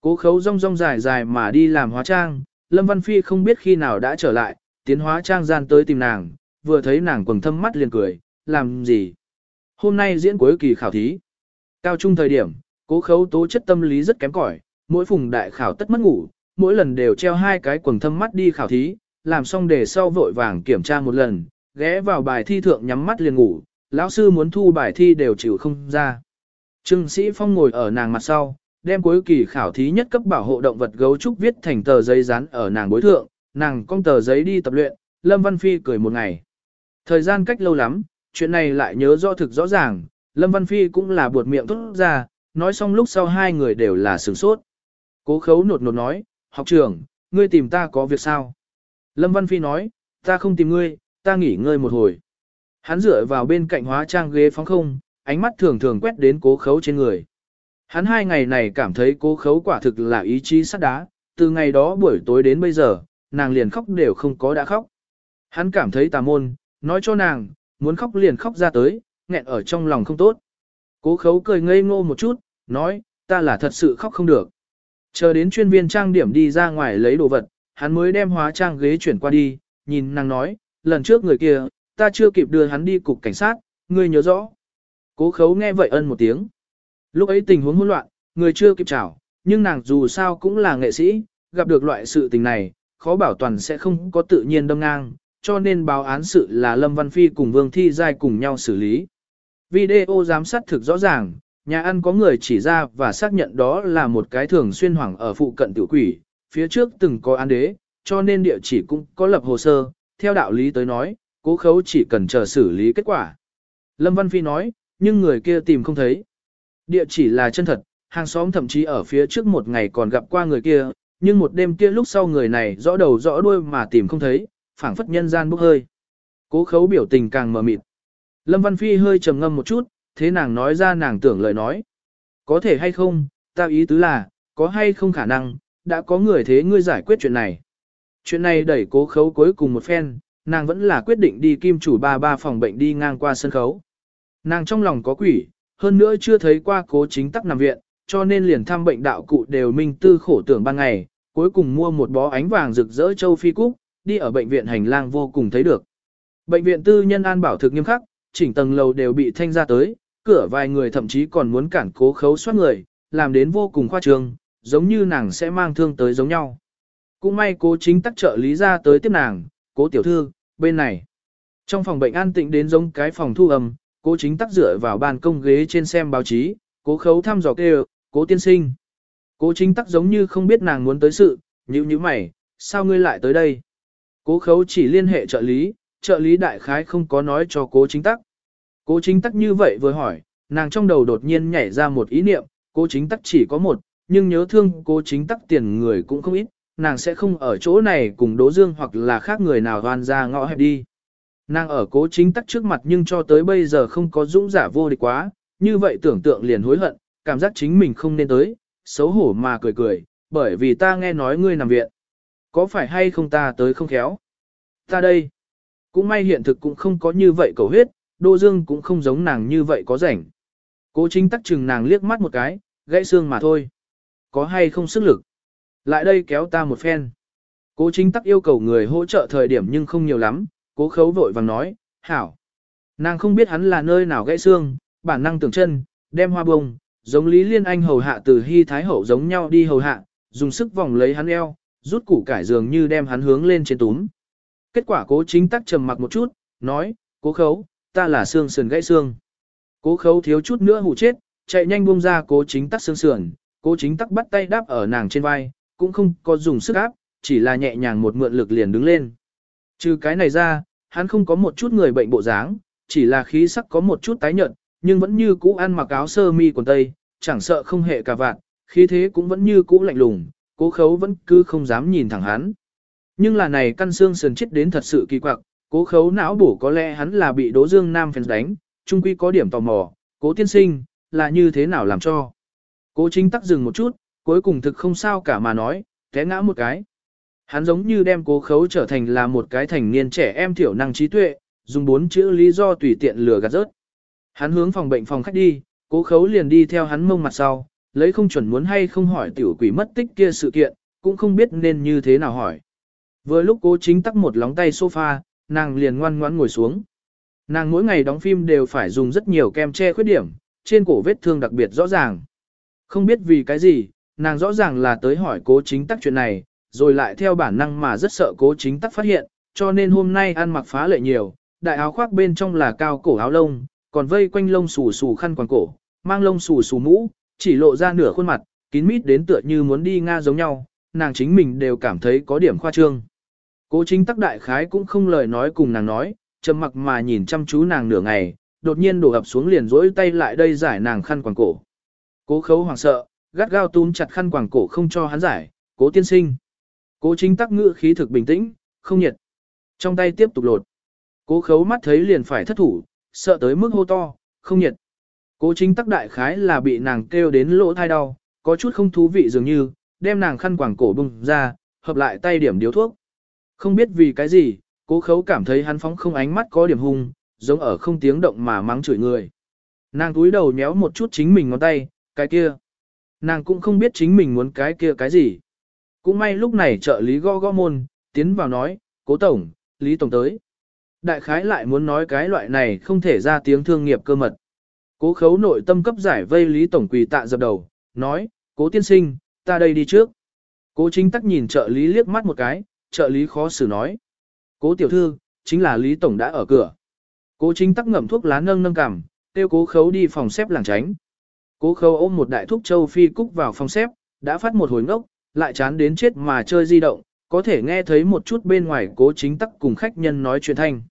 Cố khấu rong rong dài dài mà đi làm hóa trang, Lâm Văn Phi không biết khi nào đã trở lại, tiến hóa trang gian tới tìm nàng, vừa thấy nàng quầng thâm mắt liền cười, làm gì? Hôm nay diễn cuối kỳ khảo thí. Cao trung thời điểm, cố khấu tố chất tâm lý rất kém cỏi, mỗi phùng đại khảo tất mất ngủ, mỗi lần đều treo hai cái quầng thâm mắt đi khảo thí, làm xong để sau vội vàng kiểm tra một lần, ghé vào bài thi thượng nhắm mắt liền ngủ, lão sư muốn thu bài thi đều chịu không ra. Trương Sĩ Phong ngồi ở nàng mặt sau, đem cuối kỳ khảo thí nhất cấp bảo hộ động vật gấu trúc viết thành tờ giấy dán ở nàng bối thượng, nàng cong tờ giấy đi tập luyện, Lâm Văn Phi cười một ngày. Thời gian cách lâu lắm, chuyện này lại nhớ rõ thực rõ ràng, Lâm Văn Phi cũng là buột miệng tốt ra, nói xong lúc sau hai người đều là sửng sốt. Cố khấu nột nột nói, học trưởng, ngươi tìm ta có việc sao? Lâm Văn Phi nói, ta không tìm ngươi, ta nghỉ ngơi một hồi. Hắn dựa vào bên cạnh hóa trang ghế phóng không, ánh mắt thường thường quét đến cố khấu trên người. Hắn hai ngày này cảm thấy cố khấu quả thực là ý chí sắt đá, từ ngày đó buổi tối đến bây giờ, nàng liền khóc đều không có đã khóc. Hắn cảm thấy tà môn, nói cho nàng, muốn khóc liền khóc ra tới, nghẹn ở trong lòng không tốt. Cố khấu cười ngây ngô một chút, nói, ta là thật sự khóc không được. Chờ đến chuyên viên trang điểm đi ra ngoài lấy đồ vật, hắn mới đem hóa trang ghế chuyển qua đi, nhìn nàng nói, lần trước người kia, ta chưa kịp đưa hắn đi cục cảnh sát, ngươi nhớ rõ. Cố khấu nghe vậy ân một tiếng. Lúc ấy tình huống hỗn loạn, người chưa kịp chào, nhưng nàng dù sao cũng là nghệ sĩ, gặp được loại sự tình này, khó bảo toàn sẽ không có tự nhiên đâm ngang, cho nên báo án sự là Lâm Văn Phi cùng Vương Thi Giai cùng nhau xử lý. Video giám sát thực rõ ràng, nhà ăn có người chỉ ra và xác nhận đó là một cái thường xuyên hoảng ở phụ cận tiểu quỷ, phía trước từng có án đế, cho nên địa chỉ cũng có lập hồ sơ, theo đạo lý tới nói, cố khấu chỉ cần chờ xử lý kết quả. Lâm Văn Phi nói, nhưng người kia tìm không thấy. Địa chỉ là chân thật, hàng xóm thậm chí ở phía trước một ngày còn gặp qua người kia, nhưng một đêm kia lúc sau người này rõ đầu rõ đuôi mà tìm không thấy, phảng phất nhân gian bốc hơi. Cố khấu biểu tình càng mờ mịt. Lâm Văn Phi hơi trầm ngâm một chút, thế nàng nói ra nàng tưởng lời nói. Có thể hay không, ta ý tứ là, có hay không khả năng, đã có người thế ngươi giải quyết chuyện này. Chuyện này đẩy cố khấu cuối cùng một phen, nàng vẫn là quyết định đi kim chủ ba ba phòng bệnh đi ngang qua sân khấu. Nàng trong lòng có quỷ, hơn nữa chưa thấy qua cố chính tắc nằm viện, cho nên liền thăm bệnh đạo cụ đều minh tư khổ tưởng ban ngày, cuối cùng mua một bó ánh vàng rực rỡ châu phi cúc, đi ở bệnh viện hành lang vô cùng thấy được. Bệnh viện tư nhân an bảo thực nghiêm khắc, chỉnh tầng lầu đều bị thanh ra tới, cửa vài người thậm chí còn muốn cản cố khấu soát người, làm đến vô cùng khoa trương, giống như nàng sẽ mang thương tới giống nhau. Cũng may cố chính tắc trợ lý ra tới tiếp nàng, cố tiểu thư, bên này. Trong phòng bệnh an tĩnh đến giống cái phòng thu âm, cố chính tắc dựa vào ban công ghế trên xem báo chí, cố khấu thăm dò kêu, cố tiên sinh. Cố chính tắc giống như không biết nàng muốn tới sự, như như mày, sao ngươi lại tới đây? Cố khấu chỉ liên hệ trợ lý, trợ lý đại khái không có nói cho cố chính tắc. Cố chính tắc như vậy vừa hỏi, nàng trong đầu đột nhiên nhảy ra một ý niệm, cố chính tắc chỉ có một, nhưng nhớ thương cố chính tắc tiền người cũng không ít, nàng sẽ không ở chỗ này cùng Đỗ Dương hoặc là khác người nào hoan ra ngõ hẹp đi. Nàng ở cố chính tắc trước mặt nhưng cho tới bây giờ không có dũng giả vô địch quá, như vậy tưởng tượng liền hối hận, cảm giác chính mình không nên tới, xấu hổ mà cười cười, bởi vì ta nghe nói ngươi nằm viện. Có phải hay không ta tới không khéo? Ta đây. Cũng may hiện thực cũng không có như vậy cầu huyết, đô Dương cũng không giống nàng như vậy có rảnh. Cố chính tắc chừng nàng liếc mắt một cái, gãy xương mà thôi. Có hay không sức lực? Lại đây kéo ta một phen. Cố chính tắc yêu cầu người hỗ trợ thời điểm nhưng không nhiều lắm, cố khấu vội vàng nói, hảo. Nàng không biết hắn là nơi nào gãy xương, bản năng tưởng chân, đem hoa bông, giống Lý Liên Anh hầu hạ từ hy thái hậu giống nhau đi hầu hạ, dùng sức vòng lấy hắn eo, rút củ cải dường như đem hắn hướng lên trên túm. Kết quả cố chính tắc trầm mặc một chút, nói, cố khấu, ta là xương sườn gãy xương. Cố khấu thiếu chút nữa hụ chết, chạy nhanh buông ra cố chính tắc xương sườn, cố chính tắc bắt tay đáp ở nàng trên vai, cũng không có dùng sức áp, chỉ là nhẹ nhàng một mượn lực liền đứng lên. Trừ cái này ra, hắn không có một chút người bệnh bộ dáng, chỉ là khí sắc có một chút tái nhợt, nhưng vẫn như cũ ăn mặc áo sơ mi quần tây, chẳng sợ không hề cả vạn, khí thế cũng vẫn như cũ lạnh lùng, cố khấu vẫn cứ không dám nhìn thẳng hắn. Nhưng là này căn xương sườn chết đến thật sự kỳ quặc, cố khấu não bổ có lẽ hắn là bị đố Dương Nam phèn đánh, trung quy có điểm tò mò, cố tiên sinh, là như thế nào làm cho. Cố chính tắc dừng một chút, cuối cùng thực không sao cả mà nói, té ngã một cái. Hắn giống như đem cố khấu trở thành là một cái thành niên trẻ em thiểu năng trí tuệ, dùng bốn chữ lý do tùy tiện lừa gạt rớt. Hắn hướng phòng bệnh phòng khách đi, cố khấu liền đi theo hắn mông mặt sau, lấy không chuẩn muốn hay không hỏi tiểu quỷ mất tích kia sự kiện, cũng không biết nên như thế nào hỏi. Vừa lúc cố chính tắc một lóng tay sofa, nàng liền ngoan ngoãn ngồi xuống. Nàng mỗi ngày đóng phim đều phải dùng rất nhiều kem che khuyết điểm, trên cổ vết thương đặc biệt rõ ràng. Không biết vì cái gì, nàng rõ ràng là tới hỏi cố chính tắc chuyện này, rồi lại theo bản năng mà rất sợ cố chính tắc phát hiện, cho nên hôm nay ăn mặc phá lệ nhiều, đại áo khoác bên trong là cao cổ áo lông, còn vây quanh lông xù xù khăn quàng cổ, mang lông xù xù mũ, chỉ lộ ra nửa khuôn mặt, kín mít đến tựa như muốn đi Nga giống nhau, nàng chính mình đều cảm thấy có điểm khoa trương. Cố chính tắc đại khái cũng không lời nói cùng nàng nói, trầm mặc mà nhìn chăm chú nàng nửa ngày, đột nhiên đổ ập xuống liền rỗi tay lại đây giải nàng khăn quàng cổ. Cố khấu hoàng sợ, gắt gao túm chặt khăn quàng cổ không cho hắn giải, cố tiên sinh. Cố chính tắc ngữ khí thực bình tĩnh, không nhiệt. Trong tay tiếp tục lột. Cố khấu mắt thấy liền phải thất thủ, sợ tới mức hô to, không nhiệt. Cố chính tắc đại khái là bị nàng kêu đến lỗ thai đau, có chút không thú vị dường như, đem nàng khăn quàng cổ bung ra, hợp lại tay điểm điếu thuốc. Không biết vì cái gì, cố khấu cảm thấy hắn phóng không ánh mắt có điểm hung, giống ở không tiếng động mà mắng chửi người. Nàng túi đầu nhéo một chút chính mình ngón tay, cái kia. Nàng cũng không biết chính mình muốn cái kia cái gì. Cũng may lúc này trợ lý gõ gõ môn, tiến vào nói, cố tổng, lý tổng tới. Đại khái lại muốn nói cái loại này không thể ra tiếng thương nghiệp cơ mật. Cố khấu nội tâm cấp giải vây lý tổng quỳ tạ dập đầu, nói, cố tiên sinh, ta đây đi trước. Cố chính tắc nhìn trợ lý liếc mắt một cái, trợ lý khó xử nói. Cố tiểu thư, chính là lý tổng đã ở cửa. Cố chính tắc ngậm thuốc lá nâng nâng cằm, tiêu cố khấu đi phòng xếp làng tránh. Cố khấu ôm một đại thúc châu phi cúc vào phòng xếp, đã phát một hồi ngốc, lại chán đến chết mà chơi di động, có thể nghe thấy một chút bên ngoài cố chính tắc cùng khách nhân nói chuyện thanh.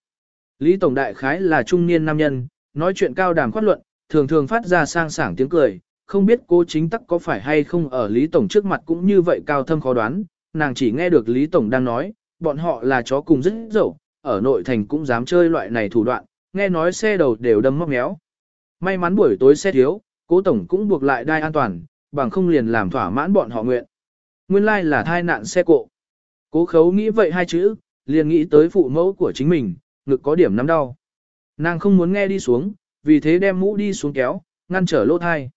Lý Tổng Đại Khái là trung niên nam nhân, nói chuyện cao đàm khoát luận, thường thường phát ra sang sảng tiếng cười, không biết cố chính tắc có phải hay không ở Lý Tổng trước mặt cũng như vậy cao thâm khó đoán, nàng chỉ nghe được Lý Tổng đang nói, bọn họ là chó cùng rất dẫu, ở nội thành cũng dám chơi loại này thủ đoạn, nghe nói xe đầu đều đâm móc méo. May mắn buổi tối xe thiếu, cố Tổng cũng buộc lại đai an toàn, bằng không liền làm thỏa mãn bọn họ nguyện. Nguyên lai là thai nạn xe cộ. Cố khấu nghĩ vậy hai chữ, liền nghĩ tới phụ mẫu của chính mình, ngực có điểm nắm đau. Nàng không muốn nghe đi xuống, vì thế đem mũ đi xuống kéo, ngăn trở lỗ thai.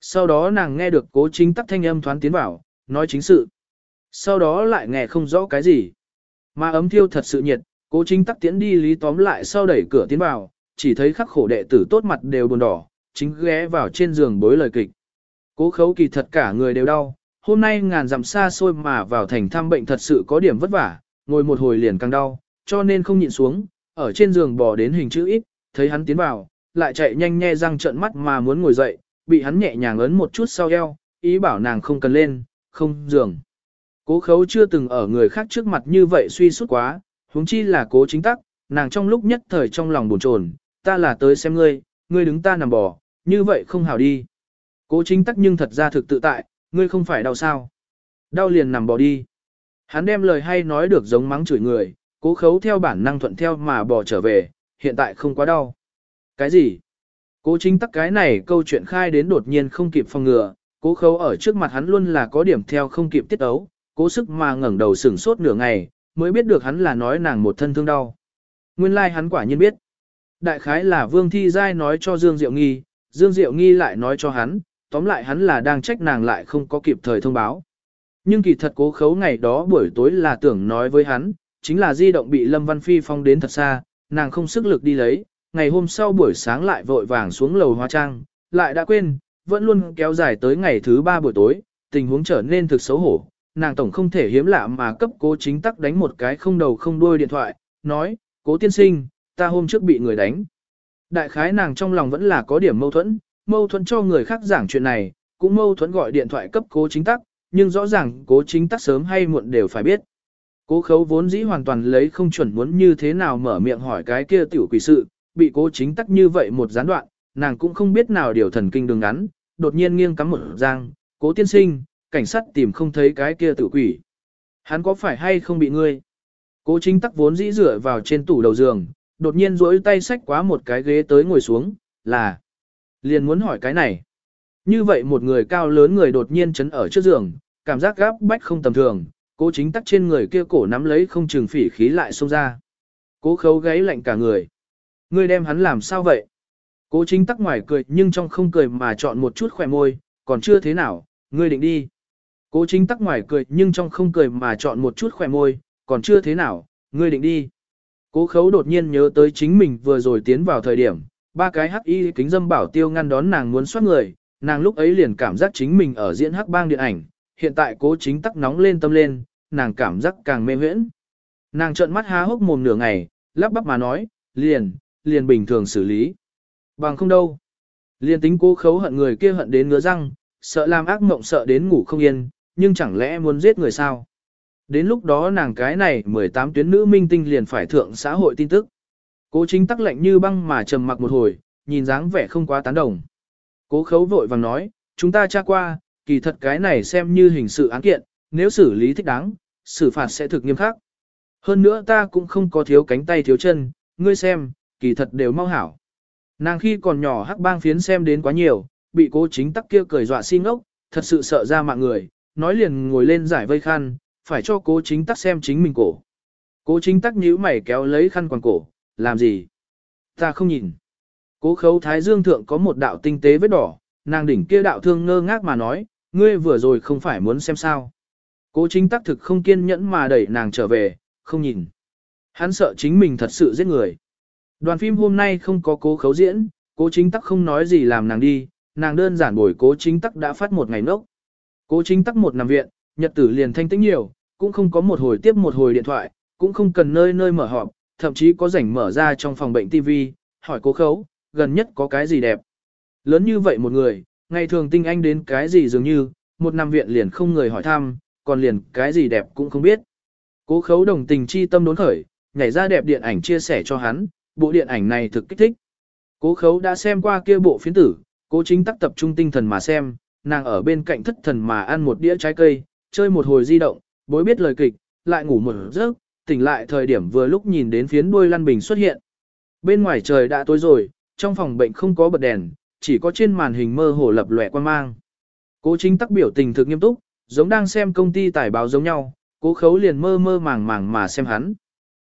Sau đó nàng nghe được cố chính tắc thanh âm thoán tiến vào, nói chính sự. Sau đó lại nghe không rõ cái gì. Mà ấm thiêu thật sự nhiệt, cố chính tắc tiến đi lý tóm lại sau đẩy cửa tiến vào, chỉ thấy khắc khổ đệ tử tốt mặt đều buồn đỏ, chính ghé vào trên giường bối lời kịch. Cố khấu kỳ thật cả người đều đau, hôm nay ngàn dặm xa xôi mà vào thành thăm bệnh thật sự có điểm vất vả, ngồi một hồi liền càng đau, cho nên không nhịn xuống, ở trên giường bò đến hình chữ ít, thấy hắn tiến vào, lại chạy nhanh nhe răng trợn mắt mà muốn ngồi dậy, bị hắn nhẹ nhàng ấn một chút sau eo, ý bảo nàng không cần lên, không giường. Cố khấu chưa từng ở người khác trước mặt như vậy suy sút quá, huống chi là cố chính tắc, nàng trong lúc nhất thời trong lòng buồn chồn, ta là tới xem ngươi, ngươi đứng ta nằm bò, như vậy không hảo đi. Cố chính tắc nhưng thật ra thực tự tại, ngươi không phải đau sao. Đau liền nằm bò đi. Hắn đem lời hay nói được giống mắng chửi người, cố khấu theo bản năng thuận theo mà bò trở về, hiện tại không quá đau. Cái gì? Cố chính tắc cái này câu chuyện khai đến đột nhiên không kịp phòng ngừa, cố khấu ở trước mặt hắn luôn là có điểm theo không kịp tiết ấu, cố sức mà ngẩng đầu sửng sốt nửa ngày, mới biết được hắn là nói nàng một thân thương đau. Nguyên lai like hắn quả nhiên biết. Đại khái là Vương Thi Giai nói cho Dương Diệu Nghi, Dương Diệu Nghi lại nói cho hắn, tóm lại hắn là đang trách nàng lại không có kịp thời thông báo. Nhưng kỳ thật cố khấu ngày đó buổi tối là tưởng nói với hắn, chính là di động bị Lâm Văn Phi phong đến thật xa, nàng không sức lực đi lấy, ngày hôm sau buổi sáng lại vội vàng xuống lầu hóa trang, lại đã quên, vẫn luôn kéo dài tới ngày thứ ba buổi tối, tình huống trở nên thực xấu hổ, nàng tổng không thể hiếm lạ mà cấp cố chính tắc đánh một cái không đầu không đuôi điện thoại, nói, cố tiên sinh, ta hôm trước bị người đánh. Đại khái nàng trong lòng vẫn là có điểm mâu thuẫn, mâu thuẫn cho người khác giảng chuyện này, cũng mâu thuẫn gọi điện thoại cấp cố chính tắc, nhưng rõ ràng cố chính tắc sớm hay muộn đều phải biết. Cố khấu vốn dĩ hoàn toàn lấy không chuẩn muốn như thế nào mở miệng hỏi cái kia tiểu quỷ sự, bị cố chính tắc như vậy một gián đoạn, nàng cũng không biết nào điều thần kinh đường ngắn, đột nhiên nghiêng cắm một giang, cố tiên sinh, cảnh sát tìm không thấy cái kia tiểu quỷ. Hắn có phải hay không bị ngươi? Cố chính tắc vốn dĩ dựa vào trên tủ đầu giường, đột nhiên duỗi tay xách quá một cái ghế tới ngồi xuống, là liền muốn hỏi cái này. Như vậy một người cao lớn người đột nhiên chấn ở trước giường, cảm giác gáp bách không tầm thường, cố chính tắc trên người kia cổ nắm lấy không chừng phỉ khí lại xông ra. Cố khấu gáy lạnh cả người. Ngươi đem hắn làm sao vậy? Cố chính tắc ngoài cười nhưng trong không cười mà chọn một chút khỏe môi, còn chưa thế nào, ngươi định đi. Cố chính tắc ngoài cười nhưng trong không cười mà chọn một chút khỏe môi, còn chưa thế nào, ngươi định đi. Cố khấu đột nhiên nhớ tới chính mình vừa rồi tiến vào thời điểm, ba cái hắc y kính dâm bảo tiêu ngăn đón nàng muốn soát người, nàng lúc ấy liền cảm giác chính mình ở diễn hắc bang điện ảnh, hiện tại cố chính tắc nóng lên tâm lên, nàng cảm giác càng mê huyễn. Nàng trợn mắt há hốc mồm nửa ngày, lắp bắp mà nói, liền, liền bình thường xử lý. Bằng không đâu. Liền tính cố khấu hận người kia hận đến ngứa răng, sợ làm ác mộng sợ đến ngủ không yên, nhưng chẳng lẽ muốn giết người sao? Đến lúc đó nàng cái này 18 tuyến nữ minh tinh liền phải thượng xã hội tin tức. Cố chính tắc lạnh như băng mà trầm mặc một hồi, nhìn dáng vẻ không quá tán đồng. Cố khấu vội vàng nói, chúng ta tra qua, kỳ thật cái này xem như hình sự án kiện, nếu xử lý thích đáng, xử phạt sẽ thực nghiêm khắc. Hơn nữa ta cũng không có thiếu cánh tay thiếu chân, ngươi xem, kỳ thật đều mau hảo. Nàng khi còn nhỏ hắc bang phiến xem đến quá nhiều, bị cố chính tắc kia cười dọa si ngốc, thật sự sợ ra mạng người, nói liền ngồi lên giải vây khăn, phải cho cố chính tắc xem chính mình cổ. Cố chính tắc nhíu mày kéo lấy khăn quàng cổ, làm gì? Ta không nhìn. Cố khấu thái dương thượng có một đạo tinh tế vết đỏ, nàng đỉnh kia đạo thương ngơ ngác mà nói, ngươi vừa rồi không phải muốn xem sao. Cố chính tắc thực không kiên nhẫn mà đẩy nàng trở về, không nhìn. Hắn sợ chính mình thật sự giết người. Đoàn phim hôm nay không có cố khấu diễn, cố chính tắc không nói gì làm nàng đi, nàng đơn giản bồi cố chính tắc đã phát một ngày nốc. Cố chính tắc một nằm viện, nhật tử liền thanh tĩnh nhiều, cũng không có một hồi tiếp một hồi điện thoại, cũng không cần nơi nơi mở họp, thậm chí có rảnh mở ra trong phòng bệnh TV, hỏi cố khấu, gần nhất có cái gì đẹp. Lớn như vậy một người, ngày thường tinh anh đến cái gì dường như, một năm viện liền không người hỏi thăm, còn liền cái gì đẹp cũng không biết. Cố khấu đồng tình chi tâm đốn khởi, nhảy ra đẹp điện ảnh chia sẻ cho hắn, bộ điện ảnh này thực kích thích. Cố khấu đã xem qua kia bộ phiến tử, cố chính tắc tập trung tinh thần mà xem, nàng ở bên cạnh thất thần mà ăn một đĩa trái cây, chơi một hồi di động, bối biết lời kịch, lại ngủ một giấc, tỉnh lại thời điểm vừa lúc nhìn đến phiến đuôi lăn bình xuất hiện. Bên ngoài trời đã tối rồi, trong phòng bệnh không có bật đèn, chỉ có trên màn hình mơ hồ lập lòe quan mang. Cố chính tắc biểu tình thực nghiêm túc, giống đang xem công ty tài báo giống nhau, cố khấu liền mơ mơ màng màng mà xem hắn.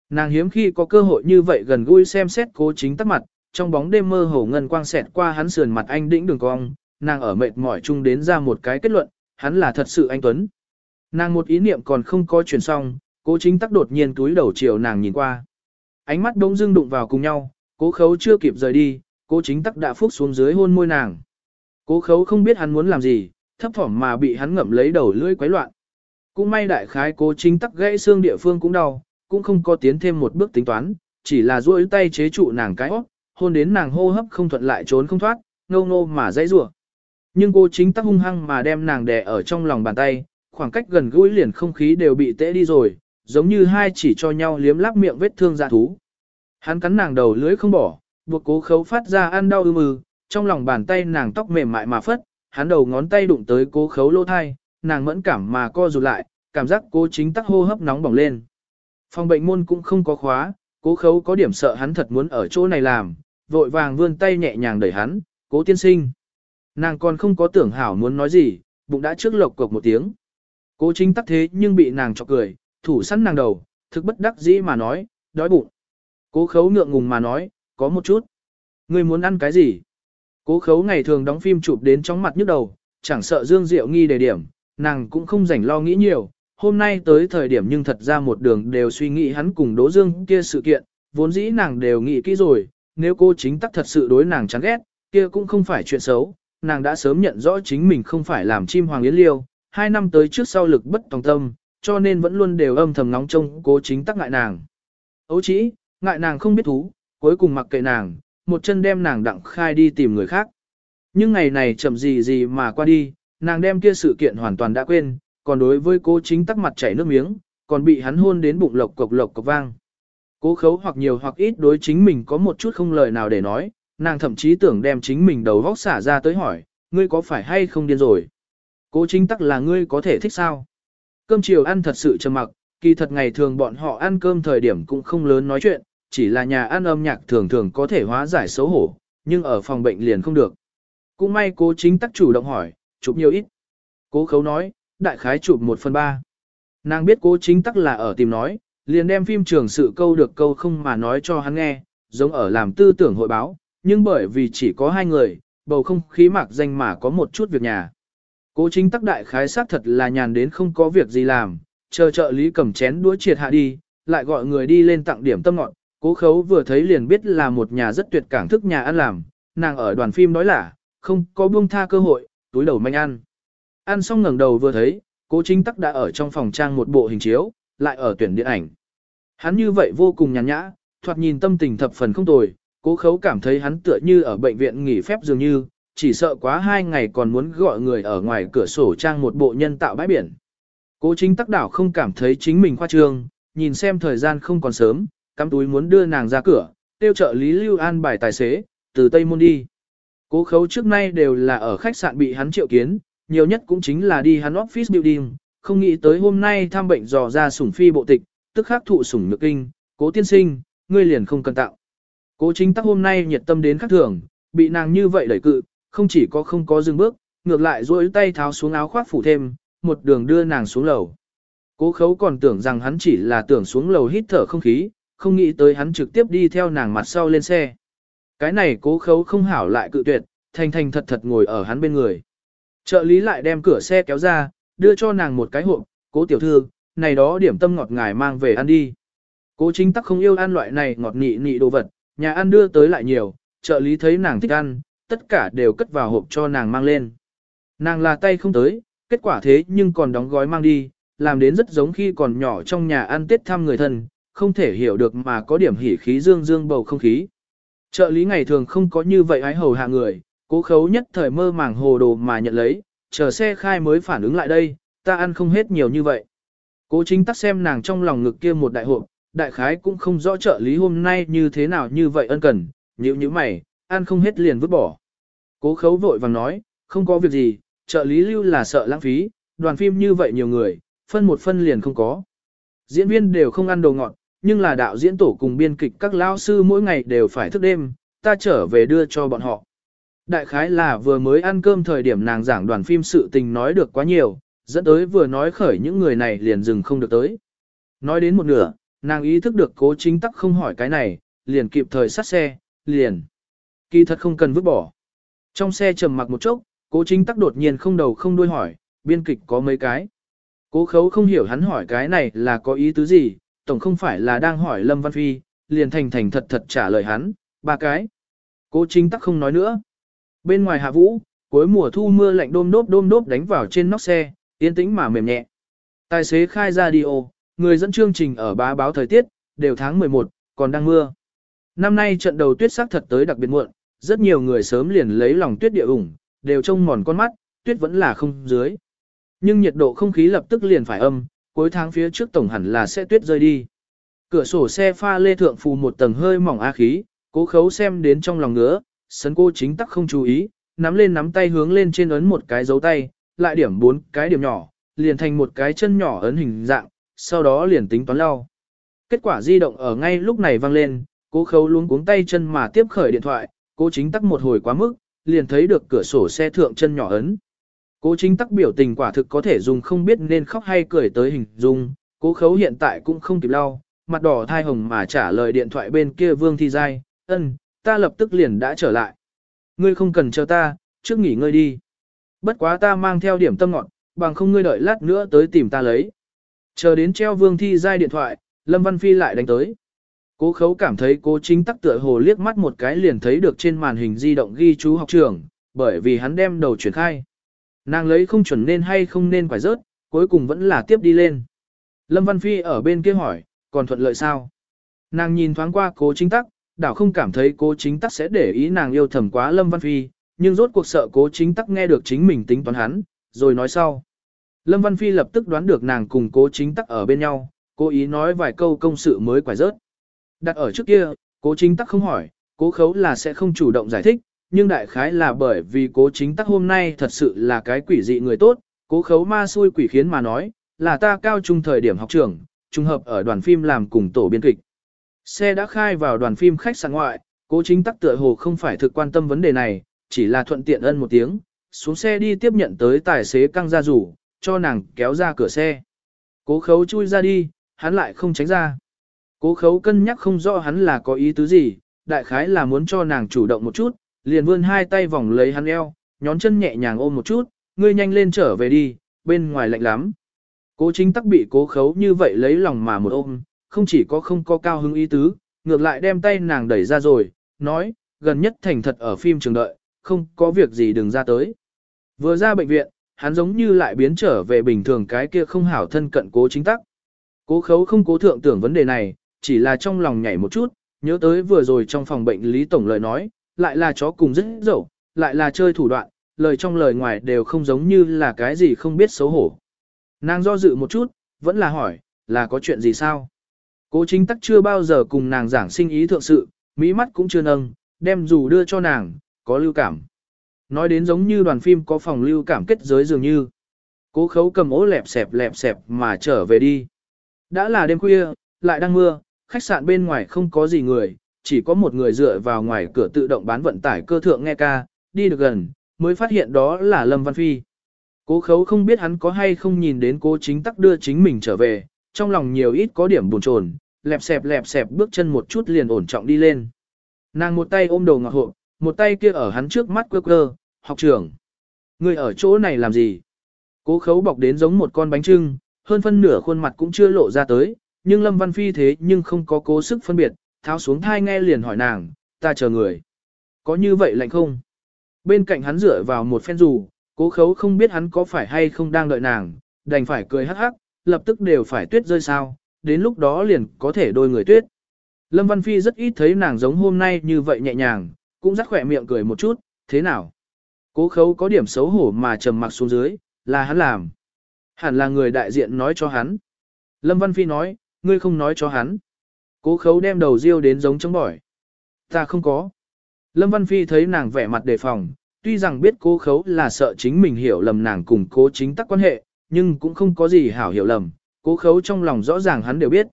Nàng hiếm khi có cơ hội như vậy gần gũi xem xét cố chính tắc mặt, trong bóng đêm mơ hồ ngân quang xẹt qua hắn sườn mặt anh đĩnh đường cong, nàng ở mệt mỏi chung đến ra một cái kết luận, hắn là thật sự anh Tuấn. Nàng một ý niệm còn không có chuyển xong, cố chính tắc đột nhiên túi đầu chiều nàng nhìn qua. Ánh mắt đông dưng đụng vào cùng nhau, cố khấu chưa kịp rời đi, cố chính tắc đã phúc xuống dưới hôn môi nàng. Cố khấu không biết hắn muốn làm gì, thấp thỏm mà bị hắn ngậm lấy đầu lưỡi quấy loạn. Cũng may đại khái cố chính tắc gãy xương địa phương cũng đau, cũng không có tiến thêm một bước tính toán, chỉ là duỗi tay chế trụ nàng cái óc, hôn đến nàng hô hấp không thuận lại trốn không thoát, ngâu ngô mà dãy rủa. Nhưng cô chính tắc hung hăng mà đem nàng đè ở trong lòng bàn tay, khoảng cách gần gũi liền không khí đều bị tễ đi rồi, giống như hai chỉ cho nhau liếm láp miệng vết thương dạ thú. Hắn cắn nàng đầu lưỡi không bỏ, buộc cố khấu phát ra ăn đau ư mừ, trong lòng bàn tay nàng tóc mềm mại mà phất, hắn đầu ngón tay đụng tới cố khấu lỗ thai, nàng mẫn cảm mà co rụt lại, cảm giác cố chính tắc hô hấp nóng bỏng lên. Phòng bệnh môn cũng không có khóa, cố khấu có điểm sợ hắn thật muốn ở chỗ này làm, vội vàng vươn tay nhẹ nhàng đẩy hắn, cố tiên sinh. Nàng còn không có tưởng hảo muốn nói gì, bụng đã trước lộc cộc một tiếng. Cố chính tắc thế nhưng bị nàng chọc cười, thủ sẵn nàng đầu, thực bất đắc dĩ mà nói, đói bụng. Cố khấu ngượng ngùng mà nói, có một chút. Ngươi muốn ăn cái gì? Cố khấu ngày thường đóng phim chụp đến trong mặt nhức đầu, chẳng sợ Dương Diệu nghi đề điểm, nàng cũng không rảnh lo nghĩ nhiều. Hôm nay tới thời điểm nhưng thật ra một đường đều suy nghĩ hắn cùng Đỗ Dương kia sự kiện, vốn dĩ nàng đều nghĩ kỹ rồi, nếu cô chính tắc thật sự đối nàng chán ghét, kia cũng không phải chuyện xấu, nàng đã sớm nhận rõ chính mình không phải làm chim hoàng yến liêu, hai năm tới trước sau lực bất tòng tâm, cho nên vẫn luôn đều âm thầm nóng trông cố chính tắc ngại nàng. Ấu chỉ, ngại nàng không biết thú, cuối cùng mặc kệ nàng, một chân đem nàng đặng khai đi tìm người khác. Nhưng ngày này chậm gì gì mà qua đi, nàng đem kia sự kiện hoàn toàn đã quên, còn đối với cố chính tắc mặt chảy nước miếng, còn bị hắn hôn đến bụng lộc cộc lộc cộc vang. Cố khấu hoặc nhiều hoặc ít đối chính mình có một chút không lời nào để nói, nàng thậm chí tưởng đem chính mình đầu vóc xả ra tới hỏi, ngươi có phải hay không điên rồi? Cố chính tắc là ngươi có thể thích sao? Cơm chiều ăn thật sự trầm mặc, kỳ thật ngày thường bọn họ ăn cơm thời điểm cũng không lớn nói chuyện, chỉ là nhà ăn âm nhạc thường thường có thể hóa giải xấu hổ, nhưng ở phòng bệnh liền không được. Cũng may cố chính tắc chủ động hỏi, chụp nhiều ít. Cố khấu nói, đại khái chụp một phần ba. Nàng biết cố chính tắc là ở tìm nói, liền đem phim trường sự câu được câu không mà nói cho hắn nghe, giống ở làm tư tưởng hội báo, nhưng bởi vì chỉ có hai người, bầu không khí mạc danh mà có một chút việc nhà. Cố chính tắc đại khái sát thật là nhàn đến không có việc gì làm, chờ trợ lý cầm chén đũa triệt hạ đi, lại gọi người đi lên tặng điểm tâm ngọn. Cố khấu vừa thấy liền biết là một nhà rất tuyệt cảng thức nhà ăn làm, nàng ở đoàn phim nói là, không có buông tha cơ hội, túi đầu manh ăn. Ăn xong ngẩng đầu vừa thấy, cố chính tắc đã ở trong phòng trang một bộ hình chiếu, lại ở tuyển điện ảnh. Hắn như vậy vô cùng nhàn nhã, thoạt nhìn tâm tình thập phần không tồi, cố khấu cảm thấy hắn tựa như ở bệnh viện nghỉ phép dường như, chỉ sợ quá hai ngày còn muốn gọi người ở ngoài cửa sổ trang một bộ nhân tạo bãi biển. Cố chính tắc đảo không cảm thấy chính mình khoa trương, nhìn xem thời gian không còn sớm, cắm túi muốn đưa nàng ra cửa, tiêu trợ lý lưu an bài tài xế, từ Tây Môn đi. Cố khấu trước nay đều là ở khách sạn bị hắn triệu kiến, nhiều nhất cũng chính là đi hắn office building, không nghĩ tới hôm nay thăm bệnh dò ra sủng phi bộ tịch, tức khắc thụ sủng nhược kinh, cố tiên sinh, ngươi liền không cần tạo. Cố chính tắc hôm nay nhiệt tâm đến khắc thường, bị nàng như vậy đẩy cự, không chỉ có không có dừng bước, ngược lại duỗi tay tháo xuống áo khoác phủ thêm, một đường đưa nàng xuống lầu. Cố khấu còn tưởng rằng hắn chỉ là tưởng xuống lầu hít thở không khí, không nghĩ tới hắn trực tiếp đi theo nàng mặt sau lên xe. Cái này cố khấu không hảo lại cự tuyệt, thành thành thật thật ngồi ở hắn bên người. Trợ lý lại đem cửa xe kéo ra, đưa cho nàng một cái hộp, cố tiểu thư, này đó điểm tâm ngọt ngài mang về ăn đi. Cố chính tắc không yêu ăn loại này ngọt nị nị đồ vật, nhà ăn đưa tới lại nhiều, trợ lý thấy nàng thích ăn, tất cả đều cất vào hộp cho nàng mang lên. Nàng là tay không tới, kết quả thế nhưng còn đóng gói mang đi, làm đến rất giống khi còn nhỏ trong nhà ăn tết thăm người thân, không thể hiểu được mà có điểm hỉ khí dương dương bầu không khí. Trợ lý ngày thường không có như vậy ái hầu hạ người, cố khấu nhất thời mơ màng hồ đồ mà nhận lấy, chờ xe khai mới phản ứng lại đây, ta ăn không hết nhiều như vậy. Cố chính tắc xem nàng trong lòng ngực kia một đại hộp, đại khái cũng không rõ trợ lý hôm nay như thế nào như vậy ân cần, nhữ như mày, ăn không hết liền vứt bỏ. Cố khấu vội vàng nói, không có việc gì, trợ lý lưu là sợ lãng phí, đoàn phim như vậy nhiều người, phân một phân liền không có. Diễn viên đều không ăn đồ ngọt, nhưng là đạo diễn tổ cùng biên kịch các lao sư mỗi ngày đều phải thức đêm, ta trở về đưa cho bọn họ. Đại khái là vừa mới ăn cơm thời điểm nàng giảng đoàn phim sự tình nói được quá nhiều, dẫn tới vừa nói khởi những người này liền dừng không được tới. Nói đến một nửa, nàng ý thức được cố chính tắc không hỏi cái này, liền kịp thời sát xe, liền. Kỳ thật không cần vứt bỏ. Trong xe trầm mặc một chốc, cố chính tắc đột nhiên không đầu không đuôi hỏi, biên kịch có mấy cái. Cố khấu không hiểu hắn hỏi cái này là có ý tứ gì, tổng không phải là đang hỏi Lâm Văn Phi, liền thành thành thật thật trả lời hắn, ba cái. Cố chính tắc không nói nữa. Bên ngoài hạ vũ, cuối mùa thu mưa lạnh đôm đốp đôm đốp đánh vào trên nóc xe, yên tĩnh mà mềm nhẹ. Tài xế khai ra đi ô, người dẫn chương trình ở bá báo thời tiết, đều tháng 11, còn đang mưa. Năm nay trận đầu tuyết sắc thật tới đặc biệt muộn, rất nhiều người sớm liền lấy lòng tuyết địa ủng, đều trông mòn con mắt, tuyết vẫn là không dưới. Nhưng nhiệt độ không khí lập tức liền phải âm, cuối tháng phía trước tổng hẳn là sẽ tuyết rơi đi. Cửa sổ xe pha lê thượng phù một tầng hơi mỏng a khí, cố khấu xem đến trong lòng ngứa, sấn cô chính tắc không chú ý, nắm lên nắm tay hướng lên trên ấn một cái dấu tay, lại điểm bốn cái điểm nhỏ, liền thành một cái chân nhỏ ấn hình dạng, sau đó liền tính toán lau. Kết quả di động ở ngay lúc này vang lên, cố khấu luống cuống tay chân mà tiếp khởi điện thoại, cố chính tắc một hồi quá mức, liền thấy được cửa sổ xe thượng chân nhỏ ấn. Cố chính tắc biểu tình quả thực có thể dùng không biết nên khóc hay cười tới hình dung, cố khấu hiện tại cũng không kịp lau, mặt đỏ thai hồng mà trả lời điện thoại bên kia vương thi dai, ân, ta lập tức liền đã trở lại. Ngươi không cần chờ ta, trước nghỉ ngơi đi. Bất quá ta mang theo điểm tâm ngọn, bằng không ngươi đợi lát nữa tới tìm ta lấy. Chờ đến treo vương thi dai điện thoại, Lâm Văn Phi lại đánh tới. Cố khấu cảm thấy cố chính tắc tựa hồ liếc mắt một cái liền thấy được trên màn hình di động ghi chú học trường, bởi vì hắn đem đầu chuyển khai. Nàng lấy không chuẩn nên hay không nên phải rớt, cuối cùng vẫn là tiếp đi lên. Lâm Văn Phi ở bên kia hỏi, còn thuận lợi sao? Nàng nhìn thoáng qua cố chính tắc, đảo không cảm thấy cố chính tắc sẽ để ý nàng yêu thầm quá Lâm Văn Phi, nhưng rốt cuộc sợ cố chính tắc nghe được chính mình tính toán hắn, rồi nói sau. Lâm Văn Phi lập tức đoán được nàng cùng cố chính tắc ở bên nhau, cố ý nói vài câu công sự mới quải rớt. Đặt ở trước kia, cố chính tắc không hỏi, cố khấu là sẽ không chủ động giải thích, nhưng đại khái là bởi vì cố chính tắc hôm nay thật sự là cái quỷ dị người tốt, cố khấu ma xui quỷ khiến mà nói, là ta cao trung thời điểm học trường, trùng hợp ở đoàn phim làm cùng tổ biên kịch. Xe đã khai vào đoàn phim khách sạn ngoại, cố chính tắc tựa hồ không phải thực quan tâm vấn đề này, chỉ là thuận tiện ân một tiếng, xuống xe đi tiếp nhận tới tài xế căng ra rủ, cho nàng kéo ra cửa xe. Cố khấu chui ra đi, hắn lại không tránh ra. Cố khấu cân nhắc không rõ hắn là có ý tứ gì, đại khái là muốn cho nàng chủ động một chút, liền vươn hai tay vòng lấy hắn eo, nhón chân nhẹ nhàng ôm một chút, ngươi nhanh lên trở về đi, bên ngoài lạnh lắm. Cố chính tắc bị cố khấu như vậy lấy lòng mà một ôm, không chỉ có không có cao hứng ý tứ, ngược lại đem tay nàng đẩy ra rồi, nói, gần nhất thành thật ở phim trường đợi, không có việc gì đừng ra tới. Vừa ra bệnh viện, hắn giống như lại biến trở về bình thường cái kia không hảo thân cận cố chính tắc. Cố khấu không cố thượng tưởng vấn đề này, chỉ là trong lòng nhảy một chút, nhớ tới vừa rồi trong phòng bệnh Lý Tổng lời nói, lại là chó cùng rất dẫu, lại là chơi thủ đoạn, lời trong lời ngoài đều không giống như là cái gì không biết xấu hổ. Nàng do dự một chút, vẫn là hỏi, là có chuyện gì sao? Cố chính tắc chưa bao giờ cùng nàng giảng sinh ý thượng sự, mỹ mắt cũng chưa nâng, đem dù đưa cho nàng, có lưu cảm. Nói đến giống như đoàn phim có phòng lưu cảm kết giới dường như. Cố khấu cầm ố lẹp xẹp lẹp xẹp mà trở về đi. Đã là đêm khuya, lại đang mưa, khách sạn bên ngoài không có gì người, chỉ có một người dựa vào ngoài cửa tự động bán vận tải cơ thượng nghe ca, đi được gần, mới phát hiện đó là Lâm Văn Phi. Cố khấu không biết hắn có hay không nhìn đến cố chính tắc đưa chính mình trở về, trong lòng nhiều ít có điểm buồn chồn, lẹp xẹp lẹp xẹp bước chân một chút liền ổn trọng đi lên. Nàng một tay ôm đầu ngọc hộ, một tay kia ở hắn trước mắt quơ quơ, học trưởng. Người ở chỗ này làm gì? Cố khấu bọc đến giống một con bánh trưng, hơn phân nửa khuôn mặt cũng chưa lộ ra tới, nhưng Lâm Văn Phi thế nhưng không có cố sức phân biệt, tháo xuống thai nghe liền hỏi nàng, ta chờ người. Có như vậy lạnh không? Bên cạnh hắn dựa vào một phen dù, cố khấu không biết hắn có phải hay không đang đợi nàng, đành phải cười hắc hắc, lập tức đều phải tuyết rơi sao, đến lúc đó liền có thể đôi người tuyết. Lâm Văn Phi rất ít thấy nàng giống hôm nay như vậy nhẹ nhàng, cũng rắc khỏe miệng cười một chút, thế nào? Cố khấu có điểm xấu hổ mà trầm mặc xuống dưới, là hắn làm. Hẳn là người đại diện nói cho hắn. Lâm Văn Phi nói, ngươi không nói cho hắn. Cố khấu đem đầu riêu đến giống chống bỏi. Ta không có. Lâm Văn Phi thấy nàng vẻ mặt đề phòng, tuy rằng biết cố khấu là sợ chính mình hiểu lầm nàng cùng cố chính tắc quan hệ, nhưng cũng không có gì hảo hiểu lầm, cố khấu trong lòng rõ ràng hắn đều biết.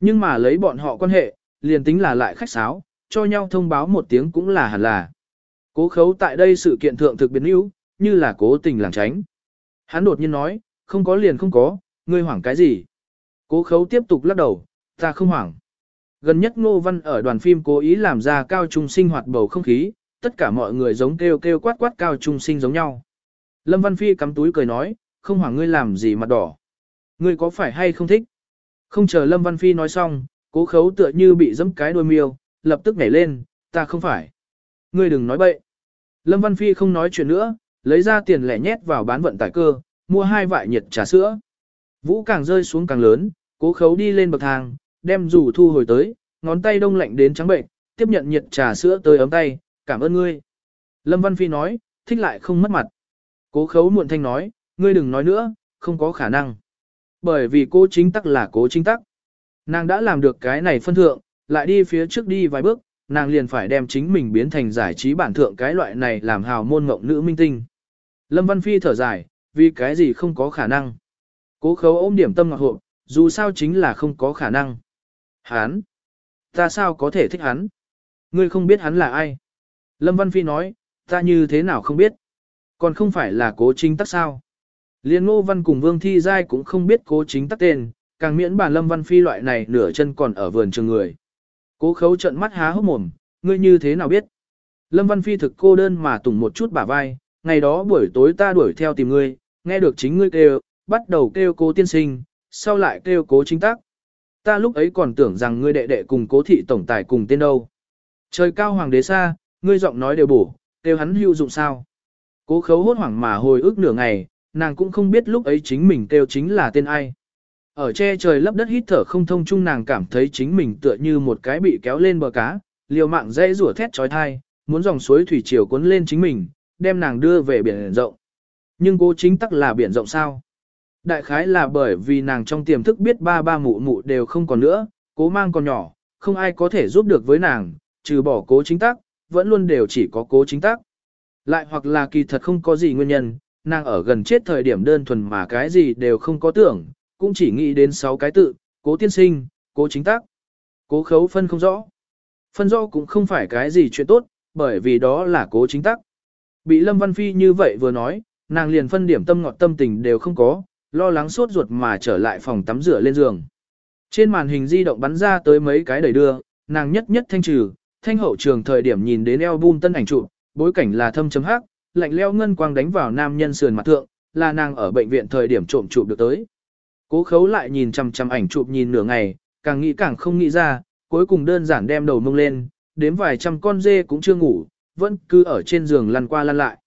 Nhưng mà lấy bọn họ quan hệ, liền tính là lại khách sáo, cho nhau thông báo một tiếng cũng là hẳn là. Cố khấu tại đây sự kiện thượng thực biến yếu, như là cố tình làng tránh. Hắn đột nhiên nói, không có liền không có, ngươi hoảng cái gì. Cố khấu tiếp tục lắc đầu, ta không hoảng. Gần nhất Ngô Văn ở đoàn phim cố ý làm ra cao trung sinh hoạt bầu không khí, tất cả mọi người giống kêu kêu quát quát cao trung sinh giống nhau. Lâm Văn Phi cắm túi cười nói, không hoảng ngươi làm gì mặt đỏ. Ngươi có phải hay không thích? Không chờ Lâm Văn Phi nói xong, cố khấu tựa như bị dẫm cái đôi miêu, lập tức nhảy lên, ta không phải. Ngươi đừng nói bậy. Lâm Văn Phi không nói chuyện nữa, lấy ra tiền lẻ nhét vào bán vận tải cơ, mua hai vại nhiệt trà sữa. Vũ càng rơi xuống càng lớn, cố khấu đi lên bậc thang, đem rủ thu hồi tới, ngón tay đông lạnh đến trắng bệnh, tiếp nhận nhiệt trà sữa tới ấm tay, cảm ơn ngươi. Lâm Văn Phi nói, thích lại không mất mặt. Cố khấu muộn thanh nói, ngươi đừng nói nữa, không có khả năng. Bởi vì cô chính tắc là cố chính tắc. Nàng đã làm được cái này phân thượng, lại đi phía trước đi vài bước, nàng liền phải đem chính mình biến thành giải trí bản thượng cái loại này làm hào môn ngộng nữ minh tinh. Lâm Văn Phi thở dài, vì cái gì không có khả năng. Cố khấu ôm điểm tâm ngọc hộp, dù sao chính là không có khả năng. Hắn? Ta sao có thể thích hắn? Ngươi không biết hắn là ai? Lâm Văn Phi nói, ta như thế nào không biết? Còn không phải là cố chính tắc sao? Liên ngô văn cùng Vương Thi Giai cũng không biết cố chính tắc tên, càng miễn bản Lâm Văn Phi loại này nửa chân còn ở vườn trường người. Cố khấu trận mắt há hốc mồm, ngươi như thế nào biết? Lâm Văn Phi thực cô đơn mà tùng một chút bả vai, ngày đó buổi tối ta đuổi theo tìm ngươi, nghe được chính ngươi kêu, bắt đầu kêu cố tiên sinh, sau lại kêu cố chính tác. Ta lúc ấy còn tưởng rằng ngươi đệ đệ cùng cố thị tổng tài cùng tên đâu. Trời cao hoàng đế xa, ngươi giọng nói đều bổ, kêu hắn hữu dụng sao. Cố khấu hốt hoảng mà hồi ức nửa ngày, nàng cũng không biết lúc ấy chính mình kêu chính là tên ai. Ở che trời lấp đất hít thở không thông chung nàng cảm thấy chính mình tựa như một cái bị kéo lên bờ cá, liều mạng dây rủa thét trói thai, muốn dòng suối thủy triều cuốn lên chính mình, đem nàng đưa về biển rộng. Nhưng cố chính tắc là biển rộng sao? Đại khái là bởi vì nàng trong tiềm thức biết ba ba mụ mụ đều không còn nữa, cố mang còn nhỏ, không ai có thể giúp được với nàng, trừ bỏ cố chính tác, vẫn luôn đều chỉ có cố chính tác, Lại hoặc là kỳ thật không có gì nguyên nhân, nàng ở gần chết thời điểm đơn thuần mà cái gì đều không có tưởng, cũng chỉ nghĩ đến 6 cái tự, cố tiên sinh, cố chính tác, cố khấu phân không rõ. Phân rõ cũng không phải cái gì chuyện tốt, bởi vì đó là cố chính tác, Bị Lâm Văn Phi như vậy vừa nói, nàng liền phân điểm tâm ngọt tâm tình đều không có, lo lắng sốt ruột mà trở lại phòng tắm rửa lên giường. Trên màn hình di động bắn ra tới mấy cái đẩy đưa, nàng nhất nhất thanh trừ, thanh hậu trường thời điểm nhìn đến album tân ảnh chụp, bối cảnh là thâm chấm hắc, lạnh leo ngân quang đánh vào nam nhân sườn mặt thượng, là nàng ở bệnh viện thời điểm trộm chụp được tới. Cố khấu lại nhìn chằm chằm ảnh chụp nhìn nửa ngày, càng nghĩ càng không nghĩ ra, cuối cùng đơn giản đem đầu mông lên, đếm vài trăm con dê cũng chưa ngủ, vẫn cứ ở trên giường lăn qua lăn lại.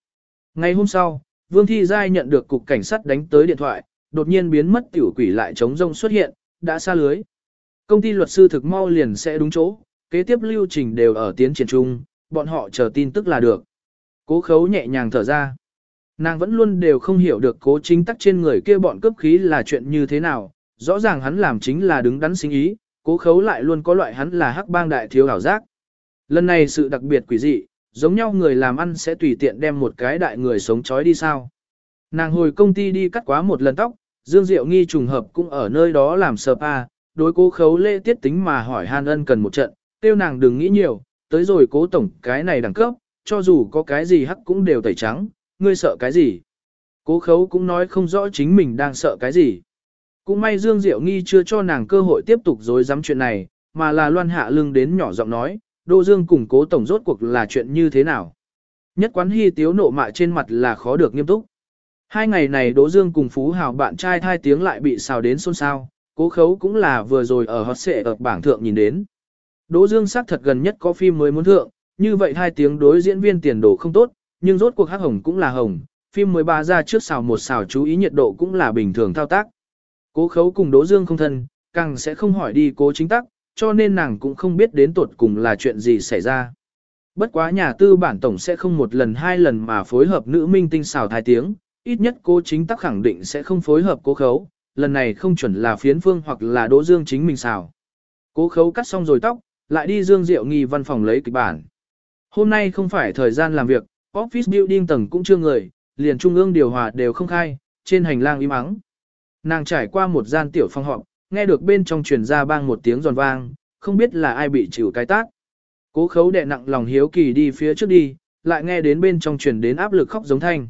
Ngày hôm sau, Vương Thi Giai nhận được cục cảnh sát đánh tới điện thoại, đột nhiên biến mất tiểu quỷ lại chống rông xuất hiện, đã xa lưới. Công ty luật sư thực mau liền sẽ đúng chỗ, kế tiếp lưu trình đều ở tiến triển chung, bọn họ chờ tin tức là được. Cố khấu nhẹ nhàng thở ra. Nàng vẫn luôn đều không hiểu được cố chính tắc trên người kia bọn cướp khí là chuyện như thế nào, rõ ràng hắn làm chính là đứng đắn sinh ý, cố khấu lại luôn có loại hắn là hắc bang đại thiếu hảo giác. Lần này sự đặc biệt quỷ dị, giống nhau người làm ăn sẽ tùy tiện đem một cái đại người sống chói đi sao. Nàng hồi công ty đi cắt quá một lần tóc, Dương Diệu nghi trùng hợp cũng ở nơi đó làm spa, đối cố khấu lễ tiết tính mà hỏi Hàn ân cần một trận, tiêu nàng đừng nghĩ nhiều, tới rồi cố tổng cái này đẳng cấp, cho dù có cái gì hắc cũng đều tẩy trắng, ngươi sợ cái gì. Cố khấu cũng nói không rõ chính mình đang sợ cái gì. Cũng may Dương Diệu Nghi chưa cho nàng cơ hội tiếp tục dối dám chuyện này, mà là loan hạ lưng đến nhỏ giọng nói, Đô Dương cùng cố tổng rốt cuộc là chuyện như thế nào. Nhất quán hy tiếu nộ mạ trên mặt là khó được nghiêm túc. Hai ngày này Đỗ Dương cùng Phú Hào bạn trai thai tiếng lại bị xào đến xôn xao, cố khấu cũng là vừa rồi ở hot xệ ở bảng thượng nhìn đến. Đỗ Dương xác thật gần nhất có phim mới muốn thượng, như vậy hai tiếng đối diễn viên tiền đồ không tốt, nhưng rốt cuộc hắc hồng cũng là hồng, phim mới ba ra trước xào một xào chú ý nhiệt độ cũng là bình thường thao tác. Cố khấu cùng Đỗ Dương không thân, càng sẽ không hỏi đi cố chính tắc, cho nên nàng cũng không biết đến tuột cùng là chuyện gì xảy ra. Bất quá nhà tư bản tổng sẽ không một lần hai lần mà phối hợp nữ minh tinh xào thai tiếng, ít nhất cố chính tắc khẳng định sẽ không phối hợp cố khấu, lần này không chuẩn là phiến phương hoặc là Đỗ Dương chính mình xào. Cố khấu cắt xong rồi tóc, lại đi Dương Diệu nghi văn phòng lấy kịch bản. Hôm nay không phải thời gian làm việc, office building tầng cũng chưa người, liền trung ương điều hòa đều không khai, trên hành lang im ắng. Nàng trải qua một gian tiểu phòng họp, nghe được bên trong truyền ra bang một tiếng giòn vang, không biết là ai bị chịu cái tác. Cố khấu đè nặng lòng hiếu kỳ đi phía trước đi, lại nghe đến bên trong truyền đến áp lực khóc giống thanh.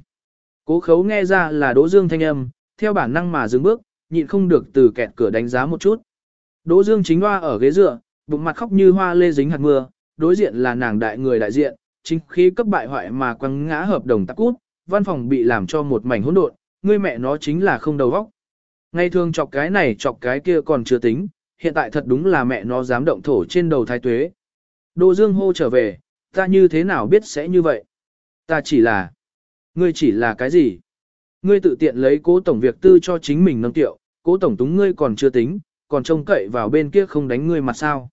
Cố khấu nghe ra là Đỗ Dương thanh âm, theo bản năng mà dừng bước, nhịn không được từ kẹt cửa đánh giá một chút. Đỗ Dương chính hoa ở ghế dựa, bụng mặt khóc như hoa lê dính hạt mưa, đối diện là nàng đại người đại diện, chính khí cấp bại hoại mà quăng ngã hợp đồng tắc cút, văn phòng bị làm cho một mảnh hỗn độn, ngươi mẹ nó chính là không đầu óc. Ngày thường chọc cái này chọc cái kia còn chưa tính, hiện tại thật đúng là mẹ nó dám động thổ trên đầu thái tuế. Đỗ Dương hô trở về, ta như thế nào biết sẽ như vậy? Ta chỉ là... Ngươi chỉ là cái gì? Ngươi tự tiện lấy cố tổng việc tư cho chính mình nâng tiệu, cố tổng túng ngươi còn chưa tính, còn trông cậy vào bên kia không đánh ngươi mặt sao.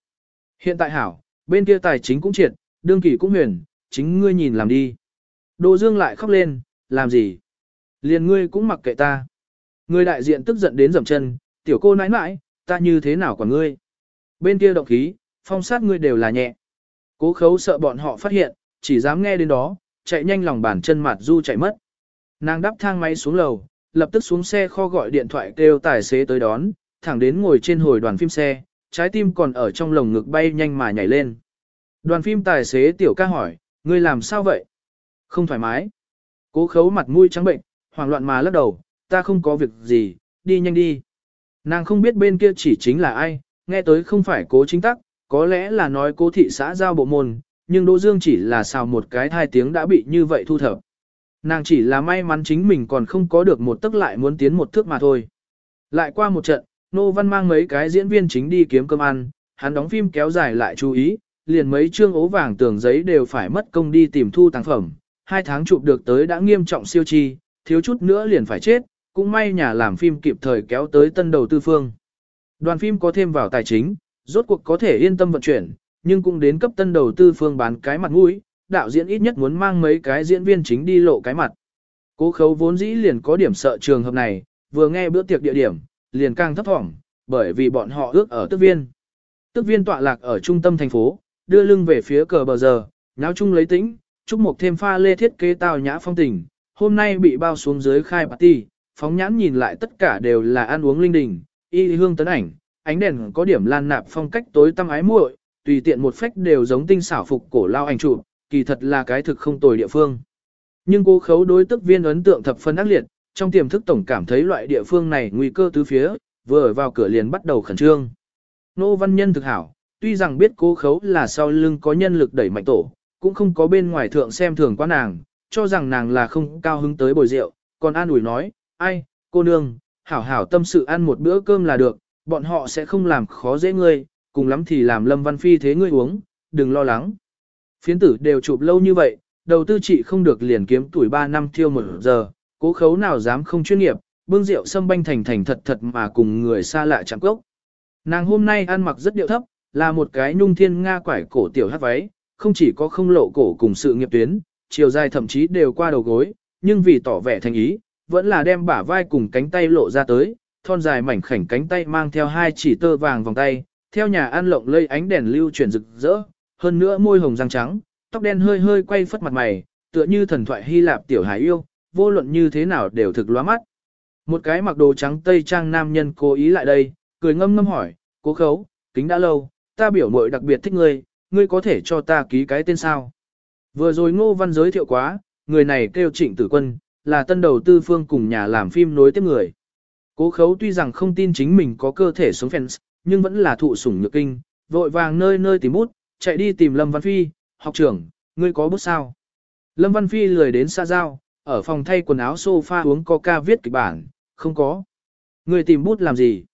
Hiện tại hảo, bên kia tài chính cũng triệt, đương kỳ cũng huyền, chính ngươi nhìn làm đi. Đỗ Dương lại khóc lên, làm gì? Liền ngươi cũng mặc kệ ta. Người đại diện tức giận đến dầm chân, tiểu cô nãi nãi, ta như thế nào còn ngươi? Bên kia động khí, phong sát ngươi đều là nhẹ. Cố khấu sợ bọn họ phát hiện, chỉ dám nghe đến đó, chạy nhanh lòng bàn chân mặt du chạy mất. Nàng đắp thang máy xuống lầu, lập tức xuống xe kho gọi điện thoại kêu tài xế tới đón, thẳng đến ngồi trên hồi đoàn phim xe, trái tim còn ở trong lồng ngực bay nhanh mà nhảy lên. Đoàn phim tài xế tiểu ca hỏi, ngươi làm sao vậy? Không thoải mái. Cố khấu mặt mũi trắng bệnh, hoảng loạn mà lắc đầu, ta không có việc gì, đi nhanh đi. Nàng không biết bên kia chỉ chính là ai, nghe tới không phải cố chính tắc, có lẽ là nói cố thị xã giao bộ môn, nhưng Đỗ Dương chỉ là xào một cái thai tiếng đã bị như vậy thu thập. Nàng chỉ là may mắn chính mình còn không có được một tức lại muốn tiến một thước mà thôi. Lại qua một trận, Nô Văn mang mấy cái diễn viên chính đi kiếm cơm ăn, hắn đóng phim kéo dài lại chú ý, liền mấy chương ố vàng tường giấy đều phải mất công đi tìm thu tàng phẩm. Hai tháng chụp được tới đã nghiêm trọng siêu chi, thiếu chút nữa liền phải chết, cũng may nhà làm phim kịp thời kéo tới tân đầu tư phương. Đoàn phim có thêm vào tài chính, rốt cuộc có thể yên tâm vận chuyển, nhưng cũng đến cấp tân đầu tư phương bán cái mặt mũi, đạo diễn ít nhất muốn mang mấy cái diễn viên chính đi lộ cái mặt. Cố khấu vốn dĩ liền có điểm sợ trường hợp này, vừa nghe bữa tiệc địa điểm, liền càng thấp thỏm, bởi vì bọn họ ước ở tức viên. Tức viên tọa lạc ở trung tâm thành phố, đưa lưng về phía cờ bờ giờ, nháo chung lấy tĩnh, chúc một thêm pha lê thiết kế tào nhã phong tình, hôm nay bị bao xuống dưới khai party, phóng nhãn nhìn lại tất cả đều là ăn uống linh đình, y hương tấn ảnh, ánh đèn có điểm lan nạp phong cách tối tăm ái muội, tùy tiện một phách đều giống tinh xảo phục cổ lao ảnh chụp, kỳ thật là cái thực không tồi địa phương. Nhưng cố khấu đối tức viên ấn tượng thập phân ác liệt, trong tiềm thức tổng cảm thấy loại địa phương này nguy cơ tứ phía, vừa ở vào cửa liền bắt đầu khẩn trương. Nô văn nhân thực hảo, tuy rằng biết cố khấu là sau lưng có nhân lực đẩy mạnh tổ, cũng không có bên ngoài thượng xem thường quá nàng, cho rằng nàng là không cao hứng tới bồi rượu, còn an ủi nói, ai, cô nương, hảo hảo tâm sự ăn một bữa cơm là được, bọn họ sẽ không làm khó dễ ngươi, cùng lắm thì làm Lâm Văn Phi thế ngươi uống, đừng lo lắng. Phiến tử đều chụp lâu như vậy, đầu tư chị không được liền kiếm tuổi 3 năm thiêu một giờ, cố khấu nào dám không chuyên nghiệp, bưng rượu xâm banh thành thành thật thật mà cùng người xa lạ chẳng cốc. Nàng hôm nay ăn mặc rất điệu thấp, là một cái nhung thiên nga quải cổ tiểu hát váy, không chỉ có không lộ cổ cùng sự nghiệp tuyến, chiều dài thậm chí đều qua đầu gối, nhưng vì tỏ vẻ thành ý, vẫn là đem bả vai cùng cánh tay lộ ra tới, thon dài mảnh khảnh cánh tay mang theo hai chỉ tơ vàng vòng tay, theo nhà ăn lộng lây ánh đèn lưu chuyển rực rỡ, hơn nữa môi hồng răng trắng, tóc đen hơi hơi quay phất mặt mày, tựa như thần thoại Hy Lạp tiểu hải yêu, vô luận như thế nào đều thực lóa mắt. Một cái mặc đồ trắng tây trang nam nhân cố ý lại đây, cười ngâm ngâm hỏi, cố khấu, kính đã lâu, ta biểu mội đặc biệt thích ngươi, ngươi có thể cho ta ký cái tên sao. Vừa rồi ngô văn giới thiệu quá, người này kêu trịnh tử quân, là tân đầu tư phương cùng nhà làm phim nối tiếp người. Cố khấu tuy rằng không tin chính mình có cơ thể sống fans, nhưng vẫn là thụ sủng nhược kinh, vội vàng nơi nơi tìm bút, chạy đi tìm Lâm Văn Phi, học trưởng, ngươi có bút sao? Lâm Văn Phi lười đến xa giao, ở phòng thay quần áo sofa uống coca viết kịch bản, không có. Ngươi tìm bút làm gì?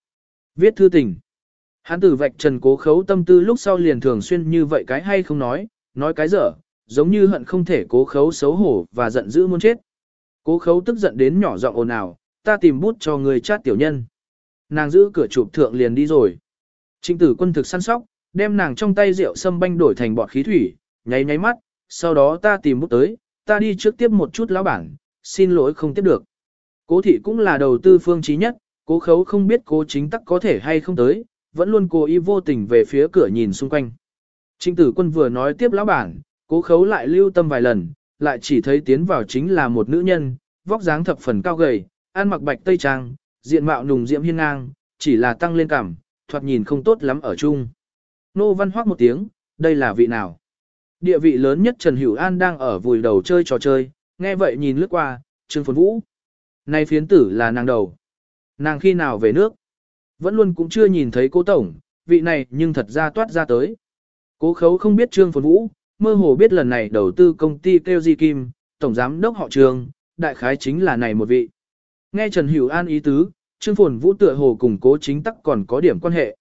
Viết thư tình. Hắn tử vạch trần cố khấu tâm tư lúc sau liền thường xuyên như vậy cái hay không nói, nói cái dở, giống như hận không thể cố khấu xấu hổ và giận dữ muốn chết. Cố khấu tức giận đến nhỏ giọng ồn ào, ta tìm bút cho người chát tiểu nhân. Nàng giữ cửa chụp thượng liền đi rồi. Trịnh tử quân thực săn sóc, đem nàng trong tay rượu sâm banh đổi thành bọt khí thủy, nháy nháy mắt, sau đó ta tìm bút tới, ta đi trước tiếp một chút lão bản, xin lỗi không tiếp được. Cố thị cũng là đầu tư phương trí nhất, cố khấu không biết cố chính tắc có thể hay không tới, vẫn luôn cố ý vô tình về phía cửa nhìn xung quanh. Trịnh tử quân vừa nói tiếp lão bản, cố khấu lại lưu tâm vài lần, lại chỉ thấy tiến vào chính là một nữ nhân, vóc dáng thập phần cao gầy, ăn mặc bạch tây trang, diện mạo nùng diễm hiên ngang, chỉ là tăng lên cảm, thoạt nhìn không tốt lắm ở chung. Nô văn hoác một tiếng, đây là vị nào? Địa vị lớn nhất Trần Hữu An đang ở vùi đầu chơi trò chơi, nghe vậy nhìn lướt qua, Trương Phồn Vũ. nay phiến tử là nàng đầu. Nàng khi nào về nước? Vẫn luôn cũng chưa nhìn thấy cố tổng, vị này nhưng thật ra toát ra tới. Cố khấu không biết Trương Phồn Vũ, mơ hồ biết lần này đầu tư công ty kêu Di Kim, tổng giám đốc họ Trương, đại khái chính là này một vị. Nghe Trần Hữu An ý tứ, Trương Phồn Vũ tựa hồ cùng cố chính tắc còn có điểm quan hệ.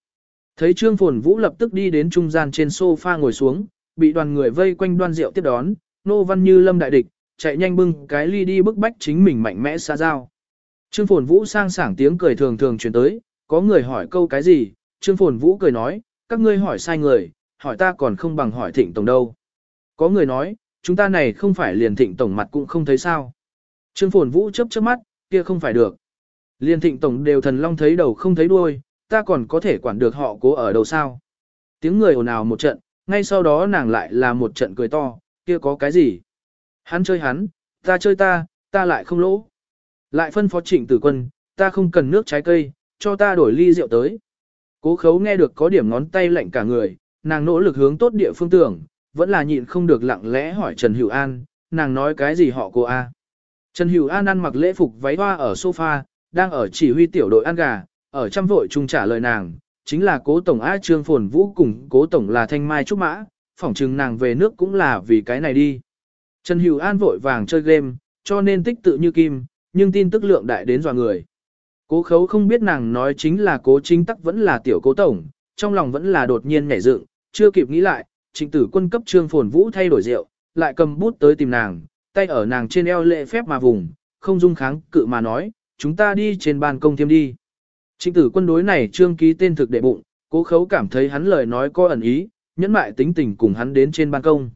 Thấy Trương Phồn Vũ lập tức đi đến trung gian trên sofa ngồi xuống, bị đoàn người vây quanh đoan rượu tiếp đón, nô văn như lâm đại địch, chạy nhanh bưng cái ly đi bức bách chính mình mạnh mẽ xa giao. Trương Phồn Vũ sang sảng tiếng cười thường thường truyền tới, có người hỏi câu cái gì, Trương Phồn Vũ cười nói, các ngươi hỏi sai người, hỏi ta còn không bằng hỏi thịnh tổng đâu. Có người nói, chúng ta này không phải liền thịnh tổng mặt cũng không thấy sao. Trương Phồn Vũ chớp chớp mắt, kia không phải được liên thịnh tổng đều thần long thấy đầu không thấy đuôi, ta còn có thể quản được họ cố ở đầu sao. Tiếng người ồn ào một trận, ngay sau đó nàng lại là một trận cười to, kia có cái gì? Hắn chơi hắn, ta chơi ta, ta lại không lỗ. Lại phân phó trịnh tử quân, ta không cần nước trái cây, cho ta đổi ly rượu tới. Cố khấu nghe được có điểm ngón tay lạnh cả người, nàng nỗ lực hướng tốt địa phương tưởng, vẫn là nhịn không được lặng lẽ hỏi Trần Hữu An, nàng nói cái gì họ cô A. Trần Hữu An ăn mặc lễ phục váy hoa ở sofa, đang ở chỉ huy tiểu đội ăn gà, ở trăm vội chung trả lời nàng, chính là cố tổng A Trương Phồn Vũ cùng cố tổng là Thanh Mai Trúc Mã, phỏng chừng nàng về nước cũng là vì cái này đi. Trần Hữu An vội vàng chơi game, cho nên tích tự như kim, nhưng tin tức lượng đại đến dò người. Cố khấu không biết nàng nói chính là cố chính tắc vẫn là tiểu cố tổng, trong lòng vẫn là đột nhiên nhảy dựng, chưa kịp nghĩ lại, trịnh tử quân cấp trương phồn vũ thay đổi rượu, lại cầm bút tới tìm nàng, tay ở nàng trên eo lệ phép mà vùng, không dung kháng cự mà nói, chúng ta đi trên ban công thêm đi. Trịnh tử quân đối này trương ký tên thực đệ bụng, cố khấu cảm thấy hắn lời nói có ẩn ý, nhẫn mại tính tình cùng hắn đến trên ban công.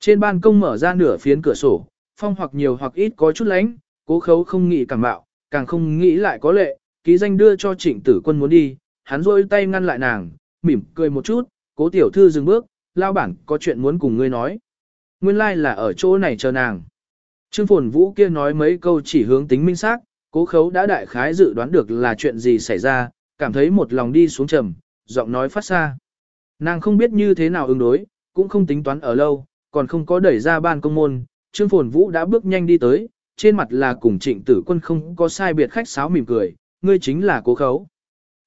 Trên ban công mở ra nửa phiến cửa sổ, phong hoặc nhiều hoặc ít có chút lánh, cố khấu không nghĩ cảm bạo, càng không nghĩ lại có lệ, ký danh đưa cho trịnh tử quân muốn đi, hắn rôi tay ngăn lại nàng, mỉm cười một chút, cố tiểu thư dừng bước, lao bản có chuyện muốn cùng ngươi nói. Nguyên lai like là ở chỗ này chờ nàng. Trương Phồn Vũ kia nói mấy câu chỉ hướng tính minh xác, cố khấu đã đại khái dự đoán được là chuyện gì xảy ra, cảm thấy một lòng đi xuống trầm, giọng nói phát xa. Nàng không biết như thế nào ứng đối, cũng không tính toán ở lâu, còn không có đẩy ra ban công môn, Trương Phồn Vũ đã bước nhanh đi tới, trên mặt là cùng trịnh tử quân không có sai biệt khách sáo mỉm cười, ngươi chính là cố khấu.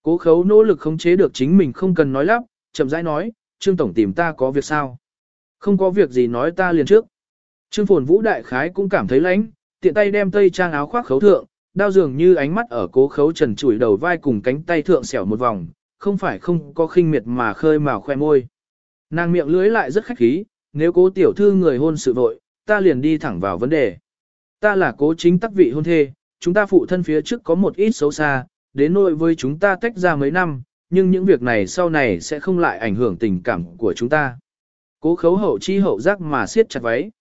Cố khấu nỗ lực khống chế được chính mình không cần nói lắp, chậm rãi nói, Trương Tổng tìm ta có việc sao? Không có việc gì nói ta liền trước. Trương Phồn Vũ đại khái cũng cảm thấy lãnh, tiện tay đem tây trang áo khoác khấu thượng, đao dường như ánh mắt ở cố khấu trần chùi đầu vai cùng cánh tay thượng xẻo một vòng, không phải không có khinh miệt mà khơi mào khoe môi. Nàng miệng lưới lại rất khách khí, nếu cố tiểu thư người hôn sự vội, ta liền đi thẳng vào vấn đề. Ta là cố chính tắc vị hôn thê, chúng ta phụ thân phía trước có một ít xấu xa, đến nỗi với chúng ta tách ra mấy năm, nhưng những việc này sau này sẽ không lại ảnh hưởng tình cảm của chúng ta. Cố khấu hậu chi hậu giác mà siết chặt váy.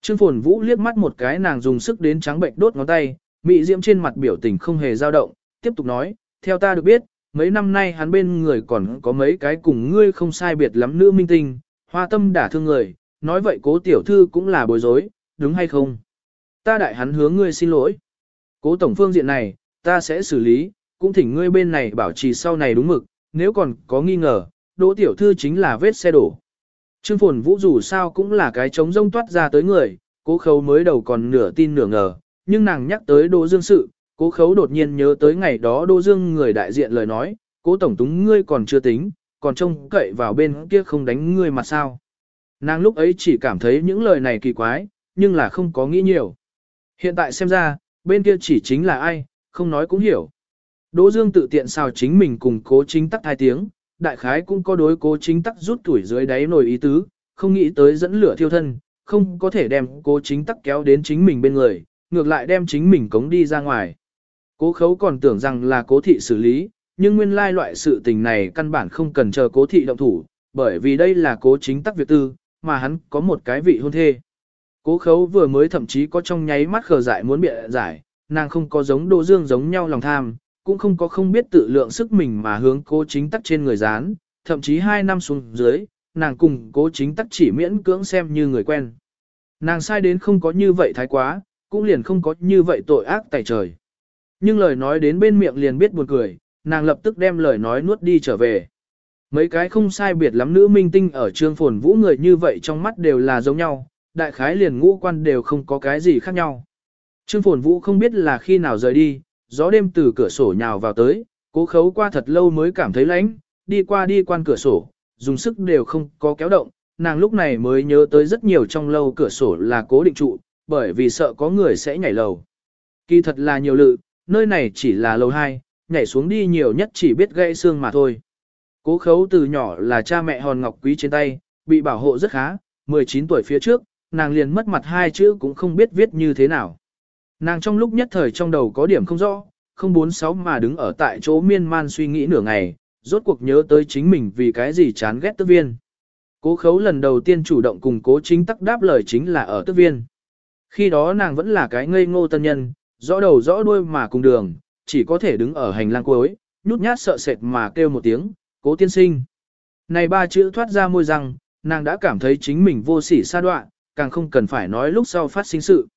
Trương Phồn Vũ liếc mắt một cái nàng dùng sức đến trắng bệnh đốt ngón tay, mị diễm trên mặt biểu tình không hề dao động, tiếp tục nói, theo ta được biết, mấy năm nay hắn bên người còn có mấy cái cùng ngươi không sai biệt lắm nữ minh tinh, hoa tâm đả thương người, nói vậy cố tiểu thư cũng là bối rối, đúng hay không? Ta đại hắn hướng ngươi xin lỗi. Cố tổng phương diện này, ta sẽ xử lý, cũng thỉnh ngươi bên này bảo trì sau này đúng mực, nếu còn có nghi ngờ, đỗ tiểu thư chính là vết xe đổ. Trương Phồn Vũ dù sao cũng là cái trống rông toát ra tới người, cố khấu mới đầu còn nửa tin nửa ngờ, nhưng nàng nhắc tới Đỗ Dương sự, cố khấu đột nhiên nhớ tới ngày đó Đỗ Dương người đại diện lời nói, cố tổng túng ngươi còn chưa tính, còn trông cậy vào bên kia không đánh ngươi mà sao. Nàng lúc ấy chỉ cảm thấy những lời này kỳ quái, nhưng là không có nghĩ nhiều. Hiện tại xem ra, bên kia chỉ chính là ai, không nói cũng hiểu. Đỗ Dương tự tiện xào chính mình cùng cố chính tắc hai tiếng, đại khái cũng có đối cố chính tắc rút tuổi dưới đáy nổi ý tứ, không nghĩ tới dẫn lửa thiêu thân, không có thể đem cố chính tắc kéo đến chính mình bên người, ngược lại đem chính mình cống đi ra ngoài. Cố khấu còn tưởng rằng là cố thị xử lý, nhưng nguyên lai loại sự tình này căn bản không cần chờ cố thị động thủ, bởi vì đây là cố chính tắc việc tư, mà hắn có một cái vị hôn thê. Cố khấu vừa mới thậm chí có trong nháy mắt khờ dại muốn bịa giải, nàng không có giống đô Dương giống nhau lòng tham, cũng không có không biết tự lượng sức mình mà hướng cố chính tắc trên người dán, thậm chí hai năm xuống dưới, nàng cùng cố chính tắc chỉ miễn cưỡng xem như người quen. Nàng sai đến không có như vậy thái quá, cũng liền không có như vậy tội ác tại trời. Nhưng lời nói đến bên miệng liền biết buồn cười, nàng lập tức đem lời nói nuốt đi trở về. Mấy cái không sai biệt lắm nữ minh tinh ở trương phồn vũ người như vậy trong mắt đều là giống nhau, đại khái liền ngũ quan đều không có cái gì khác nhau. Trương phồn vũ không biết là khi nào rời đi, gió đêm từ cửa sổ nhào vào tới, cố khấu qua thật lâu mới cảm thấy lạnh, đi qua đi quan cửa sổ, dùng sức đều không có kéo động, nàng lúc này mới nhớ tới rất nhiều trong lâu cửa sổ là cố định trụ, bởi vì sợ có người sẽ nhảy lầu. Kỳ thật là nhiều lự, nơi này chỉ là lầu 2, nhảy xuống đi nhiều nhất chỉ biết gãy xương mà thôi. Cố khấu từ nhỏ là cha mẹ hòn ngọc quý trên tay, bị bảo hộ rất khá, 19 tuổi phía trước, nàng liền mất mặt hai chữ cũng không biết viết như thế nào. Nàng trong lúc nhất thời trong đầu có điểm không rõ, không bốn sáu mà đứng ở tại chỗ miên man suy nghĩ nửa ngày, rốt cuộc nhớ tới chính mình vì cái gì chán ghét tức viên. Cố khấu lần đầu tiên chủ động cùng cố chính tắc đáp lời chính là ở tức viên. Khi đó nàng vẫn là cái ngây ngô tân nhân, rõ đầu rõ đuôi mà cùng đường, chỉ có thể đứng ở hành lang cuối, nhút nhát sợ sệt mà kêu một tiếng, cố tiên sinh. Này ba chữ thoát ra môi răng, nàng đã cảm thấy chính mình vô sỉ xa đoạn, càng không cần phải nói lúc sau phát sinh sự.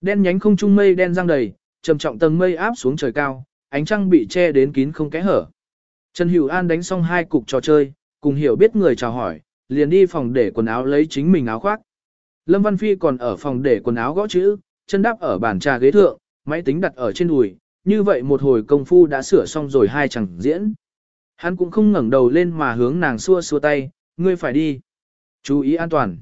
Đen nhánh không trung mây đen răng đầy, trầm trọng tầng mây áp xuống trời cao, ánh trăng bị che đến kín không kẽ hở. Trần Hữu An đánh xong hai cục trò chơi, cùng hiểu biết người chào hỏi, liền đi phòng để quần áo lấy chính mình áo khoác. Lâm Văn Phi còn ở phòng để quần áo gõ chữ, chân đáp ở bàn trà ghế thượng, máy tính đặt ở trên đùi, như vậy một hồi công phu đã sửa xong rồi hai chẳng diễn. Hắn cũng không ngẩng đầu lên mà hướng nàng xua xua tay, ngươi phải đi. Chú ý an toàn.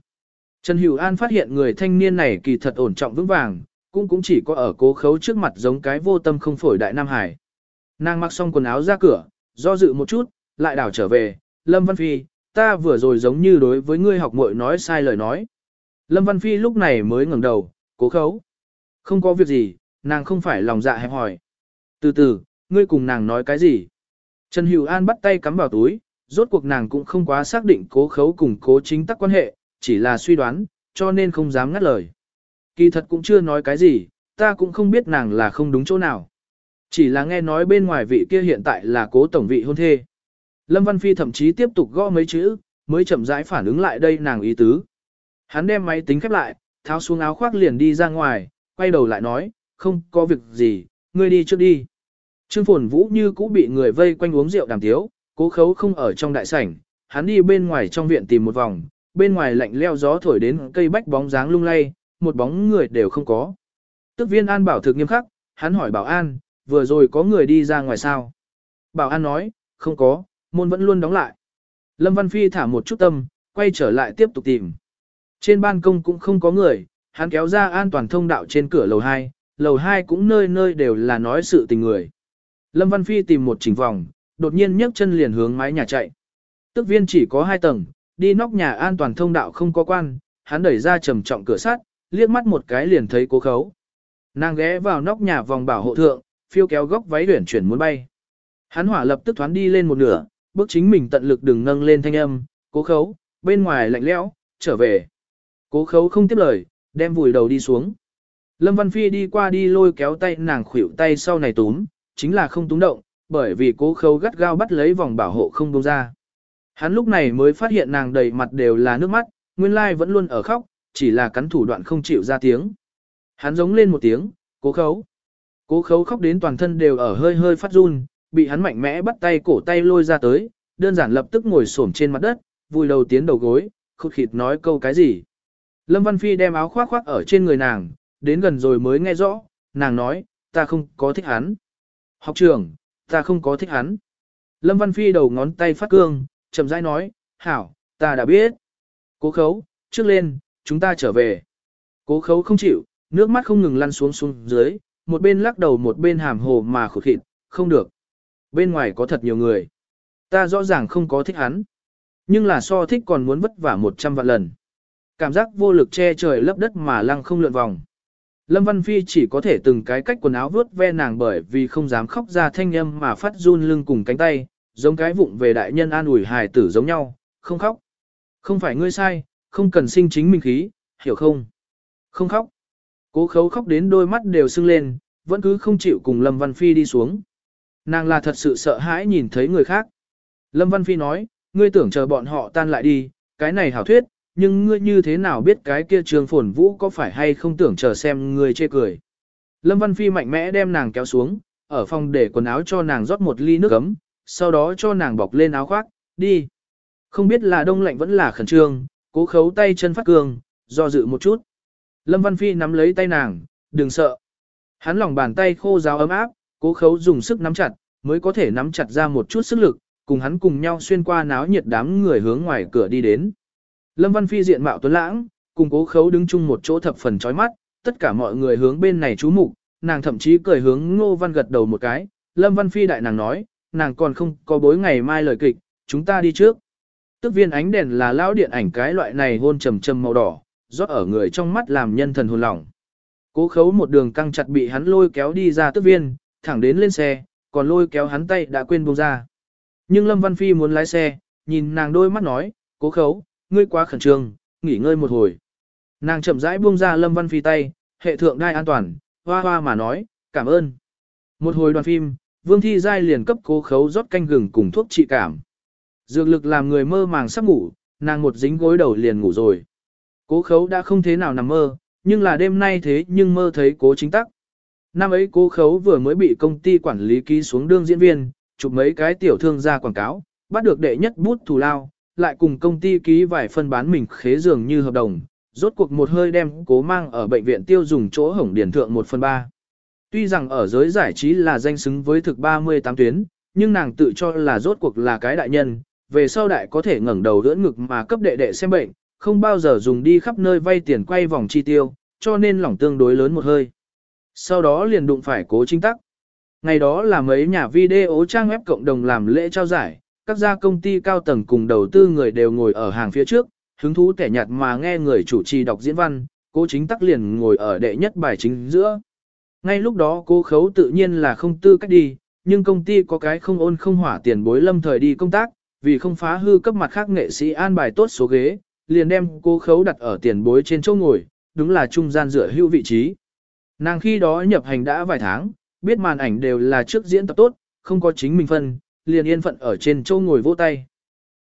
Trần Hữu An phát hiện người thanh niên này kỳ thật ổn trọng vững vàng, cũng cũng chỉ có ở cố khấu trước mặt giống cái vô tâm không phổi đại Nam Hải. Nàng mặc xong quần áo ra cửa, do dự một chút, lại đảo trở về, Lâm Văn Phi, ta vừa rồi giống như đối với ngươi học muội nói sai lời nói. Lâm Văn Phi lúc này mới ngẩng đầu, cố khấu. Không có việc gì, nàng không phải lòng dạ hẹp hỏi. Từ từ, ngươi cùng nàng nói cái gì? Trần Hữu An bắt tay cắm vào túi, rốt cuộc nàng cũng không quá xác định cố khấu cùng cố chính tắc quan hệ, chỉ là suy đoán, cho nên không dám ngắt lời. Kỳ thật cũng chưa nói cái gì, ta cũng không biết nàng là không đúng chỗ nào. Chỉ là nghe nói bên ngoài vị kia hiện tại là cố tổng vị hôn thê. Lâm Văn Phi thậm chí tiếp tục gõ mấy chữ, mới chậm rãi phản ứng lại đây nàng ý tứ. Hắn đem máy tính khép lại, tháo xuống áo khoác liền đi ra ngoài, quay đầu lại nói, không có việc gì, ngươi đi trước đi. Trương Phồn Vũ như cũ bị người vây quanh uống rượu đàm tiếu, cố khấu không ở trong đại sảnh, hắn đi bên ngoài trong viện tìm một vòng, bên ngoài lạnh leo gió thổi đến cây bách bóng dáng lung lay, một bóng người đều không có. Tức viên an bảo thực nghiêm khắc, hắn hỏi bảo an, vừa rồi có người đi ra ngoài sao? Bảo an nói, không có, môn vẫn luôn đóng lại. Lâm Văn Phi thả một chút tâm, quay trở lại tiếp tục tìm. Trên ban công cũng không có người, hắn kéo ra an toàn thông đạo trên cửa lầu 2, lầu 2 cũng nơi nơi đều là nói sự tình người. Lâm Văn Phi tìm một chỉnh vòng, đột nhiên nhấc chân liền hướng mái nhà chạy. Tức viên chỉ có 2 tầng, đi nóc nhà an toàn thông đạo không có quan, hắn đẩy ra trầm trọng cửa sắt, liếc mắt một cái liền thấy cố khấu. Nàng ghé vào nóc nhà vòng bảo hộ thượng, phiêu kéo góc váy huyển chuyển muốn bay. Hắn hỏa lập tức thoán đi lên một nửa, bước chính mình tận lực đừng nâng lên thanh âm, cố khấu, bên ngoài lạnh lẽo, trở về. Cố khấu không tiếp lời, đem vùi đầu đi xuống. Lâm Văn Phi đi qua đi lôi kéo tay nàng khuỷu tay sau này túm, chính là không túm động, bởi vì cố khấu gắt gao bắt lấy vòng bảo hộ không buông ra. Hắn lúc này mới phát hiện nàng đầy mặt đều là nước mắt, nguyên lai vẫn luôn ở khóc, chỉ là cắn thủ đoạn không chịu ra tiếng. Hắn giống lên một tiếng, cố khấu. Cố khấu khóc đến toàn thân đều ở hơi hơi phát run, bị hắn mạnh mẽ bắt tay cổ tay lôi ra tới, đơn giản lập tức ngồi xổm trên mặt đất, vùi đầu tiến đầu gối, khụt khịt nói câu cái gì. Lâm Văn Phi đem áo khoác khoác ở trên người nàng, đến gần rồi mới nghe rõ, nàng nói, ta không có thích hắn. Học trưởng, ta không có thích hắn. Lâm Văn Phi đầu ngón tay phát cương, chậm rãi nói, hảo, ta đã biết. Cố khấu, trước lên, chúng ta trở về. Cố khấu không chịu, nước mắt không ngừng lăn xuống xuống dưới, một bên lắc đầu một bên hàm hồ mà khụt khịt, không được. Bên ngoài có thật nhiều người. Ta rõ ràng không có thích hắn. Nhưng là so thích còn muốn vất vả một trăm vạn lần. Cảm giác vô lực che trời lấp đất mà lăng không lượn vòng. Lâm Văn Phi chỉ có thể từng cái cách quần áo vướt ve nàng bởi vì không dám khóc ra thanh âm mà phát run lưng cùng cánh tay, giống cái vụng về đại nhân an ủi hài tử giống nhau, không khóc. Không phải ngươi sai, không cần sinh chính mình khí, hiểu không? Không khóc. Cố khấu khóc đến đôi mắt đều sưng lên, vẫn cứ không chịu cùng Lâm Văn Phi đi xuống. Nàng là thật sự sợ hãi nhìn thấy người khác. Lâm Văn Phi nói, ngươi tưởng chờ bọn họ tan lại đi, cái này hảo thuyết, nhưng ngươi như thế nào biết cái kia trường phồn vũ có phải hay không tưởng chờ xem ngươi chê cười. Lâm Văn Phi mạnh mẽ đem nàng kéo xuống, ở phòng để quần áo cho nàng rót một ly nước ấm, sau đó cho nàng bọc lên áo khoác, đi. Không biết là đông lạnh vẫn là khẩn trương, cố khấu tay chân phát cường, do dự một chút. Lâm Văn Phi nắm lấy tay nàng, đừng sợ. Hắn lòng bàn tay khô ráo ấm áp, cố khấu dùng sức nắm chặt, mới có thể nắm chặt ra một chút sức lực, cùng hắn cùng nhau xuyên qua náo nhiệt đám người hướng ngoài cửa đi đến. Lâm Văn Phi diện mạo tuấn lãng, cùng cố khấu đứng chung một chỗ thập phần chói mắt, tất cả mọi người hướng bên này chú mục, nàng thậm chí cười hướng Ngô Văn gật đầu một cái, Lâm Văn Phi đại nàng nói, nàng còn không có bối ngày mai lời kịch, chúng ta đi trước. Tức viên ánh đèn là lão điện ảnh cái loại này hôn trầm trầm màu đỏ, rót ở người trong mắt làm nhân thần hồn lòng. Cố khấu một đường căng chặt bị hắn lôi kéo đi ra tức viên, thẳng đến lên xe, còn lôi kéo hắn tay đã quên buông ra. Nhưng Lâm Văn Phi muốn lái xe, nhìn nàng đôi mắt nói, cố khấu, ngươi quá khẩn trương, nghỉ ngơi một hồi. Nàng chậm rãi buông ra Lâm Văn Phi tay, hệ thượng đai an toàn, hoa hoa mà nói, cảm ơn. Một hồi đoàn phim, Vương Thi Giai liền cấp cố khấu rót canh gừng cùng thuốc trị cảm. Dược lực làm người mơ màng sắp ngủ, nàng một dính gối đầu liền ngủ rồi. Cố khấu đã không thế nào nằm mơ, nhưng là đêm nay thế nhưng mơ thấy cố chính tắc. Năm ấy cố khấu vừa mới bị công ty quản lý ký xuống đương diễn viên, chụp mấy cái tiểu thương ra quảng cáo, bắt được đệ nhất bút thù lao, lại cùng công ty ký vài phân bán mình khế dường như hợp đồng, rốt cuộc một hơi đem cố mang ở bệnh viện tiêu dùng chỗ hổng điển thượng 1 phần 3. Tuy rằng ở giới giải trí là danh xứng với thực 38 tuyến, nhưng nàng tự cho là rốt cuộc là cái đại nhân, về sau đại có thể ngẩng đầu đỡ ngực mà cấp đệ đệ xem bệnh, không bao giờ dùng đi khắp nơi vay tiền quay vòng chi tiêu, cho nên lỏng tương đối lớn một hơi. Sau đó liền đụng phải cố chính tắc. Ngày đó là mấy nhà video trang web cộng đồng làm lễ trao giải, các gia công ty cao tầng cùng đầu tư người đều ngồi ở hàng phía trước, hứng thú kẻ nhạt mà nghe người chủ trì đọc diễn văn, cố chính tắc liền ngồi ở đệ nhất bài chính giữa. Ngay lúc đó cố khấu tự nhiên là không tư cách đi, nhưng công ty có cái không ôn không hỏa tiền bối lâm thời đi công tác, vì không phá hư cấp mặt khác nghệ sĩ an bài tốt số ghế, liền đem cố khấu đặt ở tiền bối trên chỗ ngồi, đúng là trung gian dựa hữu vị trí. Nàng khi đó nhập hành đã vài tháng, biết màn ảnh đều là trước diễn tập tốt, không có chính mình phân, liền yên phận ở trên châu ngồi vỗ tay.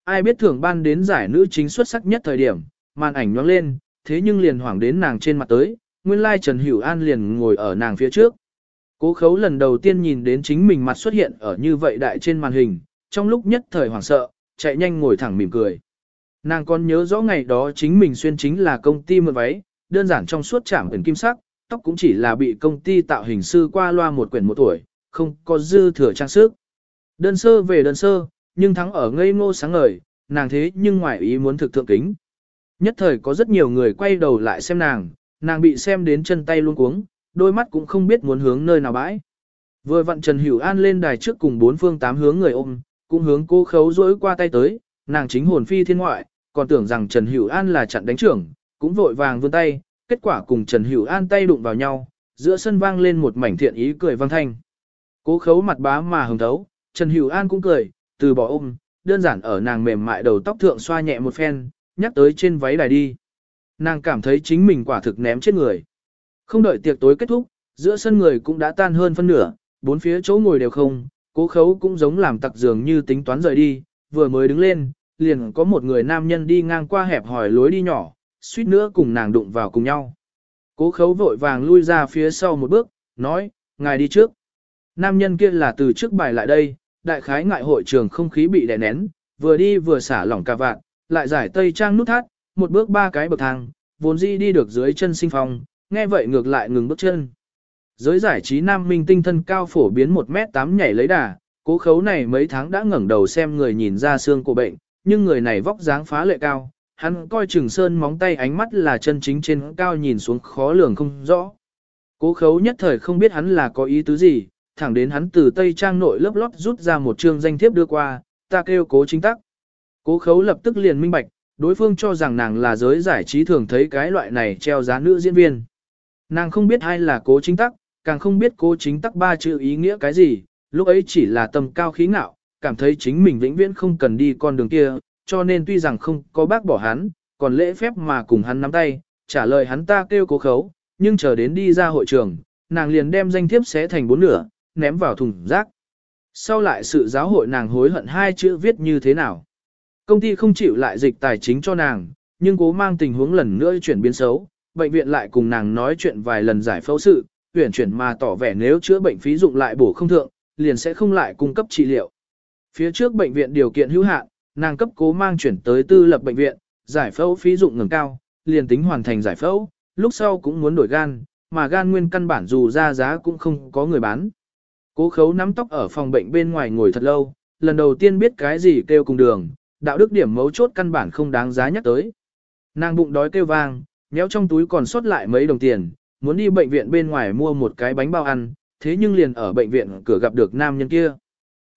Ai biết thưởng ban đến giải nữ chính xuất sắc nhất thời điểm, màn ảnh nhoáng lên, thế nhưng liền hoảng đến nàng trên mặt tới, nguyên lai Trần Hữu An liền ngồi ở nàng phía trước. Cố khấu lần đầu tiên nhìn đến chính mình mặt xuất hiện ở như vậy đại trên màn hình, trong lúc nhất thời hoảng sợ, chạy nhanh ngồi thẳng mỉm cười. Nàng còn nhớ rõ ngày đó chính mình xuyên chính là công ty mượn váy, đơn giản trong suốt chạm ẩn kim sắc, tóc cũng chỉ là bị công ty tạo hình sư qua loa một quyển một tuổi, không có dư thừa trang sức. Đơn sơ về đơn sơ, nhưng thắng ở ngây ngô sáng ngời, nàng thế nhưng ngoài ý muốn thực thượng kính. Nhất thời có rất nhiều người quay đầu lại xem nàng, nàng bị xem đến chân tay luôn cuống, đôi mắt cũng không biết muốn hướng nơi nào bãi. Vừa vặn Trần Hữu An lên đài trước cùng bốn phương tám hướng người ôm, cũng hướng cô khấu rỗi qua tay tới, nàng chính hồn phi thiên ngoại, còn tưởng rằng Trần Hữu An là chặn đánh trưởng, cũng vội vàng vươn tay, kết quả cùng Trần Hữu An tay đụng vào nhau, giữa sân vang lên một mảnh thiện ý cười vang thanh. Cố khấu mặt bá mà hồng thấu, Trần Hữu An cũng cười, từ bỏ ôm, đơn giản ở nàng mềm mại đầu tóc thượng xoa nhẹ một phen, nhắc tới trên váy đài đi. Nàng cảm thấy chính mình quả thực ném chết người. Không đợi tiệc tối kết thúc, giữa sân người cũng đã tan hơn phân nửa, bốn phía chỗ ngồi đều không, cố khấu cũng giống làm tặc dường như tính toán rời đi, vừa mới đứng lên, liền có một người nam nhân đi ngang qua hẹp hỏi lối đi nhỏ, suýt nữa cùng nàng đụng vào cùng nhau. Cố khấu vội vàng lui ra phía sau một bước, nói, ngài đi trước. Nam nhân kia là từ trước bài lại đây, đại khái ngại hội trường không khí bị đè nén, vừa đi vừa xả lỏng cà vạn, lại giải tây trang nút thắt, một bước ba cái bậc thang, vốn di đi được dưới chân sinh phong, nghe vậy ngược lại ngừng bước chân. Giới giải trí nam minh tinh thân cao phổ biến 1m8 nhảy lấy đà, cố khấu này mấy tháng đã ngẩng đầu xem người nhìn ra xương của bệnh, nhưng người này vóc dáng phá lệ cao, hắn coi trừng sơn móng tay ánh mắt là chân chính trên cao nhìn xuống khó lường không rõ. Cố khấu nhất thời không biết hắn là có ý tứ gì, thẳng đến hắn từ tây trang nội lớp lót rút ra một chương danh thiếp đưa qua, ta kêu cố chính tắc. Cố khấu lập tức liền minh bạch, đối phương cho rằng nàng là giới giải trí thường thấy cái loại này treo giá nữ diễn viên. Nàng không biết ai là cố chính tắc, càng không biết cố chính tắc ba chữ ý nghĩa cái gì, lúc ấy chỉ là tầm cao khí ngạo, cảm thấy chính mình vĩnh viễn không cần đi con đường kia, cho nên tuy rằng không có bác bỏ hắn, còn lễ phép mà cùng hắn nắm tay, trả lời hắn ta kêu cố khấu, nhưng chờ đến đi ra hội trường, nàng liền đem danh thiếp xé thành bốn nửa, ném vào thùng rác. Sau lại sự giáo hội nàng hối hận hai chữ viết như thế nào. Công ty không chịu lại dịch tài chính cho nàng, nhưng cố mang tình huống lần nữa chuyển biến xấu, bệnh viện lại cùng nàng nói chuyện vài lần giải phẫu sự, tuyển chuyển mà tỏ vẻ nếu chữa bệnh phí dụng lại bổ không thượng, liền sẽ không lại cung cấp trị liệu. Phía trước bệnh viện điều kiện hữu hạn, nàng cấp cố mang chuyển tới tư lập bệnh viện, giải phẫu phí dụng ngừng cao, liền tính hoàn thành giải phẫu, lúc sau cũng muốn đổi gan, mà gan nguyên căn bản dù ra giá cũng không có người bán. Cố khấu nắm tóc ở phòng bệnh bên ngoài ngồi thật lâu, lần đầu tiên biết cái gì kêu cùng đường, đạo đức điểm mấu chốt căn bản không đáng giá nhắc tới. Nàng bụng đói kêu vang, nhéo trong túi còn sót lại mấy đồng tiền, muốn đi bệnh viện bên ngoài mua một cái bánh bao ăn, thế nhưng liền ở bệnh viện cửa gặp được nam nhân kia.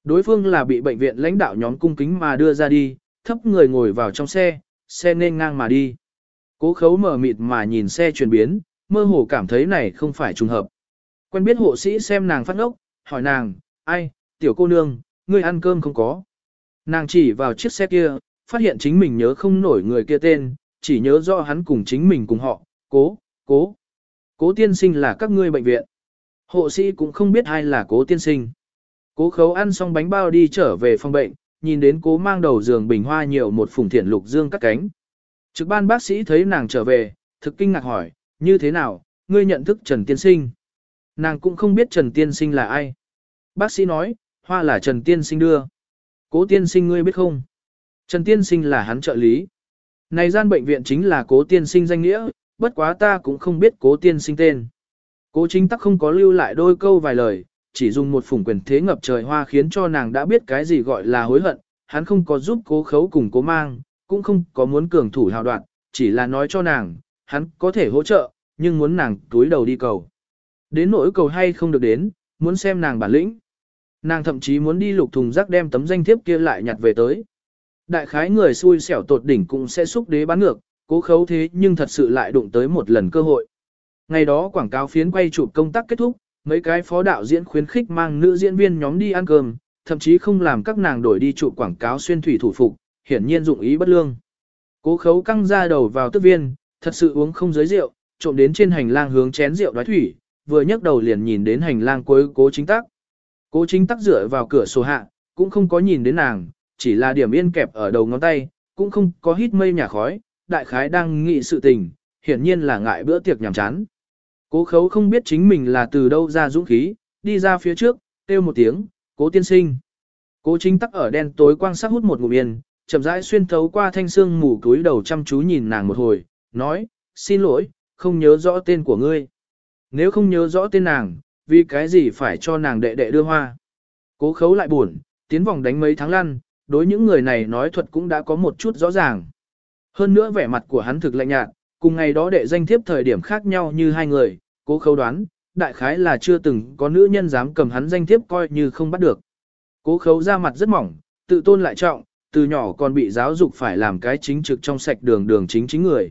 Đối phương là bị bệnh viện lãnh đạo nhóm cung kính mà đưa ra đi, thấp người ngồi vào trong xe, xe nên ngang mà đi. Cố khấu mở mịt mà nhìn xe chuyển biến, mơ hồ cảm thấy này không phải trùng hợp. Quen biết hộ sĩ xem nàng phát ốc, hỏi nàng, ai, tiểu cô nương, ngươi ăn cơm không có. Nàng chỉ vào chiếc xe kia, phát hiện chính mình nhớ không nổi người kia tên, chỉ nhớ rõ hắn cùng chính mình cùng họ, cố, cố. Cố tiên sinh là các ngươi bệnh viện. Hộ sĩ cũng không biết ai là cố tiên sinh. Cố khấu ăn xong bánh bao đi trở về phòng bệnh, nhìn đến cố mang đầu giường bình hoa nhiều một phùng thiện lục dương cắt cánh. Trực ban bác sĩ thấy nàng trở về, thực kinh ngạc hỏi, như thế nào, ngươi nhận thức Trần Tiên Sinh? Nàng cũng không biết Trần Tiên Sinh là ai. Bác sĩ nói, hoa là Trần Tiên Sinh đưa. Cố Tiên Sinh ngươi biết không? Trần Tiên Sinh là hắn trợ lý. Này gian bệnh viện chính là cố Tiên Sinh danh nghĩa, bất quá ta cũng không biết cố Tiên Sinh tên. Cố chính tắc không có lưu lại đôi câu vài lời, chỉ dùng một phủng quyền thế ngập trời hoa khiến cho nàng đã biết cái gì gọi là hối hận, hắn không có giúp cố khấu cùng cố mang, cũng không có muốn cường thủ hào đoạn, chỉ là nói cho nàng, hắn có thể hỗ trợ, nhưng muốn nàng túi đầu đi cầu. Đến nỗi cầu hay không được đến, muốn xem nàng bản lĩnh. Nàng thậm chí muốn đi lục thùng rác đem tấm danh thiếp kia lại nhặt về tới. Đại khái người xui xẻo tột đỉnh cũng sẽ xúc đế bán ngược, cố khấu thế nhưng thật sự lại đụng tới một lần cơ hội. Ngày đó quảng cáo phiến quay chụp công tác kết thúc, mấy cái phó đạo diễn khuyến khích mang nữ diễn viên nhóm đi ăn cơm, thậm chí không làm các nàng đổi đi chụp quảng cáo xuyên thủy thủ phục, hiển nhiên dụng ý bất lương. Cố khấu căng ra đầu vào tức viên, thật sự uống không giới rượu, trộm đến trên hành lang hướng chén rượu đoái thủy, vừa nhấc đầu liền nhìn đến hành lang cuối cố chính tắc. Cố chính tắc dựa vào cửa sổ hạ, cũng không có nhìn đến nàng, chỉ là điểm yên kẹp ở đầu ngón tay, cũng không có hít mây nhà khói, đại khái đang nghị sự tình, hiển nhiên là ngại bữa tiệc nhàm chán. Cố khấu không biết chính mình là từ đâu ra dũng khí, đi ra phía trước, kêu một tiếng, cố tiên sinh. Cố chính tắc ở đen tối quang sắc hút một ngụm yên, chậm rãi xuyên thấu qua thanh xương mù túi đầu chăm chú nhìn nàng một hồi, nói, xin lỗi, không nhớ rõ tên của ngươi. Nếu không nhớ rõ tên nàng, vì cái gì phải cho nàng đệ đệ đưa hoa. Cố khấu lại buồn, tiến vòng đánh mấy tháng lăn, đối những người này nói thuật cũng đã có một chút rõ ràng. Hơn nữa vẻ mặt của hắn thực lạnh nhạt, cùng ngày đó đệ danh thiếp thời điểm khác nhau như hai người, cố khấu đoán, đại khái là chưa từng có nữ nhân dám cầm hắn danh thiếp coi như không bắt được. Cố khấu ra mặt rất mỏng, tự tôn lại trọng, từ nhỏ còn bị giáo dục phải làm cái chính trực trong sạch đường đường chính chính người.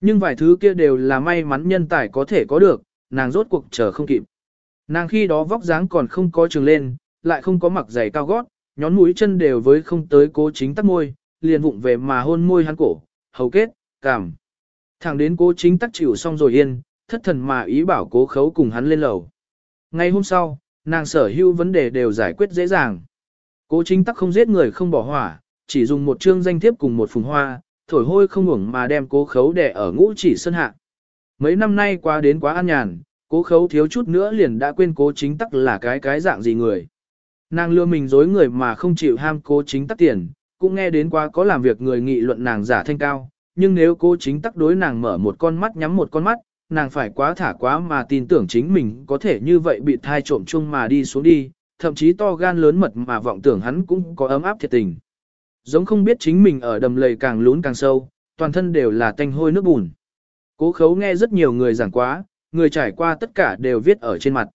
Nhưng vài thứ kia đều là may mắn nhân tài có thể có được, nàng rốt cuộc chờ không kịp. Nàng khi đó vóc dáng còn không có trường lên, lại không có mặc giày cao gót, nhón mũi chân đều với không tới cố chính tắc môi, liền vụng về mà hôn môi hắn cổ, hầu kết, cảm. Thẳng đến cố chính tắc chịu xong rồi yên, thất thần mà ý bảo cố khấu cùng hắn lên lầu. Ngay hôm sau, nàng sở hữu vấn đề đều giải quyết dễ dàng. Cố chính tắc không giết người không bỏ hỏa, chỉ dùng một chương danh thiếp cùng một phùng hoa, thổi hôi không ngủng mà đem cố khấu đẻ ở ngũ chỉ sân hạ. Mấy năm nay qua đến quá an nhàn, cố khấu thiếu chút nữa liền đã quên cố chính tắc là cái cái dạng gì người. Nàng lừa mình dối người mà không chịu ham cố chính tắc tiền, cũng nghe đến qua có làm việc người nghị luận nàng giả thanh cao, nhưng nếu cố chính tắc đối nàng mở một con mắt nhắm một con mắt, nàng phải quá thả quá mà tin tưởng chính mình có thể như vậy bị thai trộm chung mà đi xuống đi, thậm chí to gan lớn mật mà vọng tưởng hắn cũng có ấm áp thiệt tình. Giống không biết chính mình ở đầm lầy càng lún càng sâu, toàn thân đều là tanh hôi nước bùn. Cố khấu nghe rất nhiều người giảng quá, người trải qua tất cả đều viết ở trên mặt.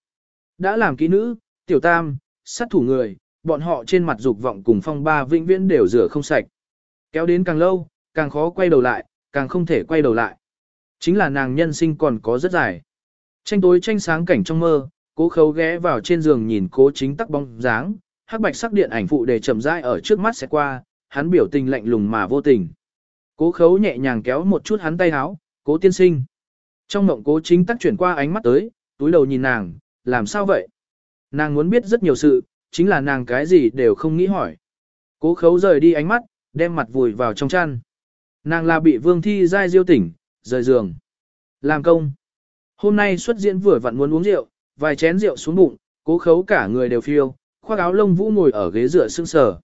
Đã làm kỹ nữ, tiểu tam, sát thủ người, bọn họ trên mặt dục vọng cùng phong ba vĩnh viễn đều rửa không sạch. Kéo đến càng lâu, càng khó quay đầu lại, càng không thể quay đầu lại. Chính là nàng nhân sinh còn có rất dài. Tranh tối tranh sáng cảnh trong mơ, cố khấu ghé vào trên giường nhìn cố chính tắc bóng dáng, hắc bạch sắc điện ảnh phụ để chậm rãi ở trước mắt sẽ qua, hắn biểu tình lạnh lùng mà vô tình. Cố khấu nhẹ nhàng kéo một chút hắn tay háo, cố tiên sinh. Trong mộng cố chính tắc chuyển qua ánh mắt tới, túi đầu nhìn nàng, làm sao vậy? Nàng muốn biết rất nhiều sự, chính là nàng cái gì đều không nghĩ hỏi. Cố khấu rời đi ánh mắt, đem mặt vùi vào trong chăn. Nàng là bị vương thi dai diêu tỉnh, rời giường. Làm công. Hôm nay xuất diễn vừa vặn muốn uống rượu, vài chén rượu xuống bụng, cố khấu cả người đều phiêu, khoác áo lông vũ ngồi ở ghế dựa sưng sờ.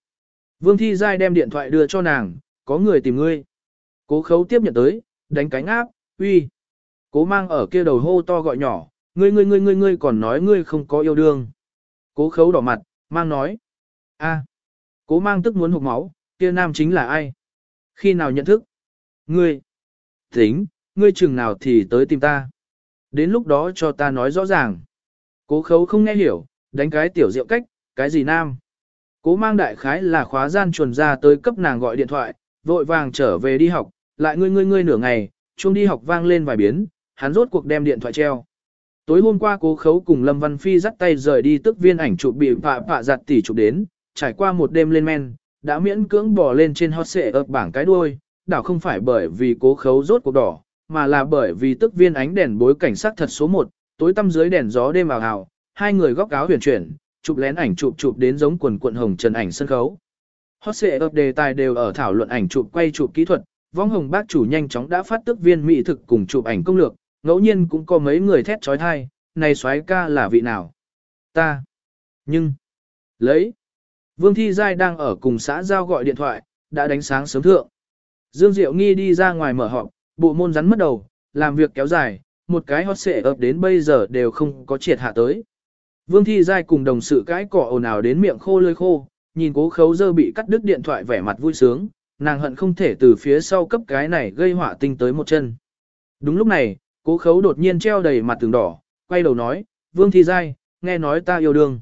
Vương Thi dai đem điện thoại đưa cho nàng, có người tìm ngươi. Cố khấu tiếp nhận tới, đánh cánh áp, uy. Cố mang ở kia đầu hô to gọi nhỏ, ngươi ngươi ngươi ngươi ngươi còn nói ngươi không có yêu đương. Cố khấu đỏ mặt, mang nói. a, cố mang tức muốn hụt máu, kia nam chính là ai? Khi nào nhận thức? Ngươi. Tính, ngươi chừng nào thì tới tìm ta. Đến lúc đó cho ta nói rõ ràng. Cố khấu không nghe hiểu, đánh cái tiểu rượu cách, cái gì nam? Cố mang đại khái là khóa gian chuồn ra tới cấp nàng gọi điện thoại, vội vàng trở về đi học, lại ngươi ngươi ngươi nửa ngày, chuông đi học vang lên vài biến, hắn rốt cuộc đem điện thoại treo. Tối hôm qua cố khấu cùng Lâm Văn Phi dắt tay rời đi tức viên ảnh chụp bị phạ phạ giặt tỉ chụp đến, trải qua một đêm lên men, đã miễn cưỡng bỏ lên trên hot xệ ập bảng cái đuôi, đảo không phải bởi vì cố khấu rốt cuộc đỏ, mà là bởi vì tức viên ánh đèn bối cảnh sắc thật số 1, tối tăm dưới đèn gió đêm ảo ảo, hai người góc áo huyền chuyển, chụp lén ảnh chụp chụp đến giống quần cuộn hồng trần ảnh sân khấu. Hot xệ ập đề tài đều ở thảo luận ảnh chụp quay chụp kỹ thuật, vong hồng bác chủ nhanh chóng đã phát tức viên mỹ thực cùng chụp ảnh công lược, ngẫu nhiên cũng có mấy người thét trói thai, này soái ca là vị nào? Ta. Nhưng. Lấy. Vương Thi Giai đang ở cùng xã giao gọi điện thoại, đã đánh sáng sớm thượng. Dương Diệu Nghi đi ra ngoài mở họp, bộ môn rắn mất đầu, làm việc kéo dài, một cái hot xệ ập đến bây giờ đều không có triệt hạ tới. Vương Thi Giai cùng đồng sự cãi cỏ ồn ào đến miệng khô lơi khô, nhìn cố khấu dơ bị cắt đứt điện thoại vẻ mặt vui sướng, nàng hận không thể từ phía sau cấp cái này gây họa tinh tới một chân. Đúng lúc này, cố khấu đột nhiên treo đầy mặt tường đỏ, quay đầu nói, Vương Thi Giai, nghe nói ta yêu đương.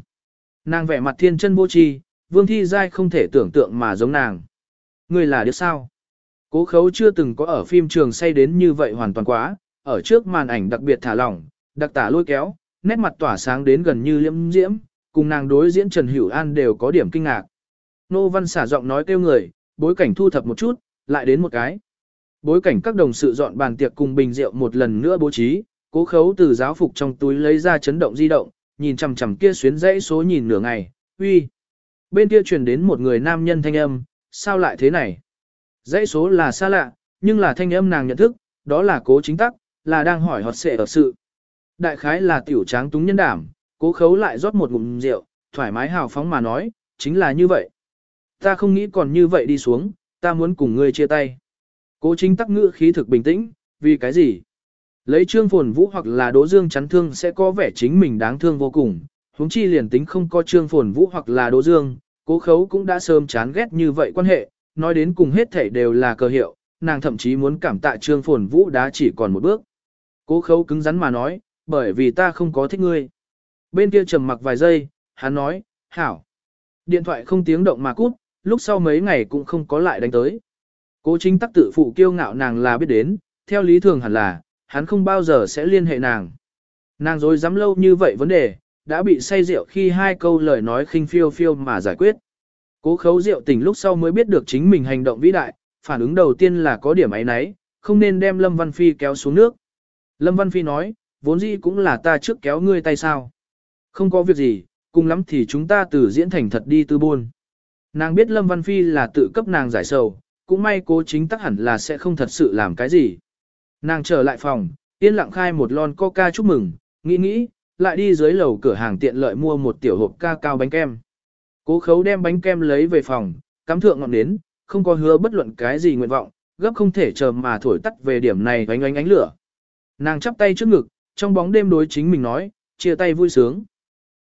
Nàng vẻ mặt thiên chân vô tri, Vương Thi Giai không thể tưởng tượng mà giống nàng. Người là đứa sao? Cố khấu chưa từng có ở phim trường say đến như vậy hoàn toàn quá, ở trước màn ảnh đặc biệt thả lỏng, đặc tả lôi kéo, nét mặt tỏa sáng đến gần như liễm diễm, cùng nàng đối diễn Trần Hữu An đều có điểm kinh ngạc. Nô Văn xả giọng nói kêu người, bối cảnh thu thập một chút, lại đến một cái. Bối cảnh các đồng sự dọn bàn tiệc cùng bình rượu một lần nữa bố trí, cố khấu từ giáo phục trong túi lấy ra chấn động di động, nhìn chằm chằm kia xuyến dãy số nhìn nửa ngày, uy. Bên kia truyền đến một người nam nhân thanh âm, sao lại thế này? Dãy số là xa lạ, nhưng là thanh âm nàng nhận thức, đó là cố chính tắc, là đang hỏi họt xệ ở sự. Đại khái là tiểu tráng túng nhân đảm, cố khấu lại rót một ngụm rượu, thoải mái hào phóng mà nói, chính là như vậy. Ta không nghĩ còn như vậy đi xuống, ta muốn cùng ngươi chia tay. Cố chính tắc ngữ khí thực bình tĩnh, vì cái gì? Lấy trương phồn vũ hoặc là đỗ dương chắn thương sẽ có vẻ chính mình đáng thương vô cùng, huống chi liền tính không có trương phồn vũ hoặc là đỗ dương, cố khấu cũng đã sớm chán ghét như vậy quan hệ, nói đến cùng hết thể đều là cơ hiệu, nàng thậm chí muốn cảm tạ trương phồn vũ đã chỉ còn một bước. Cố khấu cứng rắn mà nói, bởi vì ta không có thích ngươi. Bên kia trầm mặc vài giây, hắn nói, hảo. Điện thoại không tiếng động mà cút, lúc sau mấy ngày cũng không có lại đánh tới. Cố chính tắc tự phụ kiêu ngạo nàng là biết đến, theo lý thường hẳn là, hắn không bao giờ sẽ liên hệ nàng. Nàng dối dám lâu như vậy vấn đề, đã bị say rượu khi hai câu lời nói khinh phiêu phiêu mà giải quyết. Cố khấu rượu tỉnh lúc sau mới biết được chính mình hành động vĩ đại, phản ứng đầu tiên là có điểm ấy nấy, không nên đem Lâm Văn Phi kéo xuống nước. Lâm Văn Phi nói, vốn dĩ cũng là ta trước kéo ngươi tay sao. Không có việc gì, cùng lắm thì chúng ta từ diễn thành thật đi tư buôn. Nàng biết Lâm Văn Phi là tự cấp nàng giải sầu, cũng may cố chính tắc hẳn là sẽ không thật sự làm cái gì. Nàng trở lại phòng, yên lặng khai một lon coca chúc mừng, nghĩ nghĩ, lại đi dưới lầu cửa hàng tiện lợi mua một tiểu hộp ca cao bánh kem. Cố khấu đem bánh kem lấy về phòng, cắm thượng ngọn nến, không có hứa bất luận cái gì nguyện vọng, gấp không thể chờ mà thổi tắt về điểm này ánh ánh ánh lửa. Nàng chắp tay trước ngực, trong bóng đêm đối chính mình nói, chia tay vui sướng.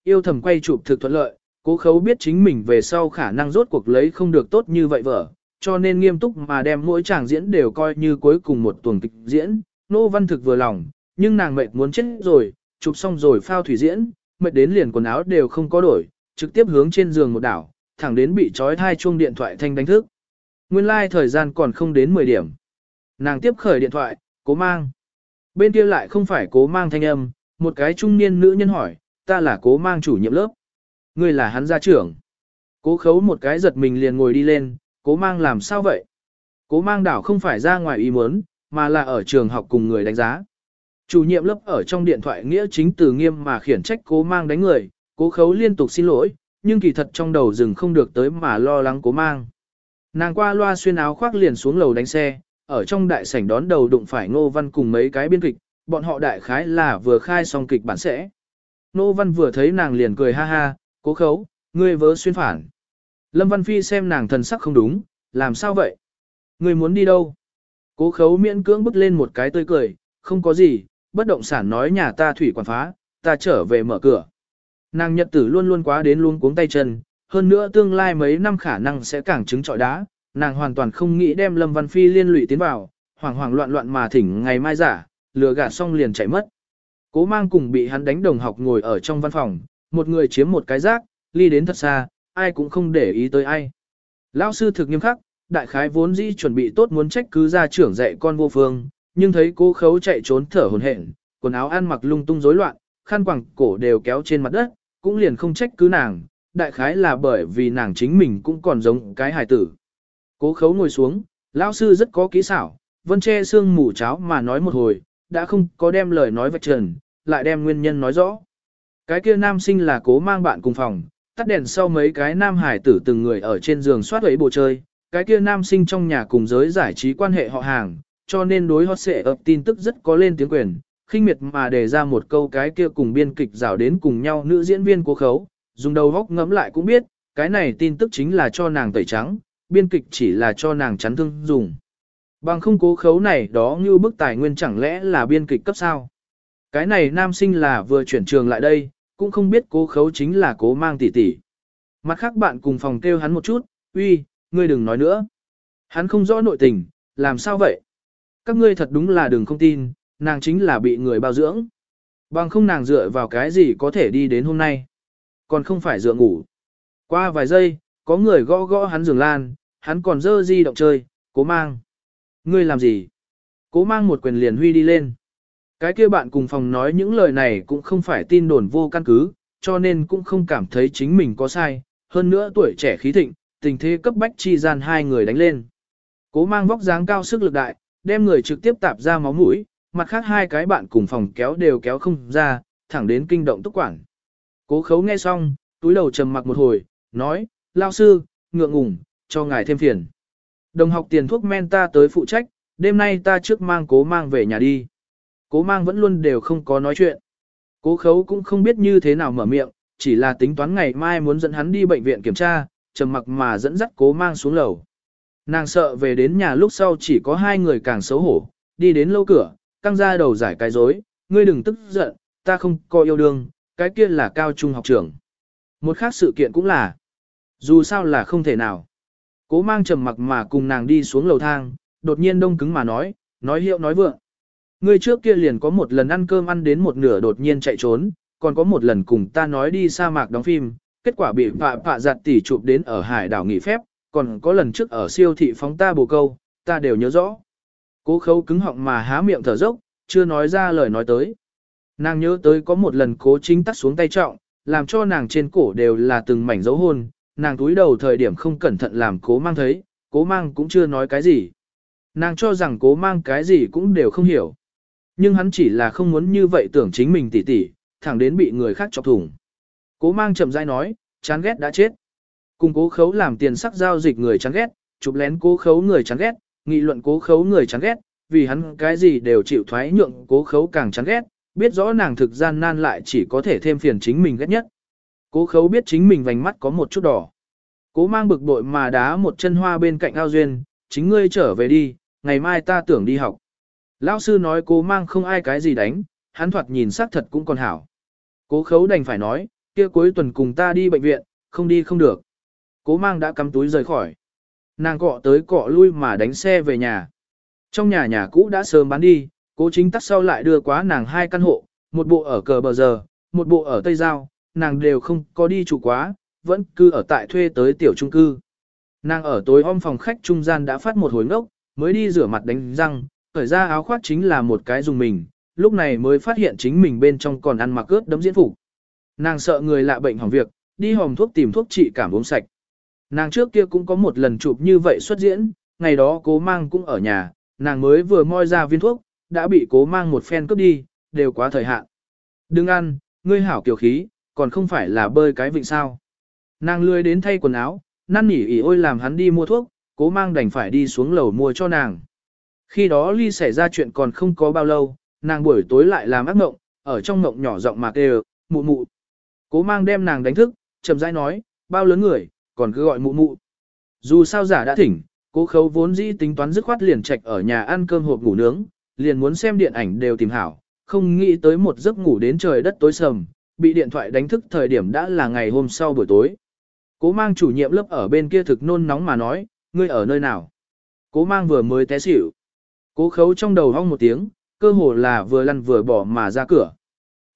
Yêu thầm quay chụp thực thuận lợi, cố khấu biết chính mình về sau khả năng rốt cuộc lấy không được tốt như vậy vở, cho nên nghiêm túc mà đem mỗi chàng diễn đều coi như cuối cùng một tuần kịch diễn. Nô văn thực vừa lòng, nhưng nàng mệt muốn chết rồi, chụp xong rồi phao thủy diễn, mệt đến liền quần áo đều không có đổi, trực tiếp hướng trên giường một đảo, thẳng đến bị trói thai chuông điện thoại thanh đánh thức. Nguyên lai like thời gian còn không đến 10 điểm. Nàng tiếp khởi điện thoại, cố mang. Bên kia lại không phải cố mang thanh âm, một cái trung niên nữ nhân hỏi, ta là cố mang chủ nhiệm lớp. Ngươi là hắn gia trưởng. Cố khấu một cái giật mình liền ngồi đi lên, cố mang làm sao vậy? Cố mang đảo không phải ra ngoài ý muốn, mà là ở trường học cùng người đánh giá. Chủ nhiệm lớp ở trong điện thoại nghĩa chính từ nghiêm mà khiển trách cố mang đánh người, cố khấu liên tục xin lỗi, nhưng kỳ thật trong đầu rừng không được tới mà lo lắng cố mang. Nàng qua loa xuyên áo khoác liền xuống lầu đánh xe, ở trong đại sảnh đón đầu đụng phải Ngô Văn cùng mấy cái biên kịch, bọn họ đại khái là vừa khai xong kịch bản sẽ. Ngô Văn vừa thấy nàng liền cười ha ha, cố khấu, ngươi vớ xuyên phản. Lâm Văn Phi xem nàng thần sắc không đúng, làm sao vậy? Ngươi muốn đi đâu? Cố khấu miễn cưỡng bước lên một cái tươi cười, không có gì, bất động sản nói nhà ta thủy quản phá, ta trở về mở cửa. Nàng nhật tử luôn luôn quá đến luôn cuống tay chân, hơn nữa tương lai mấy năm khả năng sẽ càng trứng trọi đá, nàng hoàn toàn không nghĩ đem Lâm Văn Phi liên lụy tiến vào, hoảng hoảng loạn loạn mà thỉnh ngày mai giả, lừa gạt xong liền chạy mất. Cố mang cùng bị hắn đánh đồng học ngồi ở trong văn phòng, một người chiếm một cái rác, ly đến thật xa, ai cũng không để ý tới ai. Lão sư thực nghiêm khắc, đại khái vốn dĩ chuẩn bị tốt muốn trách cứ ra trưởng dạy con vô phương, nhưng thấy cô khấu chạy trốn thở hồn hển, quần áo ăn mặc lung tung rối loạn, khăn quàng cổ đều kéo trên mặt đất, cũng liền không trách cứ nàng, đại khái là bởi vì nàng chính mình cũng còn giống cái hài tử. Cố khấu ngồi xuống, lão sư rất có kỹ xảo, vân che xương mù cháo mà nói một hồi, đã không có đem lời nói vạch trần, lại đem nguyên nhân nói rõ. Cái kia nam sinh là cố mang bạn cùng phòng, tắt đèn sau mấy cái nam hải tử từng người ở trên giường soát ấy bộ chơi, cái kia nam sinh trong nhà cùng giới giải trí quan hệ họ hàng, cho nên đối hot xệ ập tin tức rất có lên tiếng quyền, khinh miệt mà đề ra một câu cái kia cùng biên kịch rào đến cùng nhau nữ diễn viên cố khấu, dùng đầu góc ngẫm lại cũng biết, cái này tin tức chính là cho nàng tẩy trắng, biên kịch chỉ là cho nàng chắn thương dùng. Bằng không cố khấu này đó như bức tài nguyên chẳng lẽ là biên kịch cấp sao. Cái này nam sinh là vừa chuyển trường lại đây, cũng không biết cố khấu chính là cố mang tỷ tỷ. Mặt khác bạn cùng phòng kêu hắn một chút, uy, ngươi đừng nói nữa. Hắn không rõ nội tình, làm sao vậy? Các ngươi thật đúng là đừng không tin, nàng chính là bị người bao dưỡng. Bằng không nàng dựa vào cái gì có thể đi đến hôm nay. Còn không phải dựa ngủ. Qua vài giây, có người gõ gõ hắn giường lan, hắn còn dơ di động chơi, cố mang. Ngươi làm gì? Cố mang một quyền liền huy đi lên. Cái kia bạn cùng phòng nói những lời này cũng không phải tin đồn vô căn cứ, cho nên cũng không cảm thấy chính mình có sai. Hơn nữa tuổi trẻ khí thịnh, tình thế cấp bách chi gian hai người đánh lên. Cố mang vóc dáng cao sức lực đại, đem người trực tiếp tạp ra máu mũi, mặt khác hai cái bạn cùng phòng kéo đều kéo không ra, thẳng đến kinh động túc quản. Cố khấu nghe xong, túi đầu trầm mặc một hồi, nói, lao sư, ngượng ngùng, cho ngài thêm phiền. Đồng học tiền thuốc men ta tới phụ trách, đêm nay ta trước mang cố mang về nhà đi. Cố mang vẫn luôn đều không có nói chuyện. Cố khấu cũng không biết như thế nào mở miệng, chỉ là tính toán ngày mai muốn dẫn hắn đi bệnh viện kiểm tra, trầm mặc mà dẫn dắt cố mang xuống lầu. Nàng sợ về đến nhà lúc sau chỉ có hai người càng xấu hổ, đi đến lâu cửa, căng ra đầu giải cái dối, ngươi đừng tức giận, ta không có yêu đương, cái kia là cao trung học trưởng. Một khác sự kiện cũng là, dù sao là không thể nào. Cố mang trầm mặc mà cùng nàng đi xuống lầu thang, đột nhiên đông cứng mà nói, nói hiệu nói vượng. Ngươi trước kia liền có một lần ăn cơm ăn đến một nửa đột nhiên chạy trốn, còn có một lần cùng ta nói đi sa mạc đóng phim, kết quả bị phạ phạ giặt tỉ chụp đến ở hải đảo nghỉ phép, còn có lần trước ở siêu thị phóng ta bồ câu, ta đều nhớ rõ. Cố khấu cứng họng mà há miệng thở dốc, chưa nói ra lời nói tới. Nàng nhớ tới có một lần cố chính tắt xuống tay trọng, làm cho nàng trên cổ đều là từng mảnh dấu hôn, nàng túi đầu thời điểm không cẩn thận làm cố mang thấy, cố mang cũng chưa nói cái gì. Nàng cho rằng cố mang cái gì cũng đều không hiểu. Nhưng hắn chỉ là không muốn như vậy tưởng chính mình tỉ tỉ, thẳng đến bị người khác chọc thủng. Cố mang chậm rãi nói, chán ghét đã chết. Cùng cố khấu làm tiền sắc giao dịch người chán ghét, chụp lén cố khấu người chán ghét, nghị luận cố khấu người chán ghét, vì hắn cái gì đều chịu thoái nhượng cố khấu càng chán ghét, biết rõ nàng thực gian nan lại chỉ có thể thêm phiền chính mình ghét nhất. Cố khấu biết chính mình vành mắt có một chút đỏ. Cố mang bực bội mà đá một chân hoa bên cạnh ao duyên, chính ngươi trở về đi, ngày mai ta tưởng đi học. Lão sư nói cố mang không ai cái gì đánh, hắn thoạt nhìn xác thật cũng còn hảo. Cố khấu đành phải nói, kia cuối tuần cùng ta đi bệnh viện, không đi không được. Cố mang đã cắm túi rời khỏi. Nàng cọ tới cọ lui mà đánh xe về nhà. Trong nhà nhà cũ đã sớm bán đi, cố chính tắt sau lại đưa quá nàng hai căn hộ, một bộ ở cờ bờ giờ, một bộ ở Tây Giao, nàng đều không có đi chủ quá, vẫn cư ở tại thuê tới tiểu trung cư. Nàng ở tối om phòng khách trung gian đã phát một hồi ngốc, mới đi rửa mặt đánh răng, khởi ra áo khoác chính là một cái dùng mình, lúc này mới phát hiện chính mình bên trong còn ăn mặc ướt đấm diễn phục. Nàng sợ người lạ bệnh hỏng việc, đi hòm thuốc tìm thuốc trị cảm uống sạch. Nàng trước kia cũng có một lần chụp như vậy xuất diễn, ngày đó cố mang cũng ở nhà, nàng mới vừa moi ra viên thuốc, đã bị cố mang một phen cướp đi, đều quá thời hạn. Đừng ăn, ngươi hảo kiểu khí, còn không phải là bơi cái vịnh sao. Nàng lười đến thay quần áo, năn nỉ ỉ ôi làm hắn đi mua thuốc, cố mang đành phải đi xuống lầu mua cho nàng. Khi đó ly xảy ra chuyện còn không có bao lâu, nàng buổi tối lại làm ác mộng, ở trong mộng nhỏ giọng mà kêu, mụ mụ. Cố mang đem nàng đánh thức, chậm rãi nói, bao lớn người, còn cứ gọi mụ mụ. Dù sao giả đã thỉnh, cố khấu vốn dĩ tính toán dứt khoát liền trạch ở nhà ăn cơm hộp ngủ nướng, liền muốn xem điện ảnh đều tìm hảo, không nghĩ tới một giấc ngủ đến trời đất tối sầm, bị điện thoại đánh thức thời điểm đã là ngày hôm sau buổi tối. Cố mang chủ nhiệm lớp ở bên kia thực nôn nóng mà nói, ngươi ở nơi nào? Cố mang vừa mới té xỉu. Cố khấu trong đầu hong một tiếng, cơ hồ là vừa lăn vừa bỏ mà ra cửa.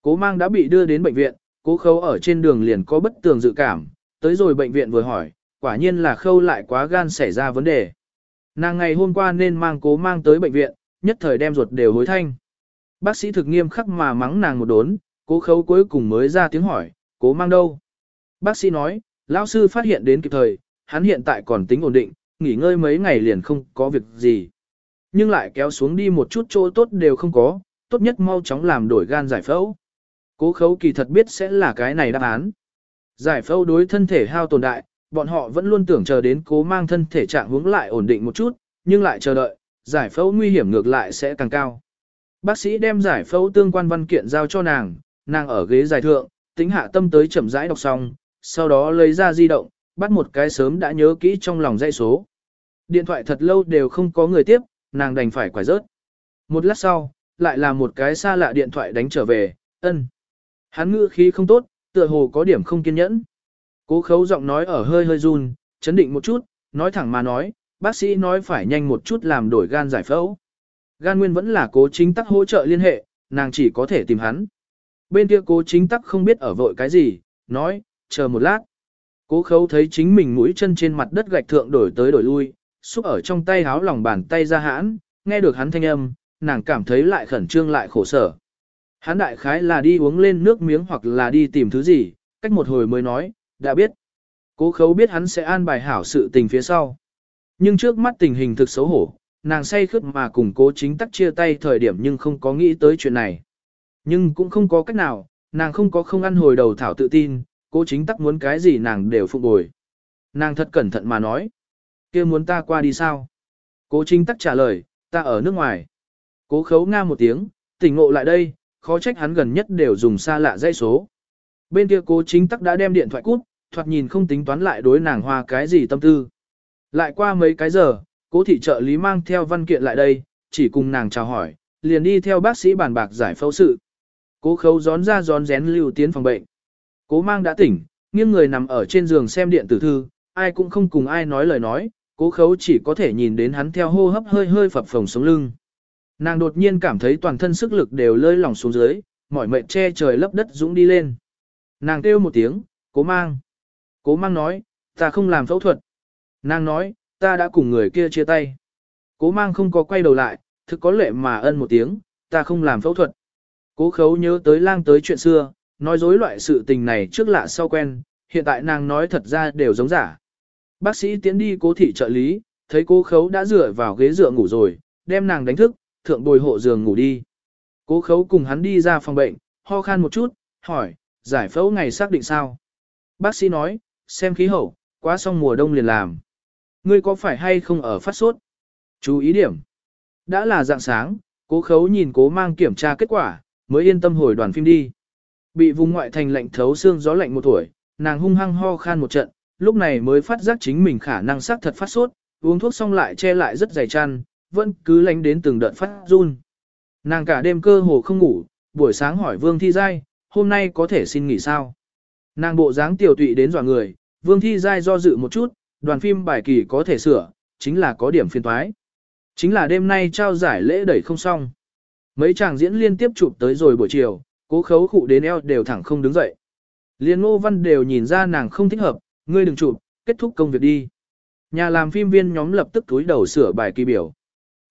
Cố mang đã bị đưa đến bệnh viện, cố khấu ở trên đường liền có bất tường dự cảm, tới rồi bệnh viện vừa hỏi, quả nhiên là khâu lại quá gan xảy ra vấn đề. Nàng ngày hôm qua nên mang cố mang tới bệnh viện, nhất thời đem ruột đều hối thanh. Bác sĩ thực nghiêm khắc mà mắng nàng một đốn, cố khấu cuối cùng mới ra tiếng hỏi, cố mang đâu? Bác sĩ nói, lão sư phát hiện đến kịp thời, hắn hiện tại còn tính ổn định, nghỉ ngơi mấy ngày liền không có việc gì. Nhưng lại kéo xuống đi một chút chỗ tốt đều không có, tốt nhất mau chóng làm đổi gan giải phẫu. Cố khấu kỳ thật biết sẽ là cái này đáp án. Giải phẫu đối thân thể hao tồn đại, bọn họ vẫn luôn tưởng chờ đến cố mang thân thể trạng hướng lại ổn định một chút, nhưng lại chờ đợi, giải phẫu nguy hiểm ngược lại sẽ càng cao. Bác sĩ đem giải phẫu tương quan văn kiện giao cho nàng, nàng ở ghế giải thượng, tính hạ tâm tới chậm rãi đọc xong, sau đó lấy ra di động, bắt một cái sớm đã nhớ kỹ trong lòng dãy số. Điện thoại thật lâu đều không có người tiếp, nàng đành phải quải rớt. Một lát sau, lại là một cái xa lạ điện thoại đánh trở về, ân. Hắn ngữ khí không tốt, tựa hồ có điểm không kiên nhẫn. Cố khấu giọng nói ở hơi hơi run, chấn định một chút, nói thẳng mà nói, bác sĩ nói phải nhanh một chút làm đổi gan giải phẫu. Gan nguyên vẫn là cố chính tắc hỗ trợ liên hệ, nàng chỉ có thể tìm hắn. Bên kia cố chính tắc không biết ở vội cái gì, nói, chờ một lát. Cố khấu thấy chính mình mũi chân trên mặt đất gạch thượng đổi tới đổi lui, xúc ở trong tay háo lòng bàn tay ra hãn, nghe được hắn thanh âm, nàng cảm thấy lại khẩn trương lại khổ sở. Hắn đại khái là đi uống lên nước miếng hoặc là đi tìm thứ gì, cách một hồi mới nói, đã biết. Cố khấu biết hắn sẽ an bài hảo sự tình phía sau. Nhưng trước mắt tình hình thực xấu hổ, nàng say khướt mà cùng cố chính tắc chia tay thời điểm nhưng không có nghĩ tới chuyện này. Nhưng cũng không có cách nào, nàng không có không ăn hồi đầu thảo tự tin, cố chính tắc muốn cái gì nàng đều phục bồi. Nàng thật cẩn thận mà nói kia muốn ta qua đi sao? Cố chính tắc trả lời, ta ở nước ngoài. Cố khấu nga một tiếng, tỉnh ngộ lại đây, khó trách hắn gần nhất đều dùng xa lạ dây số. Bên kia cố chính tắc đã đem điện thoại cút, thoạt nhìn không tính toán lại đối nàng hoa cái gì tâm tư. Lại qua mấy cái giờ, cố thị trợ lý mang theo văn kiện lại đây, chỉ cùng nàng chào hỏi, liền đi theo bác sĩ bàn bạc giải phẫu sự. Cố khấu gión ra gión rén lưu tiến phòng bệnh. Cố mang đã tỉnh, nghiêng người nằm ở trên giường xem điện tử thư, ai cũng không cùng ai nói lời nói, cố khấu chỉ có thể nhìn đến hắn theo hô hấp hơi hơi phập phồng sống lưng. Nàng đột nhiên cảm thấy toàn thân sức lực đều lơi lỏng xuống dưới, mỏi mệt che trời lấp đất dũng đi lên. Nàng kêu một tiếng, cố mang. Cố mang nói, ta không làm phẫu thuật. Nàng nói, ta đã cùng người kia chia tay. Cố mang không có quay đầu lại, thực có lệ mà ân một tiếng, ta không làm phẫu thuật. Cố khấu nhớ tới lang tới chuyện xưa, nói dối loại sự tình này trước lạ sau quen, hiện tại nàng nói thật ra đều giống giả. Bác sĩ tiến đi cố thị trợ lý, thấy cố khấu đã dựa vào ghế dựa ngủ rồi, đem nàng đánh thức, thượng bồi hộ giường ngủ đi. Cố khấu cùng hắn đi ra phòng bệnh, ho khan một chút, hỏi, giải phẫu ngày xác định sao? Bác sĩ nói, xem khí hậu, quá xong mùa đông liền làm. Ngươi có phải hay không ở phát sốt? Chú ý điểm. Đã là dạng sáng, cố khấu nhìn cố mang kiểm tra kết quả, mới yên tâm hồi đoàn phim đi. Bị vùng ngoại thành lạnh thấu xương gió lạnh một tuổi, nàng hung hăng ho khan một trận, lúc này mới phát giác chính mình khả năng xác thật phát sốt, uống thuốc xong lại che lại rất dày chăn, vẫn cứ lánh đến từng đợt phát run. Nàng cả đêm cơ hồ không ngủ, buổi sáng hỏi Vương Thi Giai, hôm nay có thể xin nghỉ sao? Nàng bộ dáng tiểu tụy đến dọa người, Vương Thi Giai do dự một chút, đoàn phim bài kỳ có thể sửa, chính là có điểm phiên toái. Chính là đêm nay trao giải lễ đẩy không xong. Mấy chàng diễn liên tiếp chụp tới rồi buổi chiều, cố khấu khụ đến eo đều thẳng không đứng dậy. Liên ngô văn đều nhìn ra nàng không thích hợp, ngươi đừng chụp, kết thúc công việc đi. Nhà làm phim viên nhóm lập tức túi đầu sửa bài kỳ biểu.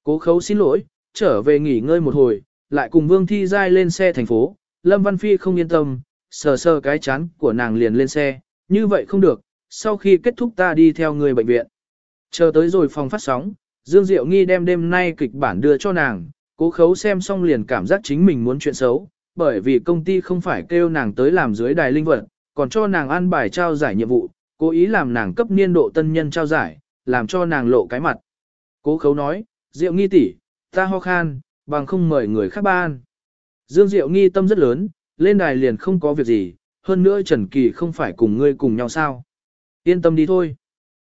Cố khấu xin lỗi, trở về nghỉ ngơi một hồi, lại cùng Vương Thi Giai lên xe thành phố. Lâm Văn Phi không yên tâm, sờ sờ cái chán của nàng liền lên xe, như vậy không được, sau khi kết thúc ta đi theo người bệnh viện. Chờ tới rồi phòng phát sóng, Dương Diệu Nghi đem đêm nay kịch bản đưa cho nàng, cố khấu xem xong liền cảm giác chính mình muốn chuyện xấu, bởi vì công ty không phải kêu nàng tới làm dưới đài linh vật, còn cho nàng ăn bài trao giải nhiệm vụ, cố ý làm nàng cấp niên độ tân nhân trao giải, làm cho nàng lộ cái mặt. Cố khấu nói, Diệu Nghi tỷ, ta ho khan, bằng không mời người khác ban. Dương Diệu Nghi tâm rất lớn, lên đài liền không có việc gì, hơn nữa Trần Kỳ không phải cùng ngươi cùng nhau sao. Yên tâm đi thôi.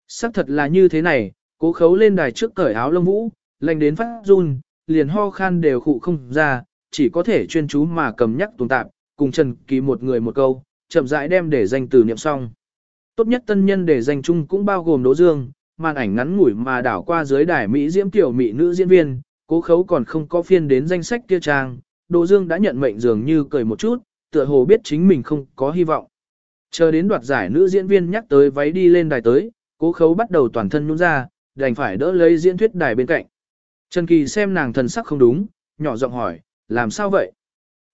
Sắc thật là như thế này, cố khấu lên đài trước cởi áo lông vũ, lạnh đến phát run, liền ho khan đều khụ không ra, chỉ có thể chuyên chú mà cầm nhắc tồn tạp, cùng Trần Kỳ một người một câu, chậm rãi đem để danh từ niệm xong. Tốt nhất tân nhân để danh chung cũng bao gồm Đỗ Dương, màn ảnh ngắn ngủi mà đảo qua dưới đài Mỹ diễm tiểu Mỹ nữ diễn viên, cố khấu còn không có phiên đến danh sách kia trang, Đỗ Dương đã nhận mệnh dường như cười một chút, tựa hồ biết chính mình không có hy vọng. Chờ đến đoạt giải nữ diễn viên nhắc tới váy đi lên đài tới, cố khấu bắt đầu toàn thân nhún ra, đành phải đỡ lấy diễn thuyết đài bên cạnh. Trần Kỳ xem nàng thần sắc không đúng, nhỏ giọng hỏi, làm sao vậy?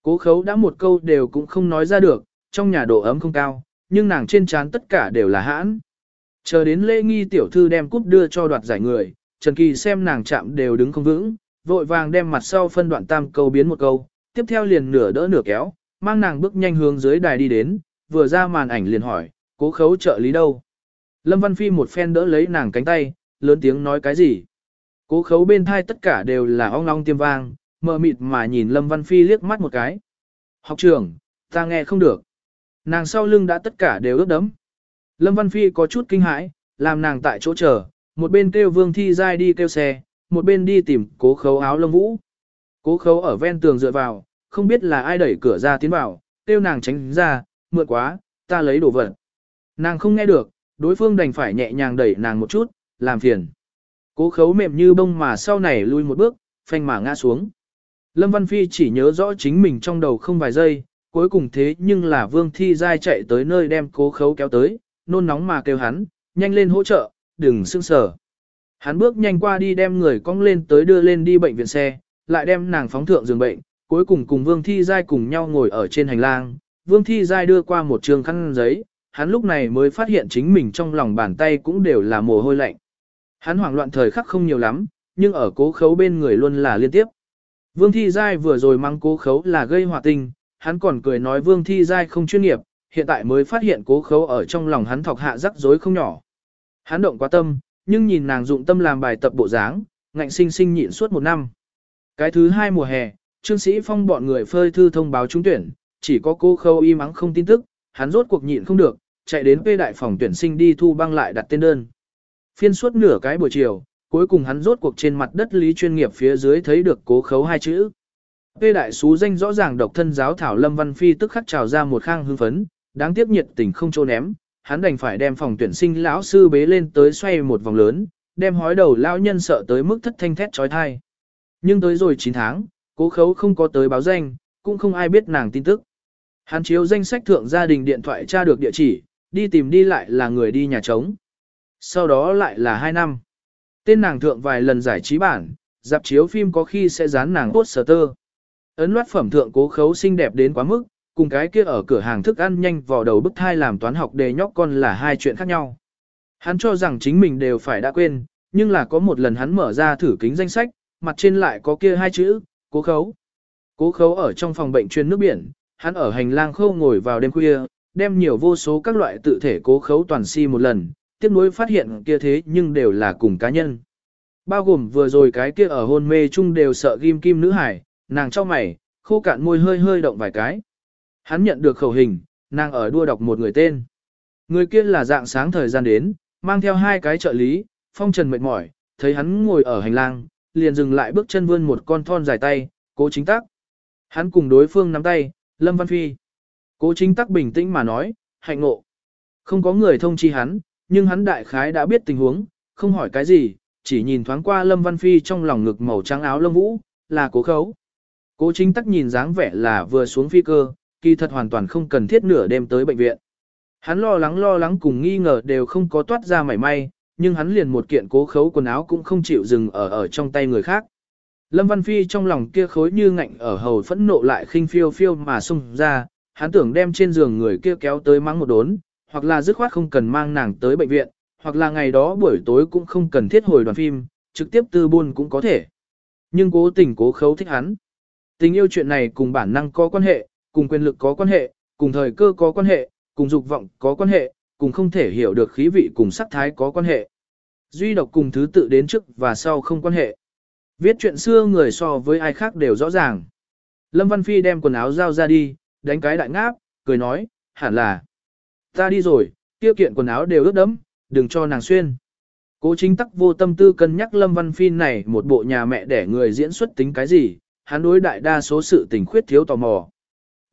Cố khấu đã một câu đều cũng không nói ra được, trong nhà độ ấm không cao, nhưng nàng trên trán tất cả đều là hãn. Chờ đến lễ nghi tiểu thư đem cúp đưa cho đoạt giải người, Trần Kỳ xem nàng chạm đều đứng không vững, vội vàng đem mặt sau phân đoạn tam câu biến một câu, tiếp theo liền nửa đỡ nửa kéo, mang nàng bước nhanh hướng dưới đài đi đến, vừa ra màn ảnh liền hỏi, cố khấu trợ lý đâu? Lâm Văn Phi một phen đỡ lấy nàng cánh tay, lớn tiếng nói cái gì? Cố khấu bên thai tất cả đều là ong long tiêm vang, mờ mịt mà nhìn Lâm Văn Phi liếc mắt một cái. Học trưởng, ta nghe không được. Nàng sau lưng đã tất cả đều ướt đấm. Lâm Văn Phi có chút kinh hãi, làm nàng tại chỗ chờ, một bên kêu Vương Thi Giai đi kêu xe, một bên đi tìm cố khấu áo lông vũ. Cố khấu ở ven tường dựa vào, không biết là ai đẩy cửa ra tiến vào, kêu nàng tránh ra, mượn quá, ta lấy đồ vật. Nàng không nghe được, đối phương đành phải nhẹ nhàng đẩy nàng một chút, làm phiền. Cố khấu mềm như bông mà sau này lui một bước, phanh mà ngã xuống. Lâm Văn Phi chỉ nhớ rõ chính mình trong đầu không vài giây, cuối cùng thế nhưng là Vương Thi Giai chạy tới nơi đem cố khấu kéo tới, nôn nóng mà kêu hắn, nhanh lên hỗ trợ, đừng sưng sở. Hắn bước nhanh qua đi đem người cong lên tới đưa lên đi bệnh viện xe, lại đem nàng phóng thượng giường bệnh, cuối cùng cùng Vương Thi Giai cùng nhau ngồi ở trên hành lang. Vương Thi Giai đưa qua một trường khăn giấy, hắn lúc này mới phát hiện chính mình trong lòng bàn tay cũng đều là mồ hôi lạnh. Hắn hoảng loạn thời khắc không nhiều lắm, nhưng ở cố khấu bên người luôn là liên tiếp. Vương Thi Giai vừa rồi mang cố khấu là gây hòa tình, hắn còn cười nói Vương Thi Giai không chuyên nghiệp, hiện tại mới phát hiện cố khấu ở trong lòng hắn thọc hạ rắc rối không nhỏ. Hắn động quá tâm, nhưng nhìn nàng dụng tâm làm bài tập bộ dáng, ngạnh sinh sinh nhịn suốt một năm. Cái thứ hai mùa hè, Trương Sĩ Phong bọn người phơi thư thông báo trúng tuyển, chỉ có cô khâu y mắng không tin tức, hắn rốt cuộc nhịn không được, chạy đến phê đại phòng tuyển sinh đi thu băng lại đặt tên đơn. Phiên suốt nửa cái buổi chiều, cuối cùng hắn rốt cuộc trên mặt đất lý chuyên nghiệp phía dưới thấy được cố khấu hai chữ. Tê đại sứ danh rõ ràng độc thân giáo thảo Lâm Văn Phi tức khắc trào ra một khang hưng phấn, đáng tiếc nhiệt tình không chỗ ném, hắn đành phải đem phòng tuyển sinh lão sư bế lên tới xoay một vòng lớn, đem hói đầu lão nhân sợ tới mức thất thanh thét chói tai. Nhưng tới rồi 9 tháng, cố khấu không có tới báo danh, cũng không ai biết nàng tin tức. Hắn chiếu danh sách thượng gia đình điện thoại tra được địa chỉ, đi tìm đi lại là người đi nhà trống. Sau đó lại là 2 năm. Tên nàng thượng vài lần giải trí bản, dạp chiếu phim có khi sẽ dán nàng poster. Ấn loát phẩm thượng cố khấu xinh đẹp đến quá mức, cùng cái kia ở cửa hàng thức ăn nhanh vò đầu bức thai làm toán học đề nhóc con là hai chuyện khác nhau. Hắn cho rằng chính mình đều phải đã quên, nhưng là có một lần hắn mở ra thử kính danh sách, mặt trên lại có kia hai chữ, cố khấu. Cố khấu ở trong phòng bệnh chuyên nước biển, hắn ở hành lang khâu ngồi vào đêm khuya, đem nhiều vô số các loại tự thể cố khấu toàn si một lần, tiếp nối phát hiện kia thế nhưng đều là cùng cá nhân. Bao gồm vừa rồi cái kia ở hôn mê chung đều sợ ghim kim nữ hải, nàng cho mày, khô cạn môi hơi hơi động vài cái. Hắn nhận được khẩu hình, nàng ở đua đọc một người tên. Người kia là dạng sáng thời gian đến, mang theo hai cái trợ lý, phong trần mệt mỏi, thấy hắn ngồi ở hành lang, liền dừng lại bước chân vươn một con thon dài tay, cố chính tắc. Hắn cùng đối phương nắm tay, Lâm Văn Phi. Cố chính tắc bình tĩnh mà nói, hạnh ngộ. Không có người thông chi hắn, nhưng hắn đại khái đã biết tình huống, không hỏi cái gì, chỉ nhìn thoáng qua Lâm Văn Phi trong lòng ngực màu trắng áo lông vũ, là cố khấu. Cố chính tắc nhìn dáng vẻ là vừa xuống phi cơ, kỳ thật hoàn toàn không cần thiết nửa đêm tới bệnh viện. Hắn lo lắng lo lắng cùng nghi ngờ đều không có toát ra mảy may, nhưng hắn liền một kiện cố khấu quần áo cũng không chịu dừng ở ở trong tay người khác. Lâm Văn Phi trong lòng kia khối như ngạnh ở hầu phẫn nộ lại khinh phiêu phiêu mà xung ra, hắn tưởng đem trên giường người kia kéo tới mắng một đốn, hoặc là dứt khoát không cần mang nàng tới bệnh viện, hoặc là ngày đó buổi tối cũng không cần thiết hồi đoàn phim, trực tiếp tư buôn cũng có thể. Nhưng cố tình cố khấu thích hắn. Tình yêu chuyện này cùng bản năng có quan hệ, cùng quyền lực có quan hệ, cùng thời cơ có quan hệ, cùng dục vọng có quan hệ, cùng không thể hiểu được khí vị cùng sắc thái có quan hệ. Duy độc cùng thứ tự đến trước và sau không quan hệ. Viết chuyện xưa người so với ai khác đều rõ ràng. Lâm Văn Phi đem quần áo giao ra đi, đánh cái đại ngáp, cười nói, hẳn là. Ta đi rồi, tiêu kiện quần áo đều ướt đẫm, đừng cho nàng xuyên. Cố chính tắc vô tâm tư cân nhắc Lâm Văn Phi này một bộ nhà mẹ để người diễn xuất tính cái gì, hắn đối đại đa số sự tình khuyết thiếu tò mò.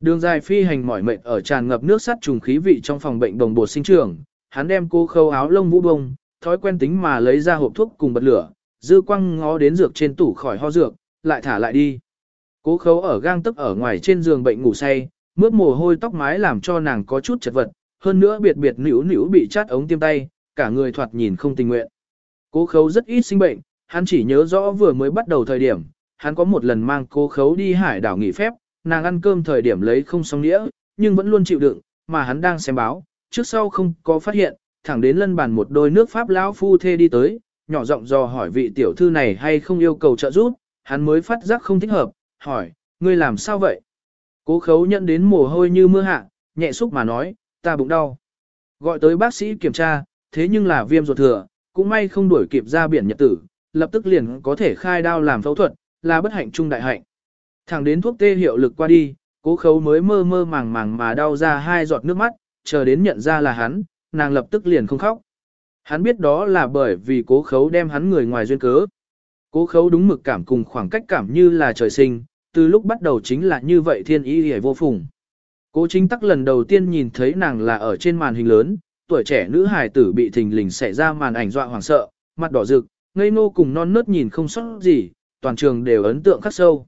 Đường dài phi hành mỏi mệt ở tràn ngập nước sắt trùng khí vị trong phòng bệnh đồng bộ sinh trưởng, hắn đem cô khâu áo lông vũ bông, thói quen tính mà lấy ra hộp thuốc cùng bật lửa, dư quăng ngó đến dược trên tủ khỏi ho dược, lại thả lại đi. Cố khấu ở gang tức ở ngoài trên giường bệnh ngủ say, mướt mồ hôi tóc mái làm cho nàng có chút chật vật, hơn nữa biệt biệt nữu nữu bị chát ống tiêm tay, cả người thoạt nhìn không tình nguyện. Cố khấu rất ít sinh bệnh, hắn chỉ nhớ rõ vừa mới bắt đầu thời điểm, hắn có một lần mang cô khấu đi hải đảo nghỉ phép, nàng ăn cơm thời điểm lấy không xong đĩa, nhưng vẫn luôn chịu đựng, mà hắn đang xem báo, trước sau không có phát hiện, thẳng đến lân bàn một đôi nước Pháp lão phu thê đi tới, nhỏ giọng dò hỏi vị tiểu thư này hay không yêu cầu trợ giúp, hắn mới phát giác không thích hợp, hỏi, ngươi làm sao vậy? Cố khấu nhận đến mồ hôi như mưa hạ, nhẹ xúc mà nói, ta bụng đau. Gọi tới bác sĩ kiểm tra, thế nhưng là viêm ruột thừa, cũng may không đuổi kịp ra biển nhật tử, lập tức liền có thể khai đao làm phẫu thuật, là bất hạnh trung đại hạnh. Thẳng đến thuốc tê hiệu lực qua đi, cố khấu mới mơ mơ màng màng mà đau ra hai giọt nước mắt, chờ đến nhận ra là hắn, nàng lập tức liền không khóc. Hắn biết đó là bởi vì cố khấu đem hắn người ngoài duyên cớ. Cố khấu đúng mực cảm cùng khoảng cách cảm như là trời sinh, từ lúc bắt đầu chính là như vậy thiên ý hề vô phùng. Cố chính tắc lần đầu tiên nhìn thấy nàng là ở trên màn hình lớn, tuổi trẻ nữ hài tử bị thình lình xảy ra màn ảnh dọa hoảng sợ, mặt đỏ rực, ngây ngô cùng non nớt nhìn không sót gì, toàn trường đều ấn tượng khắc sâu.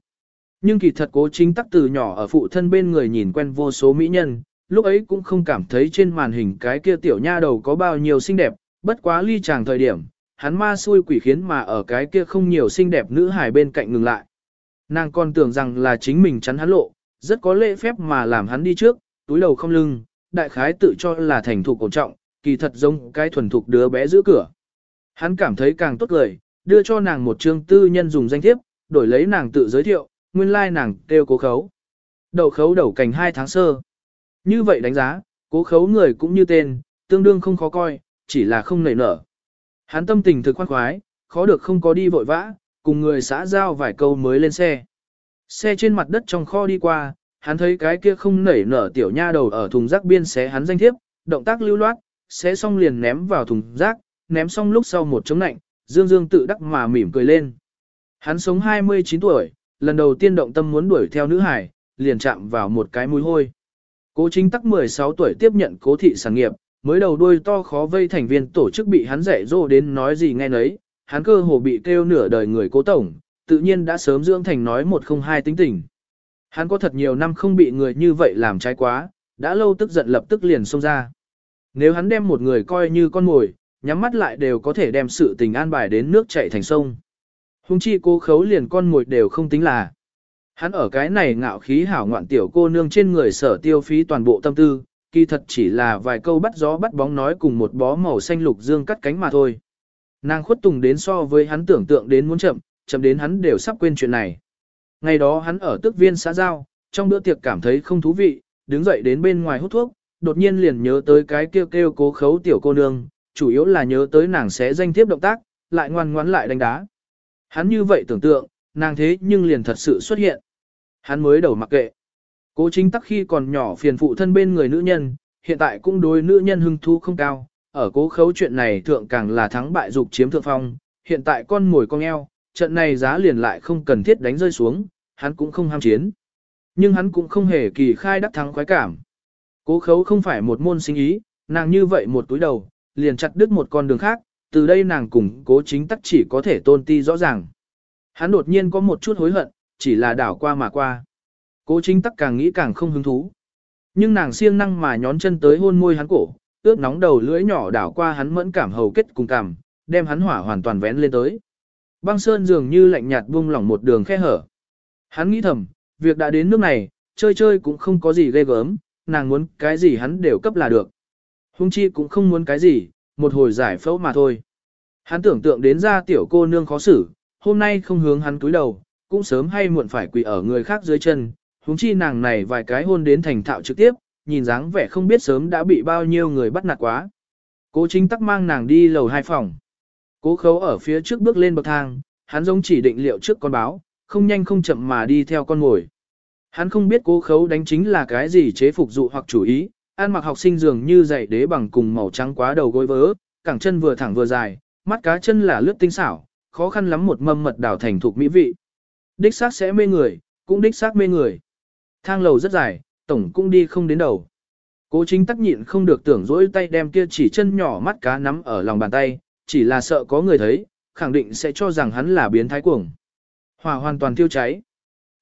Nhưng kỳ thật cố chính tắc từ nhỏ ở phụ thân bên người nhìn quen vô số mỹ nhân, lúc ấy cũng không cảm thấy trên màn hình cái kia tiểu nha đầu có bao nhiêu xinh đẹp, bất quá ly chàng thời điểm, hắn ma xui quỷ khiến mà ở cái kia không nhiều xinh đẹp nữ hài bên cạnh ngừng lại. Nàng còn tưởng rằng là chính mình chắn hắn lộ, rất có lễ phép mà làm hắn đi trước, túi đầu không lưng, đại khái tự cho là thành thục cổ trọng, kỳ thật giống cái thuần thục đứa bé giữ cửa. Hắn cảm thấy càng tốt lời, đưa cho nàng một chương tư nhân dùng danh thiếp, đổi lấy nàng tự giới thiệu, nguyên lai like nàng kêu cố khấu. Đầu khấu đầu cảnh hai tháng sơ. Như vậy đánh giá, cố khấu người cũng như tên, tương đương không khó coi, chỉ là không nảy nở. Hắn tâm tình thực khoan khoái, khó được không có đi vội vã, cùng người xã giao vài câu mới lên xe. Xe trên mặt đất trong kho đi qua, hắn thấy cái kia không nảy nở tiểu nha đầu ở thùng rác biên xé hắn danh thiếp, động tác lưu loát, xé xong liền ném vào thùng rác, ném xong lúc sau một chống nạnh, dương dương tự đắc mà mỉm cười lên. Hắn sống 29 tuổi, lần đầu tiên động tâm muốn đuổi theo nữ hải, liền chạm vào một cái mũi hôi. Cố chính tắc 16 tuổi tiếp nhận cố thị sản nghiệp, mới đầu đuôi to khó vây thành viên tổ chức bị hắn dạy dỗ đến nói gì nghe nấy, hắn cơ hồ bị kêu nửa đời người cố tổng, tự nhiên đã sớm dưỡng thành nói một không hai tính tình. Hắn có thật nhiều năm không bị người như vậy làm trái quá, đã lâu tức giận lập tức liền xông ra. Nếu hắn đem một người coi như con mồi, nhắm mắt lại đều có thể đem sự tình an bài đến nước chảy thành sông. Hùng chi cô khấu liền con mồi đều không tính là. Hắn ở cái này ngạo khí hảo ngoạn tiểu cô nương trên người sở tiêu phí toàn bộ tâm tư, kỳ thật chỉ là vài câu bắt gió bắt bóng nói cùng một bó màu xanh lục dương cắt cánh mà thôi. Nàng khuất tùng đến so với hắn tưởng tượng đến muốn chậm, chậm đến hắn đều sắp quên chuyện này. Ngày đó hắn ở tước viên xã giao, trong bữa tiệc cảm thấy không thú vị, đứng dậy đến bên ngoài hút thuốc, đột nhiên liền nhớ tới cái kêu kêu cố khấu tiểu cô nương, chủ yếu là nhớ tới nàng sẽ danh thiếp động tác, lại ngoan ngoãn lại đánh đá. Hắn như vậy tưởng tượng, nàng thế nhưng liền thật sự xuất hiện. Hắn mới đầu mặc kệ. Cố chính tắc khi còn nhỏ phiền phụ thân bên người nữ nhân, hiện tại cũng đối nữ nhân hưng thú không cao, ở cố khấu chuyện này thượng càng là thắng bại dục chiếm thượng phong, hiện tại con mồi con eo, trận này giá liền lại không cần thiết đánh rơi xuống, hắn cũng không ham chiến. Nhưng hắn cũng không hề kỳ khai đắc thắng khoái cảm. Cố khấu không phải một môn sinh ý, nàng như vậy một túi đầu, liền chặt đứt một con đường khác, từ đây nàng cùng cố chính tắc chỉ có thể tôn ti rõ ràng. Hắn đột nhiên có một chút hối hận, chỉ là đảo qua mà qua. Cố chính tắc càng nghĩ càng không hứng thú. Nhưng nàng siêng năng mà nhón chân tới hôn môi hắn cổ, ướt nóng đầu lưỡi nhỏ đảo qua hắn mẫn cảm hầu kết cùng cảm, đem hắn hỏa hoàn toàn vén lên tới. Băng sơn dường như lạnh nhạt buông lỏng một đường khe hở. Hắn nghĩ thầm, việc đã đến nước này, chơi chơi cũng không có gì ghê gớm, nàng muốn cái gì hắn đều cấp là được. Hung chi cũng không muốn cái gì, một hồi giải phẫu mà thôi. Hắn tưởng tượng đến ra tiểu cô nương khó xử, hôm nay không hướng hắn túi đầu, cũng sớm hay muộn phải quỳ ở người khác dưới chân, Hung chi nàng này vài cái hôn đến thành thạo trực tiếp, nhìn dáng vẻ không biết sớm đã bị bao nhiêu người bắt nạt quá. Cố chính tắc mang nàng đi lầu hai phòng. Cố khấu ở phía trước bước lên bậc thang, hắn giống chỉ định liệu trước con báo, không nhanh không chậm mà đi theo con ngồi. Hắn không biết cố khấu đánh chính là cái gì chế phục dụ hoặc chủ ý, ăn mặc học sinh dường như dạy đế bằng cùng màu trắng quá đầu gối vớ, cẳng chân vừa thẳng vừa dài, mắt cá chân là lướt tinh xảo, khó khăn lắm một mâm mật đảo thành thục mỹ vị. Đích xác sẽ mê người, cũng đích xác mê người. Thang lầu rất dài, tổng cũng đi không đến đầu. Cố chính tắc nhịn không được tưởng dỗi tay đem kia chỉ chân nhỏ mắt cá nắm ở lòng bàn tay, chỉ là sợ có người thấy, khẳng định sẽ cho rằng hắn là biến thái cuồng. Hỏa hoàn toàn thiêu cháy.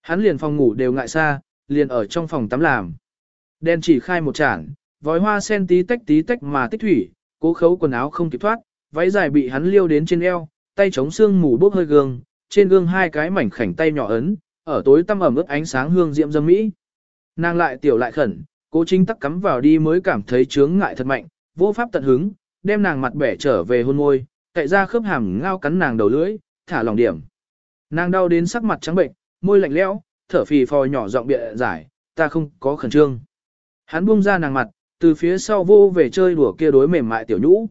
Hắn liền phòng ngủ đều ngại xa, liền ở trong phòng tắm làm. Đen chỉ khai một chản, vòi hoa sen tí tách tí tách mà tích thủy, cố khấu quần áo không kịp thoát, váy dài bị hắn liêu đến trên eo, tay chống xương mù bốc hơi gương, trên gương hai cái mảnh khảnh tay nhỏ ấn, ở tối tăm ẩm ướt ánh sáng hương diệm dâm mỹ. Nàng lại tiểu lại khẩn, cố chính tắc cắm vào đi mới cảm thấy chướng ngại thật mạnh, vô pháp tận hứng, đem nàng mặt bẻ trở về hôn môi, cậy ra khớp hàm ngao cắn nàng đầu lưỡi, thả lòng điểm. Nàng đau đến sắc mặt trắng bệnh, môi lạnh lẽo, thở phì phò nhỏ giọng bịa giải, ta không có khẩn trương. Hắn buông ra nàng mặt, từ phía sau vô về chơi đùa kia đối mềm mại tiểu nhũ.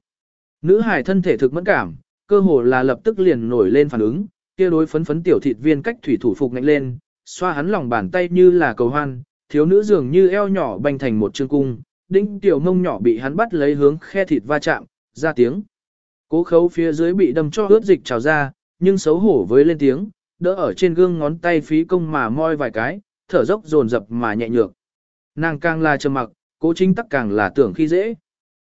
Nữ hài thân thể thực mẫn cảm, cơ hồ là lập tức liền nổi lên phản ứng, kia đối phấn phấn tiểu thịt viên cách thủy thủ phục ngạnh lên, xoa hắn lòng bàn tay như là cầu hoan, thiếu nữ dường như eo nhỏ banh thành một chương cung, đinh tiểu mông nhỏ bị hắn bắt lấy hướng khe thịt va chạm, ra tiếng. Cố khấu phía dưới bị đâm cho ướt dịch trào ra, nhưng xấu hổ với lên tiếng, đỡ ở trên gương ngón tay phí công mà moi vài cái, thở dốc dồn dập mà nhẹ nhược. Nàng càng là trầm mặc, cố chính tắc càng là tưởng khi dễ.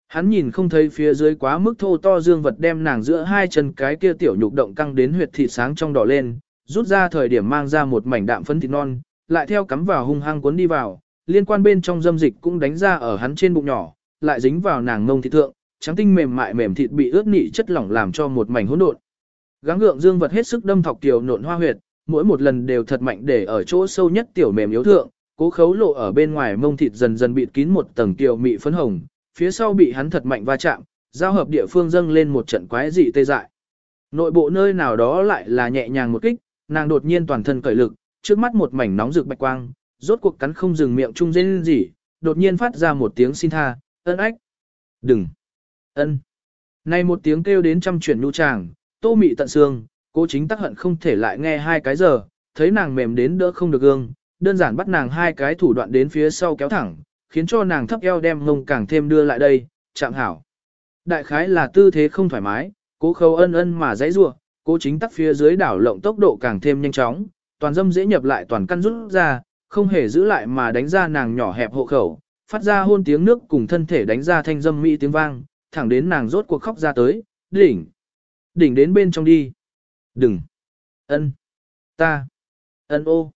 Hắn nhìn không thấy phía dưới quá mức thô to dương vật đem nàng giữa hai chân cái kia tiểu nhục động căng đến huyệt thịt sáng trong đỏ lên, rút ra thời điểm mang ra một mảnh đạm phấn thịt non, lại theo cắm vào hung hăng cuốn đi vào, liên quan bên trong dâm dịch cũng đánh ra ở hắn trên bụng nhỏ, lại dính vào nàng ngông thịt thượng, trắng tinh mềm mại mềm thịt bị ướt nị chất lỏng làm cho một mảnh hỗn độn. Gắng gượng dương vật hết sức đâm thọc tiểu nộn hoa huyệt, mỗi một lần đều thật mạnh để ở chỗ sâu nhất tiểu mềm yếu thượng, cố khấu lộ ở bên ngoài mông thịt dần dần bịt kín một tầng kiều mị phấn hồng, phía sau bị hắn thật mạnh va chạm, giao hợp địa phương dâng lên một trận quái dị tê dại. Nội bộ nơi nào đó lại là nhẹ nhàng một kích, nàng đột nhiên toàn thân cởi lực, trước mắt một mảnh nóng rực bạch quang, rốt cuộc cắn không dừng miệng trung dên gì, đột nhiên phát ra một tiếng xin tha, ân ách. Đừng. ân. Này một tiếng kêu đến trăm chuyển nu tràng, tô mị tận xương, cố chính tắc hận không thể lại nghe hai cái giờ, thấy nàng mềm đến đỡ không được gương, đơn giản bắt nàng hai cái thủ đoạn đến phía sau kéo thẳng, khiến cho nàng thấp eo đem ngông càng thêm đưa lại đây, chạm hảo. Đại khái là tư thế không thoải mái, cố khâu ân ân mà dãy rua, cố chính tắc phía dưới đảo lộng tốc độ càng thêm nhanh chóng, toàn dâm dễ nhập lại toàn căn rút ra, không hề giữ lại mà đánh ra nàng nhỏ hẹp hộ khẩu, phát ra hôn tiếng nước cùng thân thể đánh ra thanh dâm mỹ tiếng vang, thẳng đến nàng rốt cuộc khóc ra tới, đỉnh. Đỉnh đến bên trong đi. Đừng. ân, Ta. ân ô.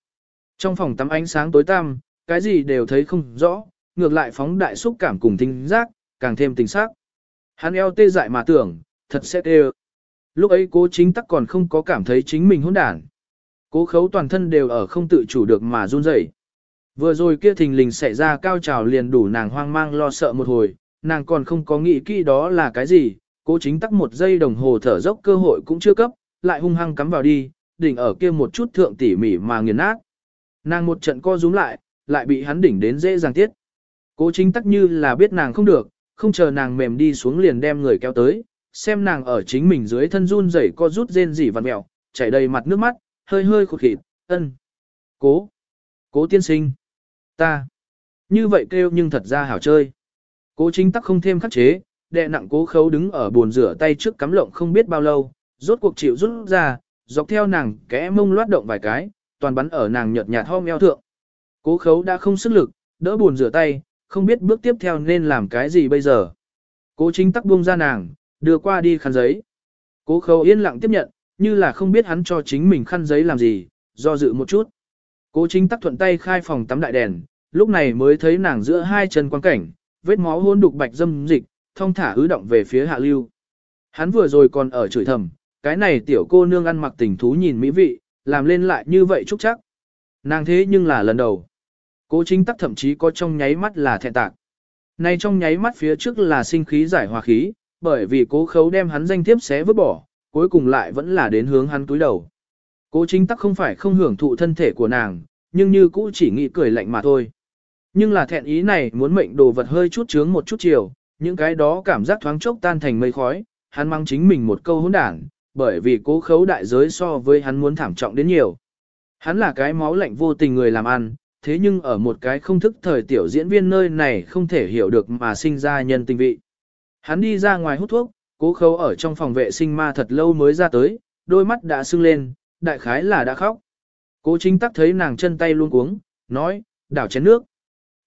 Trong phòng tắm ánh sáng tối tăm, cái gì đều thấy không rõ, ngược lại phóng đại xúc cảm cùng tinh giác, càng thêm tình sắc. Hắn eo tê dại mà tưởng, thật sẽ tê Lúc ấy cố chính tắc còn không có cảm thấy chính mình hỗn đản. Cố khấu toàn thân đều ở không tự chủ được mà run rẩy. Vừa rồi kia thình lình xảy ra cao trào liền đủ nàng hoang mang lo sợ một hồi, nàng còn không có nghĩ kỹ đó là cái gì, cố chính tắc một giây đồng hồ thở dốc cơ hội cũng chưa cấp, lại hung hăng cắm vào đi, đỉnh ở kia một chút thượng tỉ mỉ mà nghiền nát. Nàng một trận co rúm lại, lại bị hắn đỉnh đến dễ dàng tiết. Cố chính tắc như là biết nàng không được, không chờ nàng mềm đi xuống liền đem người kéo tới, xem nàng ở chính mình dưới thân run rẩy co rút rên rỉ vặn mẹo, chảy đầy mặt nước mắt, hơi hơi khụt khịt, ân. Cố. Cố tiên sinh. Ta. Như vậy kêu nhưng thật ra hảo chơi. Cố chính tắc không thêm khắc chế, đệ nặng cố khấu đứng ở bồn rửa tay trước cắm lộng không biết bao lâu, rốt cuộc chịu rút ra, dọc theo nàng kẽ mông loát động vài cái, toàn bắn ở nàng nhợt nhạt ho eo thượng. Cố khấu đã không sức lực, đỡ buồn rửa tay, không biết bước tiếp theo nên làm cái gì bây giờ. Cố chính tắc buông ra nàng, đưa qua đi khăn giấy. Cố khấu yên lặng tiếp nhận, như là không biết hắn cho chính mình khăn giấy làm gì, do dự một chút. Cố chính tắc thuận tay khai phòng tắm đại đèn, lúc này mới thấy nàng giữa hai chân quan cảnh, vết máu hôn đục bạch dâm dịch, thông thả ứ động về phía hạ lưu. Hắn vừa rồi còn ở chửi thầm, cái này tiểu cô nương ăn mặc tình thú nhìn mỹ vị, làm lên lại như vậy chúc chắc. Nàng thế nhưng là lần đầu. Cố chính tắc thậm chí có trong nháy mắt là thẹn tạc. Này trong nháy mắt phía trước là sinh khí giải hòa khí, bởi vì cố khấu đem hắn danh thiếp xé vứt bỏ, cuối cùng lại vẫn là đến hướng hắn túi đầu. Cố chính tắc không phải không hưởng thụ thân thể của nàng, nhưng như cũ chỉ nghĩ cười lạnh mà thôi. Nhưng là thẹn ý này muốn mệnh đồ vật hơi chút chướng một chút chiều, những cái đó cảm giác thoáng chốc tan thành mây khói, hắn mang chính mình một câu hỗn đảng, bởi vì cố khấu đại giới so với hắn muốn thảm trọng đến nhiều. Hắn là cái máu lạnh vô tình người làm ăn, thế nhưng ở một cái không thức thời tiểu diễn viên nơi này không thể hiểu được mà sinh ra nhân tình vị. Hắn đi ra ngoài hút thuốc, cố khấu ở trong phòng vệ sinh ma thật lâu mới ra tới, đôi mắt đã sưng lên, đại khái là đã khóc. Cố chính tắc thấy nàng chân tay luôn cuống, nói, đảo chén nước.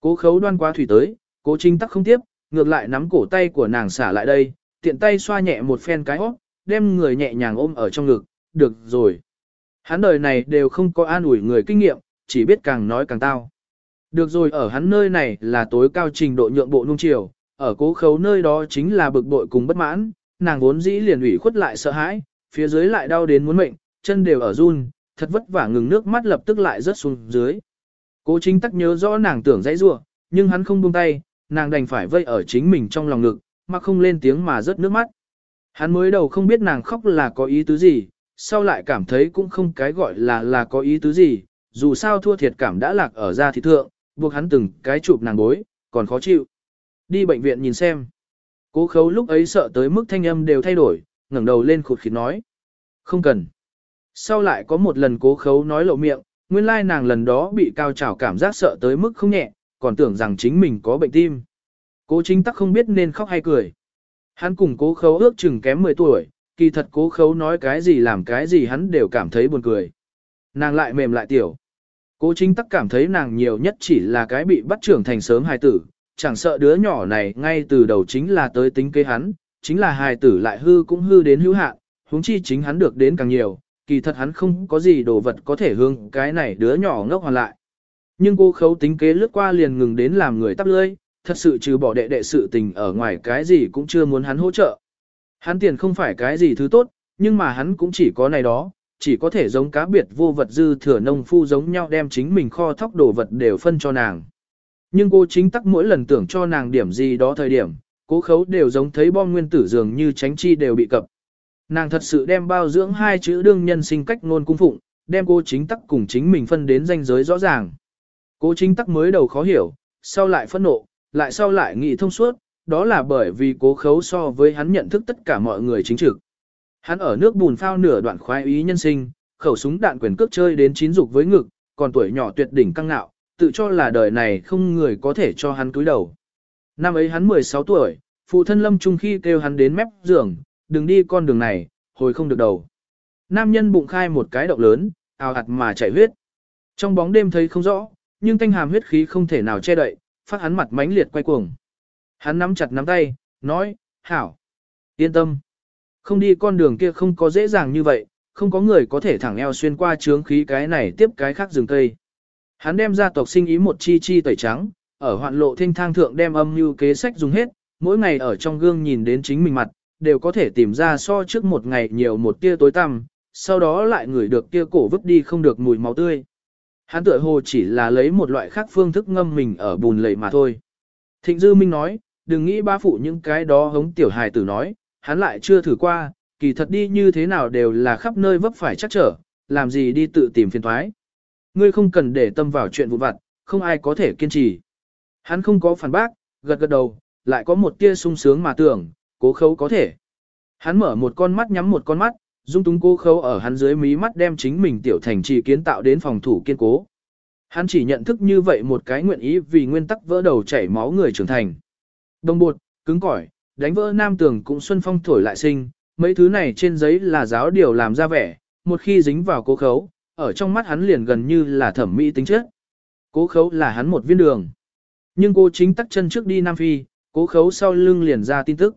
Cố khấu đoan qua thủy tới, cố chính tắc không tiếp, ngược lại nắm cổ tay của nàng xả lại đây, tiện tay xoa nhẹ một phen cái hót, đem người nhẹ nhàng ôm ở trong ngực, được rồi. Hắn đời này đều không có an ủi người kinh nghiệm, chỉ biết càng nói càng tao. Được rồi ở hắn nơi này là tối cao trình độ nhượng bộ nung chiều, ở cố khấu nơi đó chính là bực bội cùng bất mãn, nàng vốn dĩ liền ủy khuất lại sợ hãi, phía dưới lại đau đến muốn mệnh, chân đều ở run, thật vất vả ngừng nước mắt lập tức lại rớt xuống dưới. Cố chính tắc nhớ rõ nàng tưởng dãy rua, nhưng hắn không buông tay, nàng đành phải vây ở chính mình trong lòng ngực, mà không lên tiếng mà rớt nước mắt. Hắn mới đầu không biết nàng khóc là có ý tứ gì, sau lại cảm thấy cũng không cái gọi là là có ý tứ gì, dù sao thua thiệt cảm đã lạc ở ra thị thượng, buộc hắn từng cái chụp nàng bối, còn khó chịu. Đi bệnh viện nhìn xem. Cố khấu lúc ấy sợ tới mức thanh âm đều thay đổi, ngẩng đầu lên khụt khịt nói. Không cần. Sau lại có một lần cố khấu nói lộ miệng, nguyên lai nàng lần đó bị cao trào cảm giác sợ tới mức không nhẹ, còn tưởng rằng chính mình có bệnh tim. Cố chính tắc không biết nên khóc hay cười. Hắn cùng cố khấu ước chừng kém 10 tuổi, kỳ thật cố khấu nói cái gì làm cái gì hắn đều cảm thấy buồn cười. Nàng lại mềm lại tiểu. Cố chính tắc cảm thấy nàng nhiều nhất chỉ là cái bị bắt trưởng thành sớm hài tử, chẳng sợ đứa nhỏ này ngay từ đầu chính là tới tính kế hắn, chính là hài tử lại hư cũng hư đến hữu hạn, huống chi chính hắn được đến càng nhiều, kỳ thật hắn không có gì đồ vật có thể hương cái này đứa nhỏ ngốc hoàn lại. Nhưng cô khấu tính kế lướt qua liền ngừng đến làm người tắp lưỡi, thật sự trừ bỏ đệ đệ sự tình ở ngoài cái gì cũng chưa muốn hắn hỗ trợ. Hắn tiền không phải cái gì thứ tốt, nhưng mà hắn cũng chỉ có này đó, chỉ có thể giống cá biệt vô vật dư thừa nông phu giống nhau đem chính mình kho thóc đồ vật đều phân cho nàng. Nhưng cô chính tắc mỗi lần tưởng cho nàng điểm gì đó thời điểm, cố khấu đều giống thấy bom nguyên tử dường như tránh chi đều bị cập. Nàng thật sự đem bao dưỡng hai chữ đương nhân sinh cách ngôn cung phụng, đem cô chính tắc cùng chính mình phân đến danh giới rõ ràng. Cô chính tắc mới đầu khó hiểu, sau lại phẫn nộ, lại sau lại nghĩ thông suốt, đó là bởi vì cố khấu so với hắn nhận thức tất cả mọi người chính trực. Hắn ở nước bùn phao nửa đoạn khoái ý nhân sinh, khẩu súng đạn quyền cước chơi đến chín dục với ngực, còn tuổi nhỏ tuyệt đỉnh căng ngạo, tự cho là đời này không người có thể cho hắn cúi đầu. Năm ấy hắn 16 tuổi, phụ thân lâm trung khi kêu hắn đến mép giường, đừng đi con đường này, hồi không được đầu. Nam nhân bụng khai một cái động lớn, ào ạt mà chảy huyết. Trong bóng đêm thấy không rõ, nhưng thanh hàm huyết khí không thể nào che đậy, phát hắn mặt mãnh liệt quay cuồng. Hắn nắm chặt nắm tay, nói, hảo, yên tâm. Không đi con đường kia không có dễ dàng như vậy, không có người có thể thẳng eo xuyên qua trướng khí cái này tiếp cái khác rừng cây. Hắn đem ra tộc sinh ý một chi chi tẩy trắng, ở hoạn lộ thanh thang thượng đem âm như kế sách dùng hết, mỗi ngày ở trong gương nhìn đến chính mình mặt, đều có thể tìm ra so trước một ngày nhiều một tia tối tăm, sau đó lại ngửi được kia cổ vứt đi không được mùi máu tươi. Hắn tựa hồ chỉ là lấy một loại khác phương thức ngâm mình ở bùn lầy mà thôi. Thịnh Dư Minh nói, đừng nghĩ ba phụ những cái đó hống tiểu hài tử nói, hắn lại chưa thử qua, kỳ thật đi như thế nào đều là khắp nơi vấp phải chắc trở, làm gì đi tự tìm phiền thoái. Ngươi không cần để tâm vào chuyện vụn vặt, không ai có thể kiên trì. Hắn không có phản bác, gật gật đầu, lại có một tia sung sướng mà tưởng, cố khấu có thể. Hắn mở một con mắt nhắm một con mắt, dung túng cố khấu ở hắn dưới mí mắt đem chính mình tiểu thành trì kiến tạo đến phòng thủ kiên cố. Hắn chỉ nhận thức như vậy một cái nguyện ý vì nguyên tắc vỡ đầu chảy máu người trưởng thành. Đồng bột, cứng cỏi, đánh vỡ nam tường cũng xuân phong thổi lại sinh, mấy thứ này trên giấy là giáo điều làm ra vẻ, một khi dính vào cố khấu, ở trong mắt hắn liền gần như là thẩm mỹ tính chất. Cố khấu là hắn một viên đường. Nhưng cô chính tắc chân trước đi Nam Phi, cố khấu sau lưng liền ra tin tức.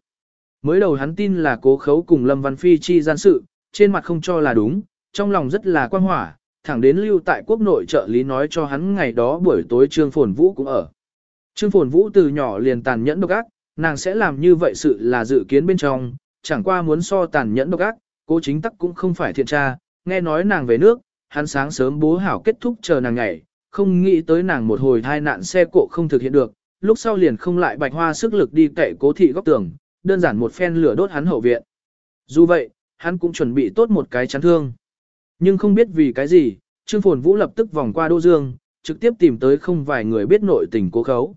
Mới đầu hắn tin là cố khấu cùng Lâm Văn Phi chi gian sự, trên mặt không cho là đúng, trong lòng rất là quan hỏa, thẳng đến lưu tại quốc nội trợ lý nói cho hắn ngày đó buổi tối Trương Phồn Vũ cũng ở. Trương Phồn Vũ từ nhỏ liền tàn nhẫn độc ác, nàng sẽ làm như vậy sự là dự kiến bên trong, chẳng qua muốn so tàn nhẫn độc ác, cố chính tắc cũng không phải thiện tra, nghe nói nàng về nước, hắn sáng sớm bố hảo kết thúc chờ nàng ngày, không nghĩ tới nàng một hồi thai nạn xe cộ không thực hiện được, lúc sau liền không lại bạch hoa sức lực đi cậy cố thị góc tường, đơn giản một phen lửa đốt hắn hậu viện. Dù vậy, hắn cũng chuẩn bị tốt một cái chắn thương. Nhưng không biết vì cái gì, Trương Phồn Vũ lập tức vòng qua Đô Dương, trực tiếp tìm tới không vài người biết nội tình cố khấu.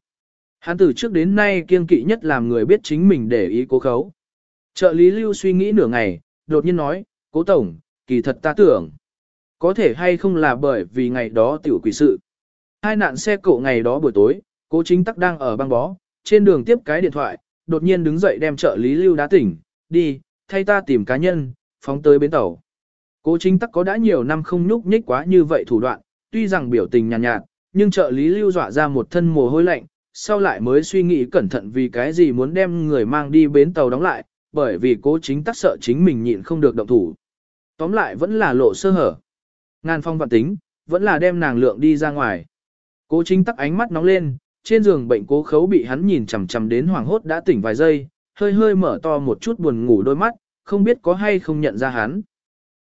Hắn từ trước đến nay kiên kỵ nhất làm người biết chính mình để ý cố khấu. Trợ lý lưu suy nghĩ nửa ngày, đột nhiên nói, cố tổng, kỳ thật ta tưởng. Có thể hay không là bởi vì ngày đó tiểu quỷ sự. Hai nạn xe cộ ngày đó buổi tối, cố chính tắc đang ở băng bó, trên đường tiếp cái điện thoại, đột nhiên đứng dậy đem trợ lý lưu đá tỉnh, đi, thay ta tìm cá nhân, phóng tới bến tàu. Cố chính tắc có đã nhiều năm không nhúc nhích quá như vậy thủ đoạn, tuy rằng biểu tình nhàn nhạt, nhạt, nhưng trợ lý lưu dọa ra một thân mồ hôi lạnh, sau lại mới suy nghĩ cẩn thận vì cái gì muốn đem người mang đi bến tàu đóng lại, bởi vì cố chính tắc sợ chính mình nhịn không được động thủ. Tóm lại vẫn là lộ sơ hở. Ngàn phong vạn tính, vẫn là đem nàng lượng đi ra ngoài. Cố chính tắc ánh mắt nóng lên, trên giường bệnh cố khấu bị hắn nhìn chằm chằm đến hoàng hốt đã tỉnh vài giây, hơi hơi mở to một chút buồn ngủ đôi mắt, không biết có hay không nhận ra hắn.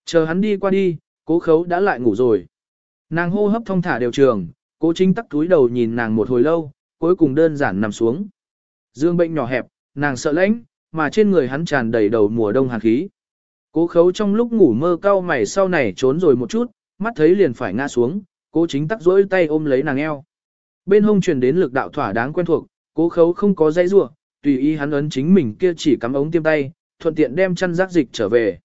Chờ hắn đi qua đi, cố khấu đã lại ngủ rồi. Nàng hô hấp thông thả đều trường, cố chính tắc túi đầu nhìn nàng một hồi lâu, cuối cùng đơn giản nằm xuống. Dương bệnh nhỏ hẹp, nàng sợ lãnh, mà trên người hắn tràn đầy đầu mùa đông hàn khí. Cố khấu trong lúc ngủ mơ cao mày sau này trốn rồi một chút, mắt thấy liền phải ngã xuống, cố chính tắc rỗi tay ôm lấy nàng eo. Bên hông truyền đến lực đạo thỏa đáng quen thuộc, cố khấu không có dây rua, tùy ý hắn ấn chính mình kia chỉ cắm ống tiêm tay, thuận tiện đem chăn rác dịch trở về.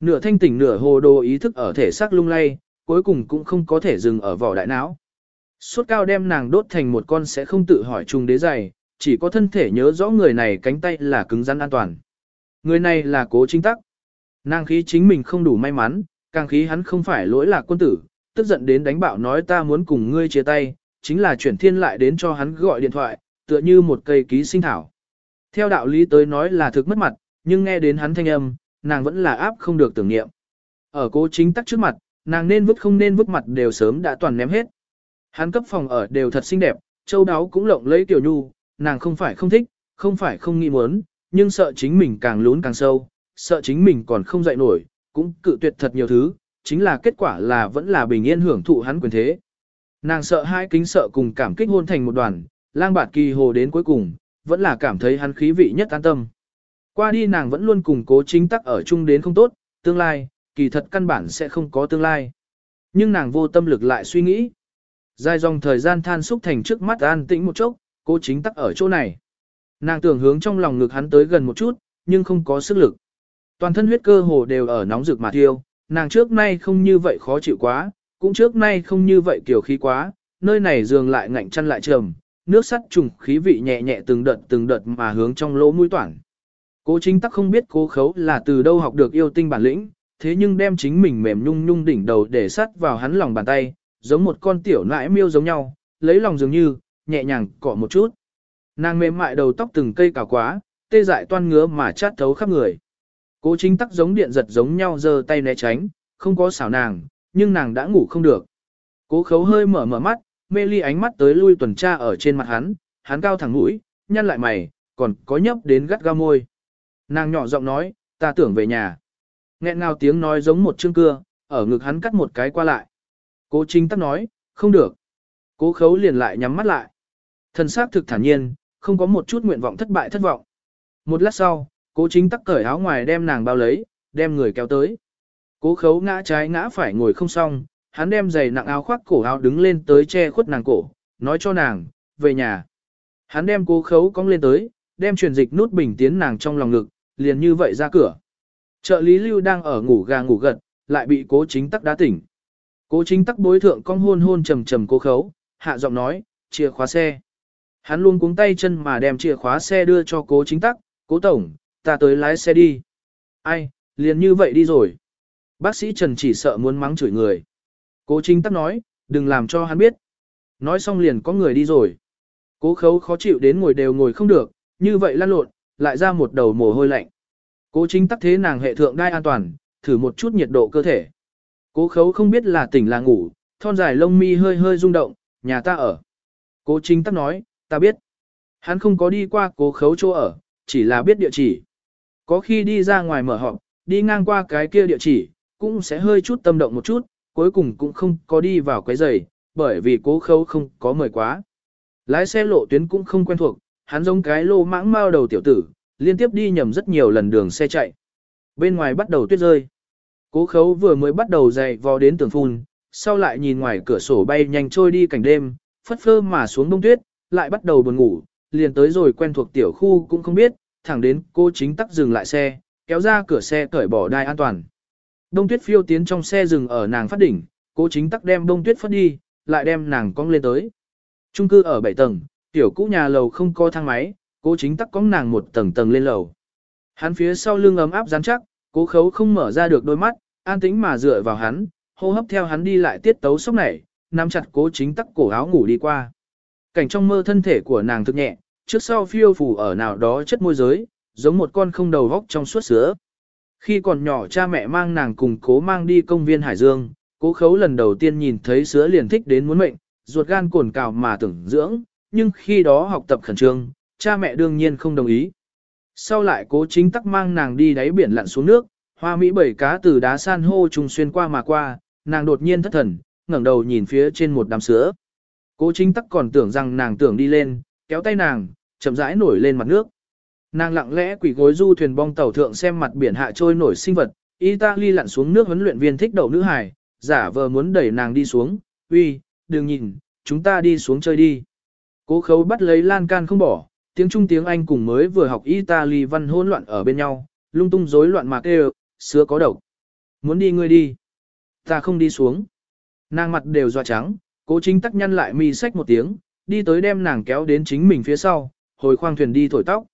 Nửa thanh tỉnh nửa hồ đồ ý thức ở thể xác lung lay, cuối cùng cũng không có thể dừng ở vỏ đại não. Suốt cao đem nàng đốt thành một con sẽ không tự hỏi chung đế dày, chỉ có thân thể nhớ rõ người này cánh tay là cứng rắn an toàn. Người này là cố chính tắc. Nàng khí chính mình không đủ may mắn, càng khí hắn không phải lỗi là quân tử, tức giận đến đánh bạo nói ta muốn cùng ngươi chia tay, chính là chuyển thiên lại đến cho hắn gọi điện thoại, tựa như một cây ký sinh thảo. Theo đạo lý tới nói là thực mất mặt, nhưng nghe đến hắn thanh âm, nàng vẫn là áp không được tưởng niệm. Ở cố chính tắc trước mặt, nàng nên vứt không nên vứt mặt đều sớm đã toàn ném hết. Hắn cấp phòng ở đều thật xinh đẹp, châu đáo cũng lộng lấy tiểu nhu, nàng không phải không thích, không phải không nghĩ muốn, nhưng sợ chính mình càng lún càng sâu, sợ chính mình còn không dậy nổi, cũng cự tuyệt thật nhiều thứ, chính là kết quả là vẫn là bình yên hưởng thụ hắn quyền thế. Nàng sợ hai kính sợ cùng cảm kích hôn thành một đoàn, lang bạt kỳ hồ đến cuối cùng, vẫn là cảm thấy hắn khí vị nhất an tâm. Qua đi nàng vẫn luôn cùng cố chính tắc ở chung đến không tốt, tương lai, kỳ thật căn bản sẽ không có tương lai. Nhưng nàng vô tâm lực lại suy nghĩ. Dài dòng thời gian than xúc thành trước mắt an tĩnh một chốc, cố chính tắc ở chỗ này. Nàng tưởng hướng trong lòng ngực hắn tới gần một chút, nhưng không có sức lực. Toàn thân huyết cơ hồ đều ở nóng rực mà thiêu, nàng trước nay không như vậy khó chịu quá, cũng trước nay không như vậy kiểu khí quá, nơi này giường lại ngạnh chăn lại trầm, nước sắt trùng khí vị nhẹ nhẹ từng đợt từng đợt mà hướng trong lỗ mũi toản. Cố chính tắc không biết cố khấu là từ đâu học được yêu tinh bản lĩnh, thế nhưng đem chính mình mềm nhung nhung đỉnh đầu để sắt vào hắn lòng bàn tay, giống một con tiểu nãi miêu giống nhau, lấy lòng dường như, nhẹ nhàng cọ một chút. Nàng mềm mại đầu tóc từng cây cào quá, tê dại toan ngứa mà chát thấu khắp người. Cố chính tắc giống điện giật giống nhau giơ tay né tránh, không có xảo nàng, nhưng nàng đã ngủ không được. Cố khấu hơi mở mở mắt, mê ly ánh mắt tới lui tuần tra ở trên mặt hắn, hắn cao thẳng mũi, nhăn lại mày, còn có nhấp đến gắt ga môi. Nàng nhỏ giọng nói, ta tưởng về nhà. Nghẹn ngào tiếng nói giống một chương cưa, ở ngực hắn cắt một cái qua lại. Cố chính tắc nói, không được. Cố khấu liền lại nhắm mắt lại. Thần xác thực thản nhiên, không có một chút nguyện vọng thất bại thất vọng. Một lát sau, cố chính tắc cởi áo ngoài đem nàng bao lấy, đem người kéo tới. Cố khấu ngã trái ngã phải ngồi không xong, hắn đem giày nặng áo khoác cổ áo đứng lên tới che khuất nàng cổ, nói cho nàng, về nhà. Hắn đem cố khấu cong lên tới, đem truyền dịch nút bình tiến nàng trong lòng ngực, liền như vậy ra cửa. Trợ lý lưu đang ở ngủ gà ngủ gật, lại bị cố chính tắc đá tỉnh. Cố chính tắc bối thượng cong hôn hôn trầm trầm cố khấu, hạ giọng nói, chìa khóa xe. Hắn luôn cuống tay chân mà đem chìa khóa xe đưa cho cố chính tắc, cố tổng, ta tới lái xe đi. Ai, liền như vậy đi rồi. Bác sĩ Trần chỉ sợ muốn mắng chửi người. Cố chính tắc nói, đừng làm cho hắn biết. Nói xong liền có người đi rồi. Cố khấu khó chịu đến ngồi đều ngồi không được, như vậy lăn lộn, lại ra một đầu mồ hôi lạnh. Cố chính tắc thế nàng hệ thượng đai an toàn, thử một chút nhiệt độ cơ thể. Cố khấu không biết là tỉnh là ngủ, thon dài lông mi hơi hơi rung động, nhà ta ở. Cố chính tắc nói, ta biết. Hắn không có đi qua cố khấu chỗ ở, chỉ là biết địa chỉ. Có khi đi ra ngoài mở họp, đi ngang qua cái kia địa chỉ, cũng sẽ hơi chút tâm động một chút, cuối cùng cũng không có đi vào quấy giày, bởi vì cố khâu không có mời quá. Lái xe lộ tuyến cũng không quen thuộc, hắn giống cái lô mãng mao đầu tiểu tử, liên tiếp đi nhầm rất nhiều lần đường xe chạy. Bên ngoài bắt đầu tuyết rơi. Cố khấu vừa mới bắt đầu dậy vò đến tường phun, sau lại nhìn ngoài cửa sổ bay nhanh trôi đi cảnh đêm, phất phơ mà xuống đông tuyết, lại bắt đầu buồn ngủ, liền tới rồi quen thuộc tiểu khu cũng không biết, thẳng đến cô chính tắc dừng lại xe, kéo ra cửa xe cởi bỏ đai an toàn. Đông tuyết phiêu tiến trong xe dừng ở nàng phát đỉnh, cố chính tắc đem đông tuyết phất đi, lại đem nàng cong lên tới. Trung cư ở 7 tầng, tiểu cũ nhà lầu không có thang máy, cố chính tắc cong nàng một tầng tầng lên lầu. Hắn phía sau lưng ấm áp rắn chắc, cố khấu không mở ra được đôi mắt, an tĩnh mà dựa vào hắn, hô hấp theo hắn đi lại tiết tấu sốc nảy, nắm chặt cố chính tắc cổ áo ngủ đi qua. Cảnh trong mơ thân thể của nàng thực nhẹ, trước sau phiêu phù ở nào đó chất môi giới, giống một con không đầu vóc trong suốt sữa. Khi còn nhỏ cha mẹ mang nàng cùng cố mang đi công viên Hải Dương, cố khấu lần đầu tiên nhìn thấy sứa liền thích đến muốn mệnh, ruột gan cồn cào mà tưởng dưỡng, nhưng khi đó học tập khẩn trương, cha mẹ đương nhiên không đồng ý. Sau lại cố chính tắc mang nàng đi đáy biển lặn xuống nước, hoa mỹ bảy cá từ đá san hô trùng xuyên qua mà qua, nàng đột nhiên thất thần, ngẩng đầu nhìn phía trên một đám sứa. Cố chính tắc còn tưởng rằng nàng tưởng đi lên, kéo tay nàng, chậm rãi nổi lên mặt nước. Nàng lặng lẽ quỷ gối du thuyền bong tàu thượng xem mặt biển hạ trôi nổi sinh vật, Italy lặn xuống nước huấn luyện viên thích đậu nữ hải, giả vờ muốn đẩy nàng đi xuống, uy, đừng nhìn, chúng ta đi xuống chơi đi. Cố khấu bắt lấy lan can không bỏ, tiếng Trung tiếng Anh cùng mới vừa học Italy văn hỗn loạn ở bên nhau, lung tung rối loạn mạc đều, sứa có độc. Muốn đi ngươi đi. Ta không đi xuống. Nàng mặt đều doa trắng, cố chính tắc nhăn lại mi sách một tiếng, đi tới đem nàng kéo đến chính mình phía sau, hồi khoang thuyền đi thổi tóc.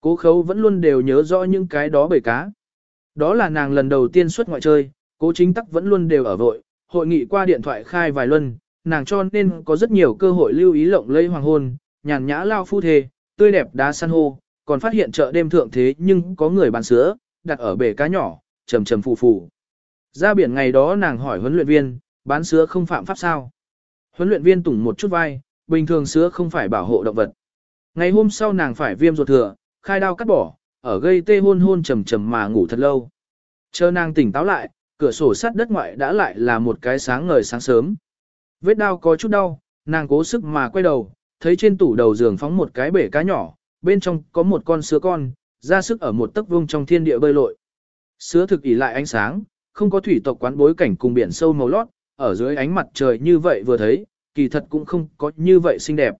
Cố khấu vẫn luôn đều nhớ rõ những cái đó bể cá. Đó là nàng lần đầu tiên xuất ngoại chơi, cố chính tắc vẫn luôn đều ở vội, hội nghị qua điện thoại khai vài luân, nàng cho nên có rất nhiều cơ hội lưu ý lộng lây hoàng hôn, nhàn nhã lao phu thề, tươi đẹp đá san hô, còn phát hiện chợ đêm thượng thế nhưng có người bán sữa, đặt ở bể cá nhỏ, trầm trầm phù phù. Ra biển ngày đó nàng hỏi huấn luyện viên, bán sữa không phạm pháp sao? Huấn luyện viên tủng một chút vai, bình thường sữa không phải bảo hộ động vật. Ngày hôm sau nàng phải viêm ruột thừa, khai đao cắt bỏ, ở gây tê hôn hôn trầm trầm mà ngủ thật lâu. Chờ nàng tỉnh táo lại, cửa sổ sắt đất ngoại đã lại là một cái sáng ngời sáng sớm. Vết đau có chút đau, nàng cố sức mà quay đầu, thấy trên tủ đầu giường phóng một cái bể cá nhỏ, bên trong có một con sứa con, ra sức ở một tấc vuông trong thiên địa bơi lội. Sứa thực ỉ lại ánh sáng, không có thủy tộc quán bối cảnh cùng biển sâu màu lót, ở dưới ánh mặt trời như vậy vừa thấy, kỳ thật cũng không có như vậy xinh đẹp.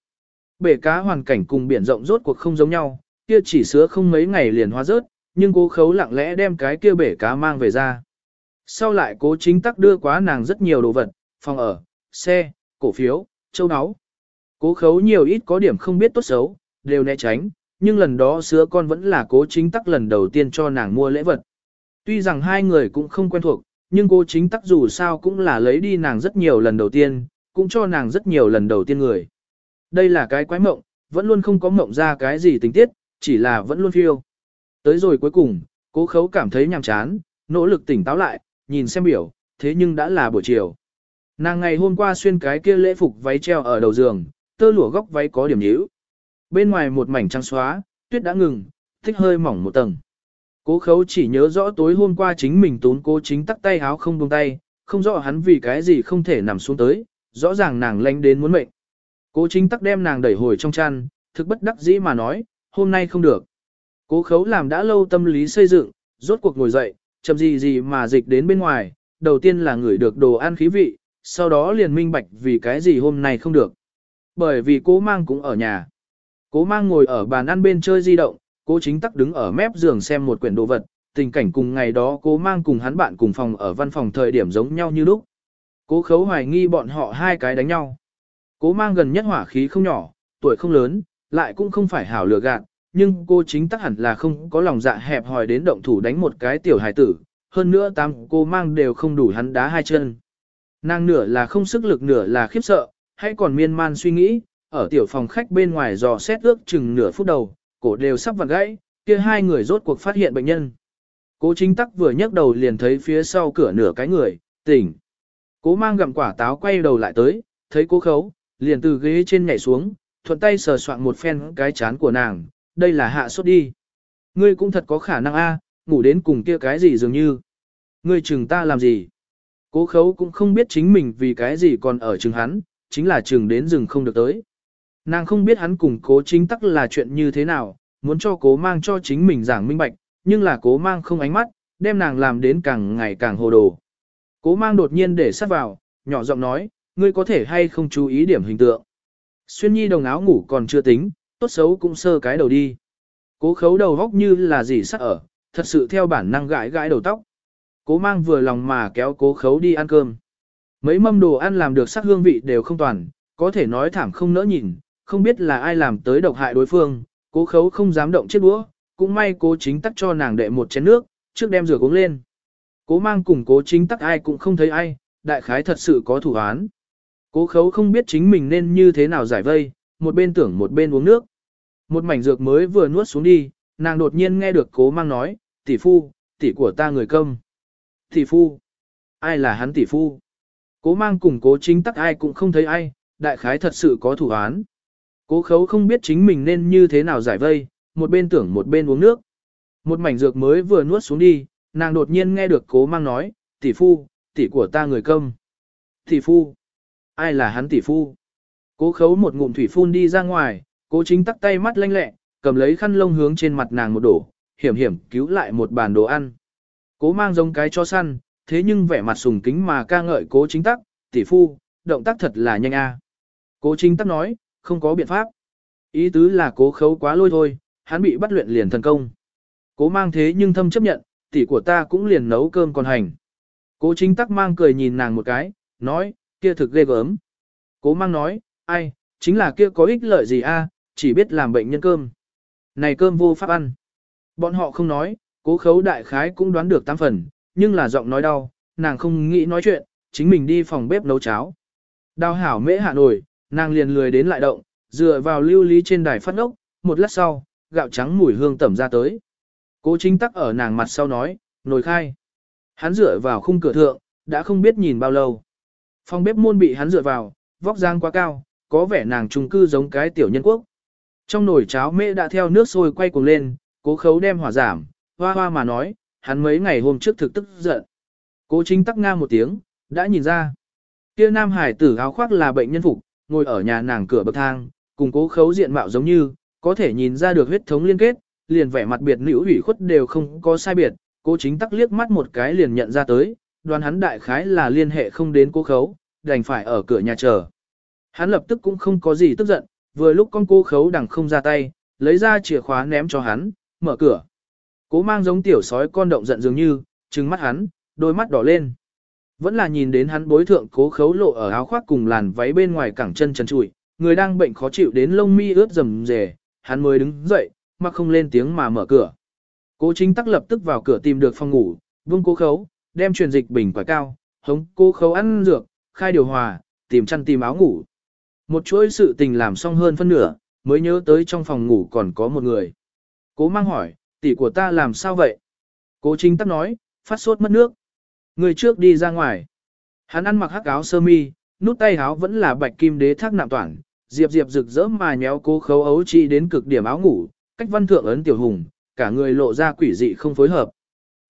Bể cá hoàn cảnh cùng biển rộng rốt cuộc không giống nhau, kia chỉ sứa không mấy ngày liền hóa rớt, nhưng cố khấu lặng lẽ đem cái kia bể cá mang về ra. Sau lại cố chính tắc đưa quá nàng rất nhiều đồ vật, phòng ở, xe, cổ phiếu, châu áo. Cố khấu nhiều ít có điểm không biết tốt xấu, đều né tránh, nhưng lần đó sứa con vẫn là cố chính tắc lần đầu tiên cho nàng mua lễ vật. Tuy rằng hai người cũng không quen thuộc, nhưng cố chính tắc dù sao cũng là lấy đi nàng rất nhiều lần đầu tiên, cũng cho nàng rất nhiều lần đầu tiên người. đây là cái quái mộng, vẫn luôn không có mộng ra cái gì tình tiết, chỉ là vẫn luôn phiêu. Tới rồi cuối cùng, cố khấu cảm thấy nhàm chán, nỗ lực tỉnh táo lại, nhìn xem biểu, thế nhưng đã là buổi chiều. Nàng ngày hôm qua xuyên cái kia lễ phục váy treo ở đầu giường, tơ lụa góc váy có điểm nhíu. Bên ngoài một mảnh trắng xóa, tuyết đã ngừng, thích hơi mỏng một tầng. Cố khấu chỉ nhớ rõ tối hôm qua chính mình tốn cố chính tắt tay háo không buông tay, không rõ hắn vì cái gì không thể nằm xuống tới, rõ ràng nàng lanh đến muốn mệnh. Cố chính tắc đem nàng đẩy hồi trong chăn, thực bất đắc dĩ mà nói, hôm nay không được. Cố khấu làm đã lâu tâm lý xây dựng, rốt cuộc ngồi dậy, chậm gì gì mà dịch đến bên ngoài, đầu tiên là ngửi được đồ ăn khí vị, sau đó liền minh bạch vì cái gì hôm nay không được. Bởi vì cố mang cũng ở nhà. Cố mang ngồi ở bàn ăn bên chơi di động, cố chính tắc đứng ở mép giường xem một quyển đồ vật, tình cảnh cùng ngày đó cố mang cùng hắn bạn cùng phòng ở văn phòng thời điểm giống nhau như lúc. Cố khấu hoài nghi bọn họ hai cái đánh nhau. Cố mang gần nhất hỏa khí không nhỏ, tuổi không lớn, lại cũng không phải hảo lừa gạt, nhưng cô chính tắc hẳn là không có lòng dạ hẹp hòi đến động thủ đánh một cái tiểu hài tử, hơn nữa tam cô mang đều không đủ hắn đá hai chân. Nàng nửa là không sức lực nửa là khiếp sợ, hay còn miên man suy nghĩ, ở tiểu phòng khách bên ngoài dò xét ước chừng nửa phút đầu, cổ đều sắp vặn gãy, kia hai người rốt cuộc phát hiện bệnh nhân. Cố chính tắc vừa nhấc đầu liền thấy phía sau cửa nửa cái người, tỉnh. Cố mang gặm quả táo quay đầu lại tới, thấy cố khấu, liền từ ghế trên nhảy xuống, thuận tay sờ soạn một phen cái chán của nàng, đây là hạ sốt đi. Ngươi cũng thật có khả năng a, ngủ đến cùng kia cái gì dường như. Ngươi chừng ta làm gì? Cố khấu cũng không biết chính mình vì cái gì còn ở chừng hắn, chính là chừng đến rừng không được tới. Nàng không biết hắn cùng cố chính tắc là chuyện như thế nào, muốn cho cố mang cho chính mình giảng minh bạch, nhưng là cố mang không ánh mắt, đem nàng làm đến càng ngày càng hồ đồ. Cố mang đột nhiên để sát vào, nhỏ giọng nói, ngươi có thể hay không chú ý điểm hình tượng. Xuyên nhi đồng áo ngủ còn chưa tính, tốt xấu cũng sơ cái đầu đi. Cố khấu đầu góc như là gì sắc ở, thật sự theo bản năng gãi gãi đầu tóc. Cố mang vừa lòng mà kéo cố khấu đi ăn cơm. Mấy mâm đồ ăn làm được sắc hương vị đều không toàn, có thể nói thảm không nỡ nhìn, không biết là ai làm tới độc hại đối phương, cố khấu không dám động chiếc đũa, cũng may cố chính tắc cho nàng đệ một chén nước, trước đem rửa uống lên. Cố mang cùng cố chính tắc ai cũng không thấy ai, đại khái thật sự có thủ án. Cố khấu không biết chính mình nên như thế nào giải vây, một bên tưởng một bên uống nước. Một mảnh dược mới vừa nuốt xuống đi, nàng đột nhiên nghe được cố mang nói, tỷ phu, tỷ của ta người công. Tỷ phu? Ai là hắn tỷ phu? Cố mang cùng cố chính tắc ai cũng không thấy ai, đại khái thật sự có thủ án. Cố khấu không biết chính mình nên như thế nào giải vây, một bên tưởng một bên uống nước. Một mảnh dược mới vừa nuốt xuống đi, nàng đột nhiên nghe được cố mang nói, tỷ phu, tỷ của ta người công. Tỷ phu? Ai là hắn tỷ phu? Cố khấu một ngụm thủy phun đi ra ngoài, cố chính tắc tay mắt lanh lẹ, cầm lấy khăn lông hướng trên mặt nàng một đổ, hiểm hiểm cứu lại một bàn đồ ăn. Cố mang giống cái cho săn, thế nhưng vẻ mặt sùng kính mà ca ngợi cố chính tắc, tỷ phu, động tác thật là nhanh a. Cố chính tắc nói, không có biện pháp. Ý tứ là cố khấu quá lôi thôi, hắn bị bắt luyện liền thần công. Cố mang thế nhưng thâm chấp nhận, tỷ của ta cũng liền nấu cơm còn hành. Cố chính tắc mang cười nhìn nàng một cái, nói, kia thực ghê gớm. Cố mang nói, ai, chính là kia có ích lợi gì a, chỉ biết làm bệnh nhân cơm. Này cơm vô pháp ăn. Bọn họ không nói, cố khấu đại khái cũng đoán được tám phần, nhưng là giọng nói đau, nàng không nghĩ nói chuyện, chính mình đi phòng bếp nấu cháo. Đào hảo mễ hạ nổi, nàng liền lười đến lại động, dựa vào lưu lý trên đài phát ốc, một lát sau, gạo trắng mùi hương tẩm ra tới. Cố chính tắc ở nàng mặt sau nói, nồi khai. Hắn dựa vào khung cửa thượng, đã không biết nhìn bao lâu. Phòng bếp môn bị hắn dựa vào, vóc dáng quá cao, có vẻ nàng trung cư giống cái tiểu nhân quốc. Trong nồi cháo mễ đã theo nước sôi quay cuồng lên, cố khấu đem hỏa giảm, hoa hoa mà nói, hắn mấy ngày hôm trước thực tức giận. Cố chính tắc nga một tiếng, đã nhìn ra. Kia nam hải tử áo khoác là bệnh nhân phục, ngồi ở nhà nàng cửa bậc thang, cùng cố khấu diện mạo giống như, có thể nhìn ra được huyết thống liên kết, liền vẻ mặt biệt nữ ủy khuất đều không có sai biệt, cố chính tắc liếc mắt một cái liền nhận ra tới, đoàn hắn đại khái là liên hệ không đến cố khấu, đành phải ở cửa nhà chờ. Hắn lập tức cũng không có gì tức giận, vừa lúc con cô khấu đằng không ra tay, lấy ra chìa khóa ném cho hắn, mở cửa. Cố mang giống tiểu sói con động giận dường như, trừng mắt hắn, đôi mắt đỏ lên. Vẫn là nhìn đến hắn bối thượng cố khấu lộ ở áo khoác cùng làn váy bên ngoài cẳng chân trần trụi, người đang bệnh khó chịu đến lông mi ướt rầm rề, hắn mới đứng dậy, mà không lên tiếng mà mở cửa. Cố chính tắc lập tức vào cửa tìm được phòng ngủ, vương cố khấu, đem truyền dịch bình quả cao, hống cố khấu ăn dược, khai điều hòa, tìm chăn tìm áo ngủ. Một chuỗi sự tình làm xong hơn phân nửa, mới nhớ tới trong phòng ngủ còn có một người. Cố mang hỏi, tỷ của ta làm sao vậy? Cố chính tắc nói, phát sốt mất nước. Người trước đi ra ngoài. Hắn ăn mặc hắc áo sơ mi, nút tay áo vẫn là bạch kim đế thác nạm toàn, diệp diệp rực rỡ mà nhéo cố khấu ấu chi đến cực điểm áo ngủ, cách văn thượng ấn tiểu hùng, cả người lộ ra quỷ dị không phối hợp.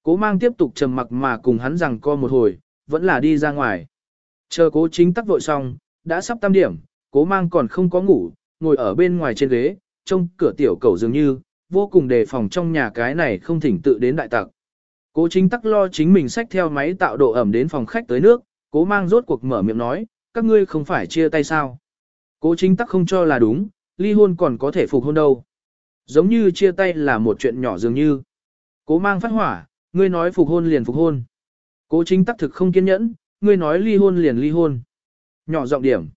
Cố mang tiếp tục trầm mặc mà cùng hắn rằng co một hồi, vẫn là đi ra ngoài. Chờ cố chính tắc vội xong, đã sắp tam điểm, cố mang còn không có ngủ, ngồi ở bên ngoài trên ghế, trông cửa tiểu cầu dường như, vô cùng đề phòng trong nhà cái này không thỉnh tự đến đại tặc. Cố chính tắc lo chính mình xách theo máy tạo độ ẩm đến phòng khách tới nước, cố mang rốt cuộc mở miệng nói, các ngươi không phải chia tay sao. Cố chính tắc không cho là đúng, ly hôn còn có thể phục hôn đâu. Giống như chia tay là một chuyện nhỏ dường như. Cố mang phát hỏa, ngươi nói phục hôn liền phục hôn. Cố chính tắc thực không kiên nhẫn, ngươi nói ly hôn liền ly hôn. Nhỏ giọng điểm.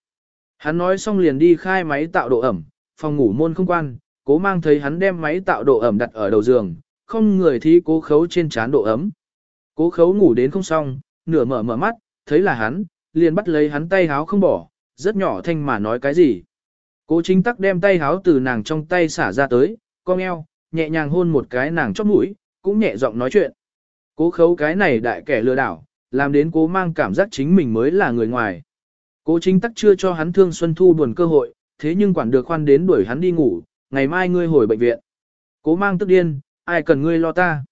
Hắn nói xong liền đi khai máy tạo độ ẩm, phòng ngủ môn không quan, cố mang thấy hắn đem máy tạo độ ẩm đặt ở đầu giường, không người thì cố khấu trên chán độ ấm. Cố khấu ngủ đến không xong, nửa mở mở mắt, thấy là hắn, liền bắt lấy hắn tay háo không bỏ, rất nhỏ thanh mà nói cái gì. Cố chính tắc đem tay háo từ nàng trong tay xả ra tới, cong eo, nhẹ nhàng hôn một cái nàng chóp mũi, cũng nhẹ giọng nói chuyện. Cố khấu cái này đại kẻ lừa đảo, làm đến cố mang cảm giác chính mình mới là người ngoài. Cố chính tắc chưa cho hắn thương Xuân Thu buồn cơ hội, thế nhưng quản được khoan đến đuổi hắn đi ngủ, ngày mai ngươi hồi bệnh viện. Cố mang tức điên, ai cần ngươi lo ta?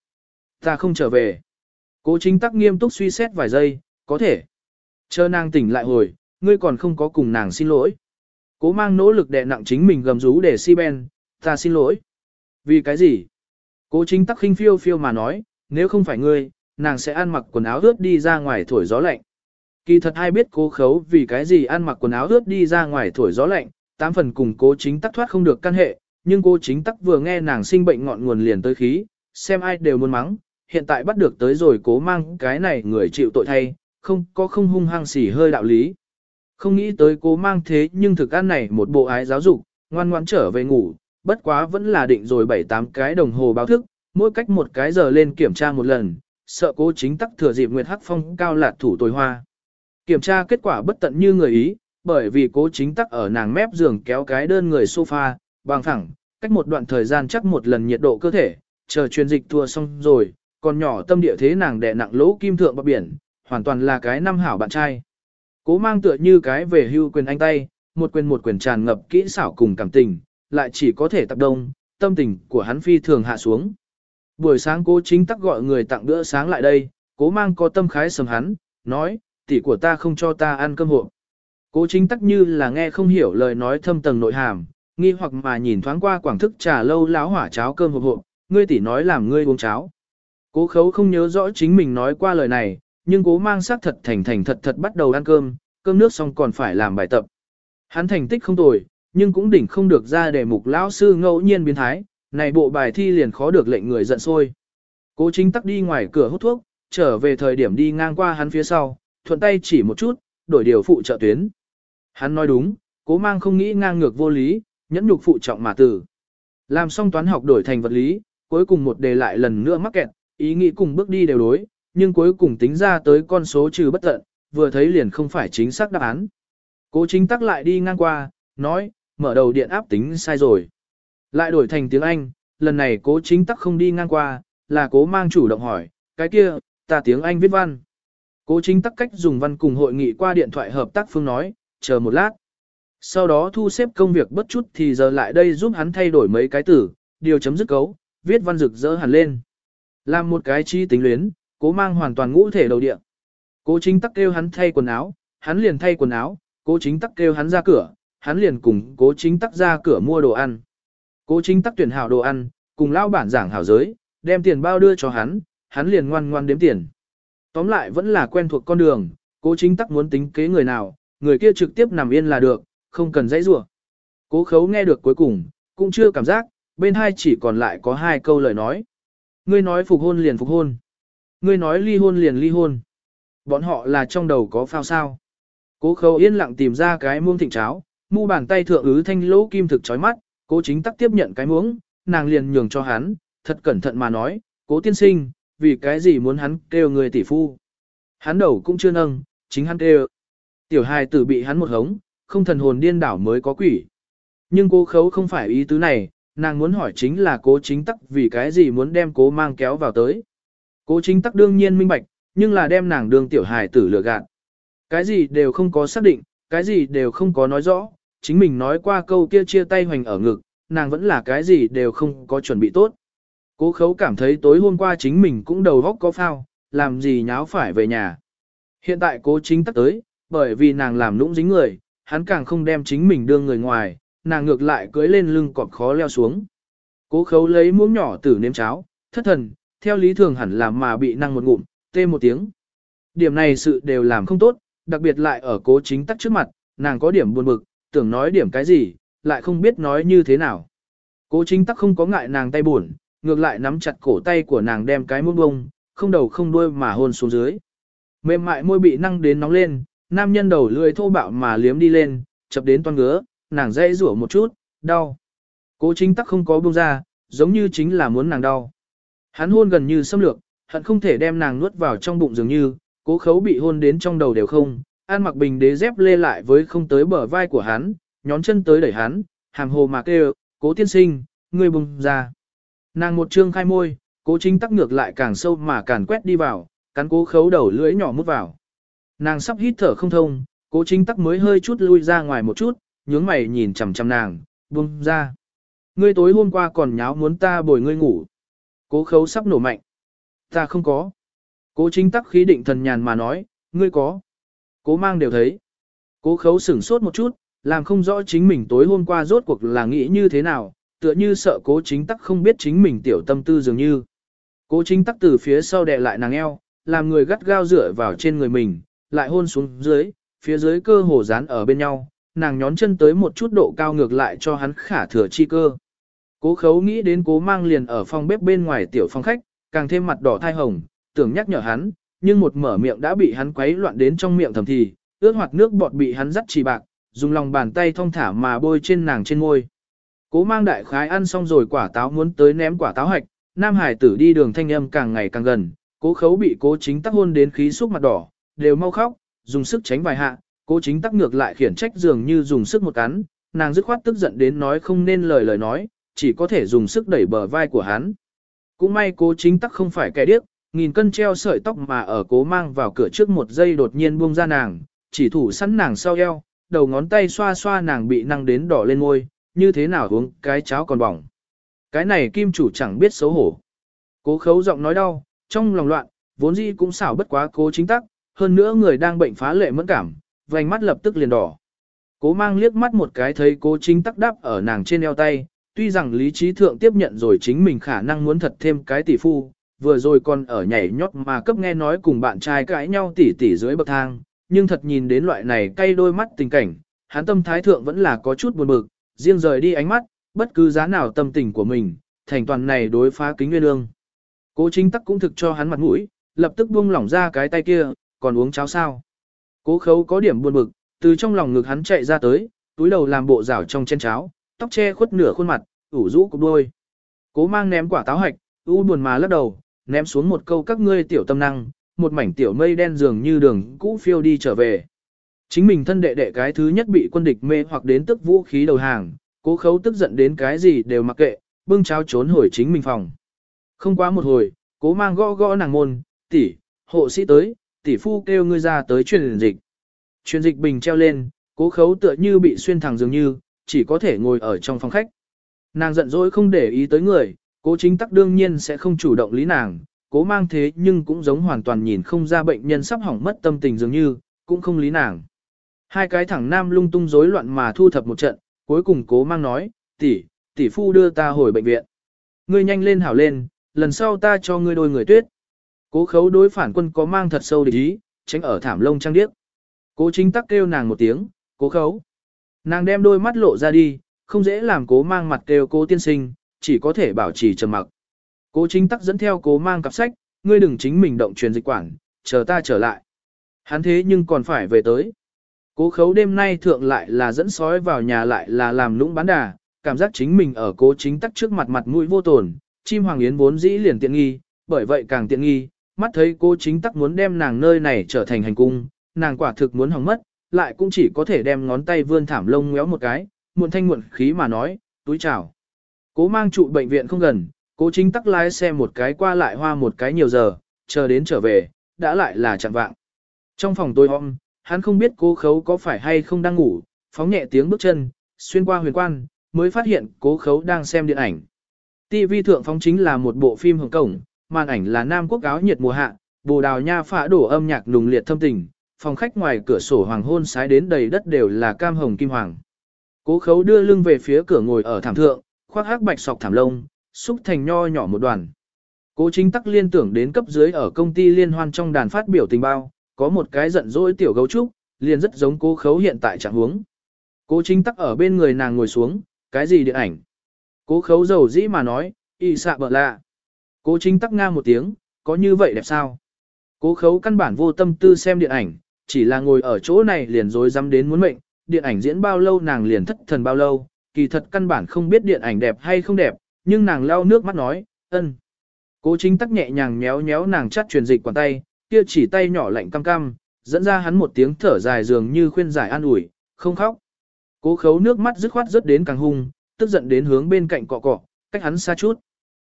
Ta không trở về. Cố chính tắc nghiêm túc suy xét vài giây, có thể. Chờ nàng tỉnh lại hồi, ngươi còn không có cùng nàng xin lỗi. Cố mang nỗ lực đè nặng chính mình gầm rú để si ben, ta xin lỗi. Vì cái gì? Cố chính tắc khinh phiêu phiêu mà nói, nếu không phải ngươi, nàng sẽ ăn mặc quần áo ướt đi ra ngoài thổi gió lạnh. Kỳ thật ai biết cố khấu vì cái gì ăn mặc quần áo ướt đi ra ngoài thổi gió lạnh, tám phần cùng cố chính tắc thoát không được căn hệ, nhưng cố chính tắc vừa nghe nàng sinh bệnh ngọn nguồn liền tới khí, xem ai đều muốn mắng, hiện tại bắt được tới rồi cố mang cái này người chịu tội thay, không có không hung hăng xỉ hơi đạo lý. Không nghĩ tới cố mang thế nhưng thực ăn này một bộ ái giáo dục, ngoan ngoãn trở về ngủ, bất quá vẫn là định rồi 7-8 cái đồng hồ báo thức, mỗi cách một cái giờ lên kiểm tra một lần, sợ cố chính tắc thừa dịp Nguyệt Hắc Phong cao lạt thủ tồi hoa. Kiểm tra kết quả bất tận như người ý, bởi vì cố chính tắc ở nàng mép giường kéo cái đơn người sofa, bằng thẳng, cách một đoạn thời gian chắc một lần nhiệt độ cơ thể, chờ truyền dịch thua xong rồi, còn nhỏ tâm địa thế nàng đè nặng lỗ kim thượng bọc biển, hoàn toàn là cái năm hảo bạn trai. Cố mang tựa như cái về hưu quyền anh tay, một quyền một quyền tràn ngập kỹ xảo cùng cảm tình, lại chỉ có thể tập đông, tâm tình của hắn phi thường hạ xuống. Buổi sáng cố chính tắc gọi người tặng bữa sáng lại đây, cố mang có tâm khái sầm hắn, nói, tỷ của ta không cho ta ăn cơm hộ. Cố chính tắc như là nghe không hiểu lời nói thâm tầng nội hàm, nghi hoặc mà nhìn thoáng qua quảng thức trà lâu láo hỏa cháo cơm hộp hộp, ngươi tỷ nói làm ngươi uống cháo. Cố khấu không nhớ rõ chính mình nói qua lời này, nhưng cố mang sắc thật thành thành thật thật bắt đầu ăn cơm, cơm nước xong còn phải làm bài tập. Hắn thành tích không tồi, nhưng cũng đỉnh không được ra để mục lão sư ngẫu nhiên biến thái, này bộ bài thi liền khó được lệnh người giận sôi. Cố chính tắc đi ngoài cửa hút thuốc, trở về thời điểm đi ngang qua hắn phía sau, thuận tay chỉ một chút, đổi điều phụ trợ tuyến. Hắn nói đúng, cố mang không nghĩ ngang ngược vô lý, nhẫn nhục phụ trọng mà tử. Làm xong toán học đổi thành vật lý, cuối cùng một đề lại lần nữa mắc kẹt, ý nghĩ cùng bước đi đều đối, nhưng cuối cùng tính ra tới con số trừ bất tận, vừa thấy liền không phải chính xác đáp án. Cố chính tắc lại đi ngang qua, nói, mở đầu điện áp tính sai rồi. Lại đổi thành tiếng Anh, lần này cố chính tắc không đi ngang qua, là cố mang chủ động hỏi, cái kia, ta tiếng Anh viết văn. Cố chính tắc cách dùng văn cùng hội nghị qua điện thoại hợp tác phương nói, chờ một lát. Sau đó thu xếp công việc bất chút thì giờ lại đây giúp hắn thay đổi mấy cái từ, điều chấm dứt cấu, viết văn rực rỡ hẳn lên. Làm một cái chi tính luyến, cố mang hoàn toàn ngũ thể đầu địa. Cố chính tắc kêu hắn thay quần áo, hắn liền thay quần áo, cố chính tắc kêu hắn ra cửa, hắn liền cùng cố chính tắc ra cửa mua đồ ăn. Cố chính tắc tuyển hảo đồ ăn, cùng lao bản giảng hảo giới, đem tiền bao đưa cho hắn, hắn liền ngoan ngoan đếm tiền. Tóm lại vẫn là quen thuộc con đường, cố chính tắc muốn tính kế người nào, người kia trực tiếp nằm yên là được, không cần dãy rủa. Cố khấu nghe được cuối cùng, cũng chưa cảm giác, bên hai chỉ còn lại có hai câu lời nói. Ngươi nói phục hôn liền phục hôn. Ngươi nói ly hôn liền ly hôn. Bọn họ là trong đầu có phao sao. Cố khấu yên lặng tìm ra cái muông thịnh cháo, mu bàn tay thượng ứ thanh lỗ kim thực chói mắt, cố chính tắc tiếp nhận cái muỗng, nàng liền nhường cho hắn, thật cẩn thận mà nói, cố tiên sinh, vì cái gì muốn hắn kêu người tỷ phu. Hắn đầu cũng chưa nâng, chính hắn kêu. Tiểu hài tử bị hắn một hống, không thần hồn điên đảo mới có quỷ. Nhưng cô khấu không phải ý tứ này, nàng muốn hỏi chính là cố chính tắc vì cái gì muốn đem cố mang kéo vào tới. Cố chính tắc đương nhiên minh bạch, nhưng là đem nàng đương tiểu hài tử lừa gạt. Cái gì đều không có xác định, cái gì đều không có nói rõ, chính mình nói qua câu kia chia tay hoành ở ngực, nàng vẫn là cái gì đều không có chuẩn bị tốt. Cố khấu cảm thấy tối hôm qua chính mình cũng đầu góc có phao, làm gì nháo phải về nhà. Hiện tại cố chính tắc tới, bởi vì nàng làm lũng dính người, hắn càng không đem chính mình đưa người ngoài, nàng ngược lại cưới lên lưng cọp khó leo xuống. Cố khấu lấy muỗng nhỏ tử nếm cháo, thất thần, theo lý thường hẳn làm mà bị năng một ngụm, tê một tiếng. Điểm này sự đều làm không tốt, đặc biệt lại ở cố chính tắc trước mặt, nàng có điểm buồn bực, tưởng nói điểm cái gì, lại không biết nói như thế nào. Cố chính tắc không có ngại nàng tay buồn, ngược lại nắm chặt cổ tay của nàng đem cái muỗng bông, không đầu không đuôi mà hôn xuống dưới. Mềm mại môi bị năng đến nóng lên, nam nhân đầu lưỡi thô bạo mà liếm đi lên, chập đến toan ngứa, nàng dãy rủa một chút, đau. Cố chính tắc không có buông ra, giống như chính là muốn nàng đau. Hắn hôn gần như xâm lược, hận không thể đem nàng nuốt vào trong bụng dường như, cố khấu bị hôn đến trong đầu đều không, an mặc bình đế dép lê lại với không tới bờ vai của hắn, nhón chân tới đẩy hắn, hàm hồ mà kêu, cố tiên sinh, ngươi bùng ra. Nàng một trương khai môi, cố chính tắc ngược lại càng sâu mà càng quét đi vào, cắn cố khấu đầu lưỡi nhỏ mút vào. Nàng sắp hít thở không thông, cố chính tắc mới hơi chút lui ra ngoài một chút, nhướng mày nhìn chằm chằm nàng, buông ra. Ngươi tối hôm qua còn nháo muốn ta bồi ngươi ngủ. Cố khấu sắp nổ mạnh. Ta không có. Cố chính tắc khí định thần nhàn mà nói, ngươi có. Cố mang đều thấy. Cố khấu sửng sốt một chút, làm không rõ chính mình tối hôm qua rốt cuộc là nghĩ như thế nào, tựa như sợ cố chính tắc không biết chính mình tiểu tâm tư dường như. Cố chính tắc từ phía sau đè lại nàng eo, làm người gắt gao dựa vào trên người mình, lại hôn xuống dưới, phía dưới cơ hồ dán ở bên nhau, nàng nhón chân tới một chút độ cao ngược lại cho hắn khả thừa chi cơ. Cố khấu nghĩ đến cố mang liền ở phòng bếp bên ngoài tiểu phòng khách, càng thêm mặt đỏ thai hồng, tưởng nhắc nhở hắn, nhưng một mở miệng đã bị hắn quấy loạn đến trong miệng thầm thì, ướt hoặc nước bọt bị hắn dắt chỉ bạc, dùng lòng bàn tay thong thả mà bôi trên nàng trên môi. Cố mang đại khái ăn xong rồi quả táo muốn tới ném quả táo hạch, nam hải tử đi đường thanh âm càng ngày càng gần, cố khấu bị cố chính tắc hôn đến khí xúc mặt đỏ, đều mau khóc, dùng sức tránh vài hạ, cố chính tắc ngược lại khiển trách dường như dùng sức một cắn, nàng dứt khoát tức giận đến nói không nên lời lời nói, chỉ có thể dùng sức đẩy bờ vai của hắn. Cũng may cố chính tắc không phải kẻ điếc, nghìn cân treo sợi tóc mà ở cố mang vào cửa trước một giây đột nhiên buông ra nàng, chỉ thủ sẵn nàng sau eo, đầu ngón tay xoa xoa nàng bị năng đến đỏ lên môi, như thế nào uống cái cháo còn bỏng. Cái này kim chủ chẳng biết xấu hổ. Cố khấu giọng nói đau, trong lòng loạn, vốn dĩ cũng xảo bất quá cố chính tắc, hơn nữa người đang bệnh phá lệ mẫn cảm, vành mắt lập tức liền đỏ. Cố mang liếc mắt một cái thấy cố chính tắc đắp ở nàng trên eo tay, tuy rằng lý trí thượng tiếp nhận rồi chính mình khả năng muốn thật thêm cái tỷ phu, vừa rồi còn ở nhảy nhót mà cấp nghe nói cùng bạn trai cãi nhau tỉ tỉ dưới bậc thang, nhưng thật nhìn đến loại này cay đôi mắt tình cảnh, hắn tâm thái thượng vẫn là có chút buồn bực, riêng rời đi ánh mắt, bất cứ giá nào tâm tình của mình, thành toàn này đối phá kính nguyên lương. Cố chính tắc cũng thực cho hắn mặt mũi, lập tức buông lỏng ra cái tay kia, còn uống cháo sao. Cố khấu có điểm buồn bực, từ trong lòng ngực hắn chạy ra tới, túi đầu làm bộ rảo trong chén cháo, tóc che khuất nửa khuôn mặt, ủ rũ cục đôi. Cố mang ném quả táo hạch, u buồn mà lắc đầu, ném xuống một câu các ngươi tiểu tâm năng, một mảnh tiểu mây đen dường như đường cũ phiêu đi trở về. Chính mình thân đệ đệ cái thứ nhất bị quân địch mê hoặc đến tức vũ khí đầu hàng, cố khấu tức giận đến cái gì đều mặc kệ, bưng cháo trốn hồi chính mình phòng. Không quá một hồi, cố mang gõ gõ nàng môn, tỷ, hộ sĩ tới, tỷ phu kêu ngươi ra tới truyền dịch. Truyền dịch bình treo lên, cố khấu tựa như bị xuyên thẳng dường như, chỉ có thể ngồi ở trong phòng khách. Nàng giận dỗi không để ý tới người, cố chính tắc đương nhiên sẽ không chủ động lý nàng, cố mang thế nhưng cũng giống hoàn toàn nhìn không ra bệnh nhân sắp hỏng mất tâm tình dường như, cũng không lý nàng. Hai cái thẳng nam lung tung rối loạn mà thu thập một trận, cuối cùng cố mang nói, tỷ, tỷ phu đưa ta hồi bệnh viện. Ngươi nhanh lên hảo lên, lần sau ta cho ngươi đôi người tuyết. Cố khấu đối phản quân có mang thật sâu địch ý, tránh ở thảm lông trang điếc. Cố chính tắc kêu nàng một tiếng, cố khấu. Nàng đem đôi mắt lộ ra đi, không dễ làm cố mang mặt kêu cố tiên sinh, chỉ có thể bảo trì trầm mặc. Cố chính tắc dẫn theo cố mang cặp sách, ngươi đừng chính mình động truyền dịch quản, chờ ta trở lại. Hắn thế nhưng còn phải về tới. Cố khấu đêm nay thượng lại là dẫn sói vào nhà lại là làm lũng bán đà, cảm giác chính mình ở cố chính tắc trước mặt mặt mũi vô tồn, chim hoàng yến vốn dĩ liền tiện nghi, bởi vậy càng tiện nghi, mắt thấy cố chính tắc muốn đem nàng nơi này trở thành hành cung, nàng quả thực muốn hỏng mất, lại cũng chỉ có thể đem ngón tay vươn thảm lông ngéo một cái, muộn thanh muộn khí mà nói, túi chào. Cố mang trụ bệnh viện không gần, cố chính tắc lái xe một cái qua lại hoa một cái nhiều giờ, chờ đến trở về, đã lại là chặn vạng. Trong phòng tôi hôm, hắn không biết cố khấu có phải hay không đang ngủ, phóng nhẹ tiếng bước chân, xuyên qua huyền quan, mới phát hiện cố khấu đang xem điện ảnh. TV thượng phóng chính là một bộ phim hồng cổng, màn ảnh là Nam Quốc áo nhiệt mùa hạ, bồ đào nha phả đổ âm nhạc nùng liệt thâm tình, phòng khách ngoài cửa sổ hoàng hôn sái đến đầy đất đều là cam hồng kim hoàng. Cố khấu đưa lưng về phía cửa ngồi ở thảm thượng, khoác hắc bạch sọc thảm lông, xúc thành nho nhỏ một đoàn. Cố chính tắc liên tưởng đến cấp dưới ở công ty liên hoan trong đàn phát biểu tình bao, có một cái giận dỗi tiểu gấu trúc, liền rất giống cố khấu hiện tại trạng huống. Cố chính tắc ở bên người nàng ngồi xuống, cái gì điện ảnh? Cố khấu dầu dĩ mà nói, y xạ bợ lạ. Cố chính tắc nga một tiếng, có như vậy đẹp sao? Cố khấu căn bản vô tâm tư xem điện ảnh, chỉ là ngồi ở chỗ này liền dối dám đến muốn mệnh, điện ảnh diễn bao lâu nàng liền thất thần bao lâu, kỳ thật căn bản không biết điện ảnh đẹp hay không đẹp, nhưng nàng lau nước mắt nói, ân. Cố chính tắc nhẹ nhàng nhéo nhéo nàng chắt truyền dịch quản tay, kia chỉ tay nhỏ lạnh cam cam, dẫn ra hắn một tiếng thở dài dường như khuyên giải an ủi, không khóc. Cố khấu nước mắt dứt khoát rớt đến càng hung, tức giận đến hướng bên cạnh cọ cọ, cách hắn xa chút.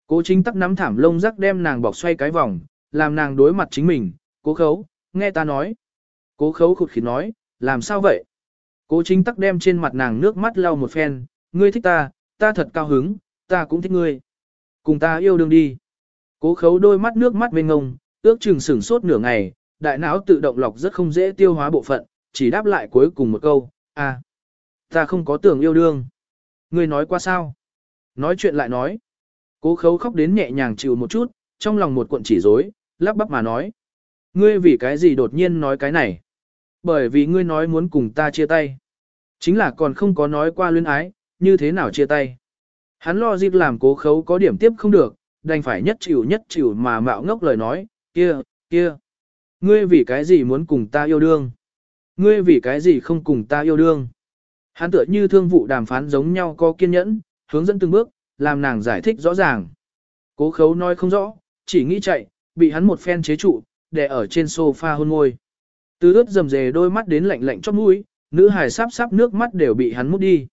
Cố chính tắc nắm thảm lông rắc đem nàng bọc xoay cái vòng, làm nàng đối mặt chính mình, cố khấu, nghe ta nói. Cố khấu khụt khịt nói, làm sao vậy? Cố chính tắc đem trên mặt nàng nước mắt lau một phen, ngươi thích ta, ta thật cao hứng, ta cũng thích ngươi. Cùng ta yêu đương đi. Cố khấu đôi mắt nước mắt bên ngông, ước chừng sửng sốt nửa ngày, đại não tự động lọc rất không dễ tiêu hóa bộ phận, chỉ đáp lại cuối cùng một câu, à, ta không có tưởng yêu đương. Ngươi nói qua sao? Nói chuyện lại nói. Cố khấu khóc đến nhẹ nhàng chịu một chút, trong lòng một cuộn chỉ rối, lắp bắp mà nói. Ngươi vì cái gì đột nhiên nói cái này? Bởi vì ngươi nói muốn cùng ta chia tay. Chính là còn không có nói qua luyến ái, như thế nào chia tay. Hắn lo dịp làm cố khấu có điểm tiếp không được, đành phải nhất chịu nhất chịu mà mạo ngốc lời nói, kia, kia. Ngươi vì cái gì muốn cùng ta yêu đương? Ngươi vì cái gì không cùng ta yêu đương? Hắn tựa như thương vụ đàm phán giống nhau có kiên nhẫn, hướng dẫn từng bước, làm nàng giải thích rõ ràng. Cố khấu nói không rõ, chỉ nghĩ chạy, bị hắn một phen chế trụ, đè ở trên sofa hôn môi. Từ ướt dầm dề đôi mắt đến lạnh lạnh chóp mũi, nữ hài sắp sắp nước mắt đều bị hắn mút đi.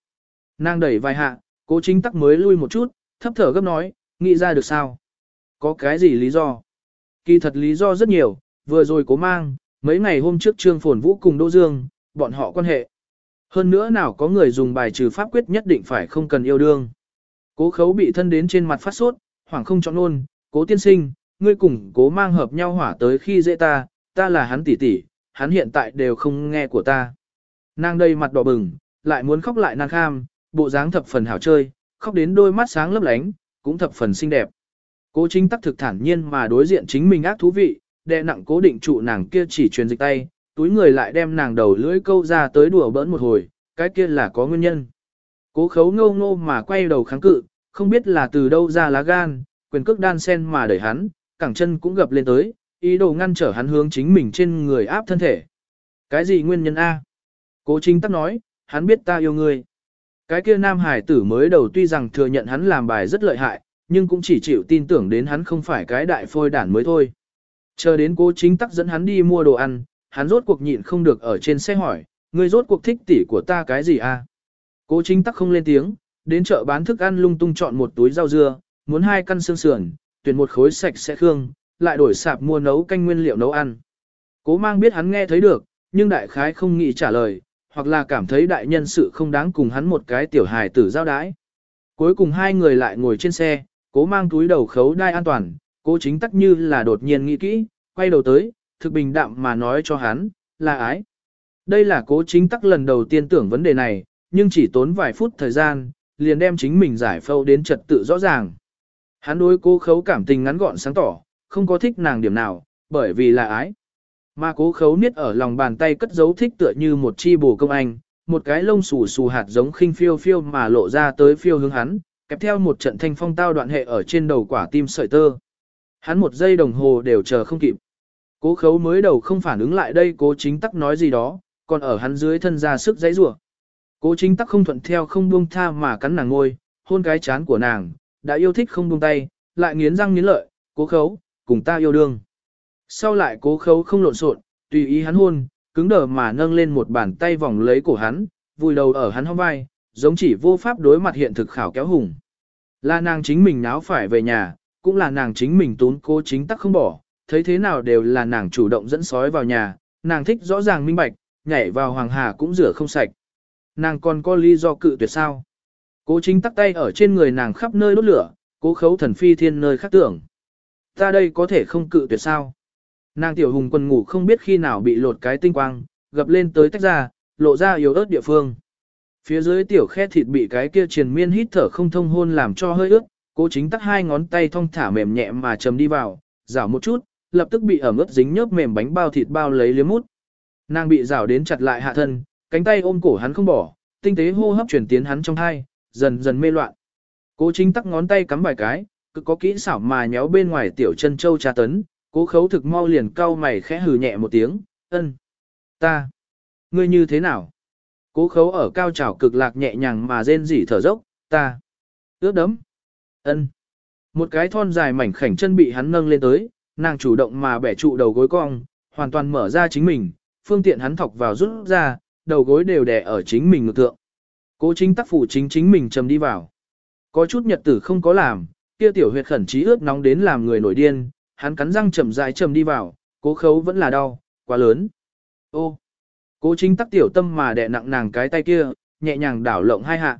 Nàng đẩy vài hạ, cố chính tắc mới lui một chút, thấp thở gấp nói, nghĩ ra được sao? Có cái gì lý do? Kỳ thật lý do rất nhiều, vừa rồi cố mang, mấy ngày hôm trước Trương Phồn Vũ cùng Đỗ Dương, bọn họ quan hệ. Hơn nữa nào có người dùng bài trừ pháp quyết nhất định phải không cần yêu đương. Cố khấu bị thân đến trên mặt phát sốt, hoảng không chọn luôn, cố tiên sinh, ngươi cùng cố mang hợp nhau hỏa tới khi dễ ta, ta là hắn tỷ tỷ, hắn hiện tại đều không nghe của ta. Nàng đây mặt đỏ bừng, lại muốn khóc lại nàng kham, bộ dáng thập phần hảo chơi, khóc đến đôi mắt sáng lấp lánh, cũng thập phần xinh đẹp. Cố chính tắc thực thản nhiên mà đối diện chính mình ác thú vị, đè nặng cố định trụ nàng kia chỉ truyền dịch tay, túi người lại đem nàng đầu lưỡi câu ra tới đùa bỡn một hồi, cái kia là có nguyên nhân. Cố khấu ngô ngô mà quay đầu kháng cự, không biết là từ đâu ra lá gan, quyền cước đan sen mà đẩy hắn, cẳng chân cũng gập lên tới, ý đồ ngăn trở hắn hướng chính mình trên người áp thân thể. Cái gì nguyên nhân A? Cố chính tắc nói, hắn biết ta yêu ngươi. Cái kia nam hải tử mới đầu tuy rằng thừa nhận hắn làm bài rất lợi hại, nhưng cũng chỉ chịu tin tưởng đến hắn không phải cái đại phôi đản mới thôi. Chờ đến cố chính tắc dẫn hắn đi mua đồ ăn, hắn rốt cuộc nhịn không được ở trên xe hỏi, ngươi rốt cuộc thích tỷ của ta cái gì a? Cố chính tắc không lên tiếng, đến chợ bán thức ăn lung tung chọn một túi rau dưa, muốn hai căn xương sườn, tuyển một khối sạch sẽ khương, lại đổi sạp mua nấu canh nguyên liệu nấu ăn. Cố mang biết hắn nghe thấy được, nhưng đại khái không nghĩ trả lời, hoặc là cảm thấy đại nhân sự không đáng cùng hắn một cái tiểu hài tử giao đái. Cuối cùng hai người lại ngồi trên xe, cố mang túi đầu khấu đai an toàn, cố chính tắc như là đột nhiên nghĩ kỹ, quay đầu tới, thực bình đạm mà nói cho hắn, là ái. Đây là cố chính tắc lần đầu tiên tưởng vấn đề này, nhưng chỉ tốn vài phút thời gian, liền đem chính mình giải phâu đến trật tự rõ ràng. Hắn đối cố khấu cảm tình ngắn gọn sáng tỏ, không có thích nàng điểm nào, bởi vì là ái. Mà cố khấu niết ở lòng bàn tay cất giấu thích tựa như một chi bồ công anh, một cái lông xù xù hạt giống khinh phiêu phiêu mà lộ ra tới phiêu hướng hắn, kẹp theo một trận thanh phong tao đoạn hệ ở trên đầu quả tim sợi tơ. Hắn một giây đồng hồ đều chờ không kịp. Cố khấu mới đầu không phản ứng lại đây cố chính tắc nói gì đó, còn ở hắn dưới thân ra sức dãy rủa. Cố chính tắc không thuận theo không buông tha mà cắn nàng ngôi, hôn cái chán của nàng, đã yêu thích không buông tay, lại nghiến răng nghiến lợi, cố khấu, cùng ta yêu đương. Sau lại cố khấu không lộn xộn, tùy ý hắn hôn, cứng đờ mà nâng lên một bàn tay vòng lấy cổ hắn, vùi đầu ở hắn hông vai, giống chỉ vô pháp đối mặt hiện thực khảo kéo hùng. Là nàng chính mình náo phải về nhà, cũng là nàng chính mình tốn cố chính tắc không bỏ, thấy thế nào đều là nàng chủ động dẫn sói vào nhà, nàng thích rõ ràng minh bạch, nhảy vào hoàng hà cũng rửa không sạch. Nàng còn có lý do cự tuyệt sao. Cố chính tắc tay ở trên người nàng khắp nơi đốt lửa, cố khấu thần phi thiên nơi khác tưởng. Ta đây có thể không cự tuyệt sao. Nàng tiểu hùng quần ngủ không biết khi nào bị lột cái tinh quang, gập lên tới tách ra, lộ ra yếu ớt địa phương. Phía dưới tiểu khe thịt bị cái kia triền miên hít thở không thông hôn làm cho hơi ướt, cố chính tắc hai ngón tay thong thả mềm nhẹ mà chầm đi vào, rảo một chút, lập tức bị ẩm ướt dính nhớp mềm bánh bao thịt bao lấy liếm mút. Nàng bị rảo đến chặt lại hạ thân, cánh tay ôm cổ hắn không bỏ, tinh tế hô hấp chuyển tiến hắn trong thai, dần dần mê loạn. Cố chính tắc ngón tay cắm vài cái, cực có kỹ xảo mà nhéo bên ngoài tiểu chân châu trà tấn, cố khấu thực mau liền cau mày khẽ hừ nhẹ một tiếng, ân. Ta. Ngươi như thế nào? Cố khấu ở cao trào cực lạc nhẹ nhàng mà rên rỉ thở dốc, ta. Ướt đấm. ân. Một cái thon dài mảnh khảnh chân bị hắn nâng lên tới, nàng chủ động mà bẻ trụ đầu gối cong, hoàn toàn mở ra chính mình, phương tiện hắn thọc vào rút ra, đầu gối đều đè ở chính mình ngược thượng. Cố chính tác phủ chính chính mình trầm đi vào. Có chút nhật tử không có làm, kia tiểu huyệt khẩn trí ướt nóng đến làm người nổi điên, hắn cắn răng chậm rãi trầm đi vào, cố khấu vẫn là đau, quá lớn. Ô, cố chính tắc tiểu tâm mà đè nặng nàng cái tay kia, nhẹ nhàng đảo lộng hai hạ.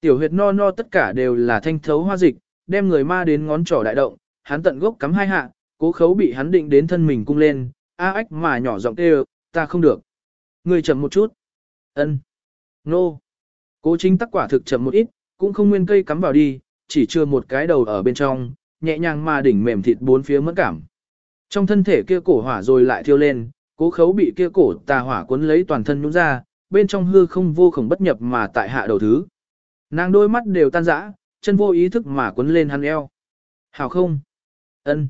Tiểu huyệt no no tất cả đều là thanh thấu hoa dịch, đem người ma đến ngón trỏ đại động, hắn tận gốc cắm hai hạ, cố khấu bị hắn định đến thân mình cung lên, a ách mà nhỏ giọng kêu, ta không được. Người chậm một chút. ân Nô. No. Cố chính tắc quả thực chậm một ít, cũng không nguyên cây cắm vào đi, chỉ chưa một cái đầu ở bên trong, nhẹ nhàng mà đỉnh mềm thịt bốn phía mẫn cảm. Trong thân thể kia cổ hỏa rồi lại thiêu lên, cố khấu bị kia cổ tà hỏa cuốn lấy toàn thân nhúng ra, bên trong hư không vô khổng bất nhập mà tại hạ đầu thứ. Nàng đôi mắt đều tan rã, chân vô ý thức mà cuốn lên hắn eo. Hảo không? ân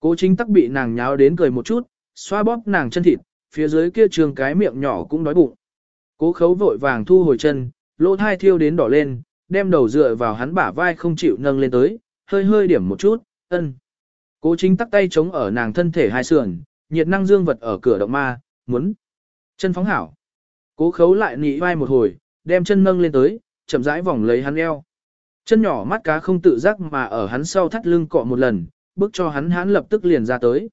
Cố chính tắc bị nàng nháo đến cười một chút, xoa bóp nàng chân thịt, phía dưới kia trường cái miệng nhỏ cũng đói bụng. Cố khấu vội vàng thu hồi chân, lỗ thai thiêu đến đỏ lên, đem đầu dựa vào hắn bả vai không chịu nâng lên tới, hơi hơi điểm một chút, ân. Cố chính tắc tay chống ở nàng thân thể hai sườn, nhiệt năng dương vật ở cửa động ma, muốn. Chân phóng hảo. Cố khấu lại nị vai một hồi, đem chân nâng lên tới, chậm rãi vòng lấy hắn eo. Chân nhỏ mắt cá không tự giác mà ở hắn sau thắt lưng cọ một lần, bước cho hắn hắn lập tức liền ra tới.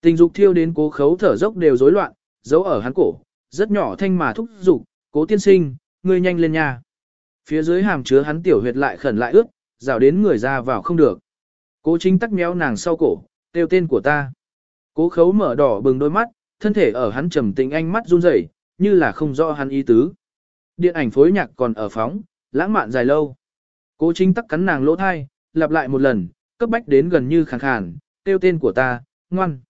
Tình dục thiêu đến cố khấu thở dốc đều rối loạn, giấu ở hắn cổ, rất nhỏ thanh mà thúc dục, cố tiên sinh, ngươi nhanh lên nhà, Phía dưới hàm chứa hắn tiểu huyệt lại khẩn lại ướt, rào đến người ra vào không được. Cố chính tắc méo nàng sau cổ, kêu tên của ta. Cố khấu mở đỏ bừng đôi mắt, thân thể ở hắn trầm tĩnh ánh mắt run rẩy, như là không rõ hắn ý tứ. Điện ảnh phối nhạc còn ở phóng, lãng mạn dài lâu. Cố chính tắc cắn nàng lỗ thai, lặp lại một lần, cấp bách đến gần như khàn khàn, kêu tên của ta, ngoan.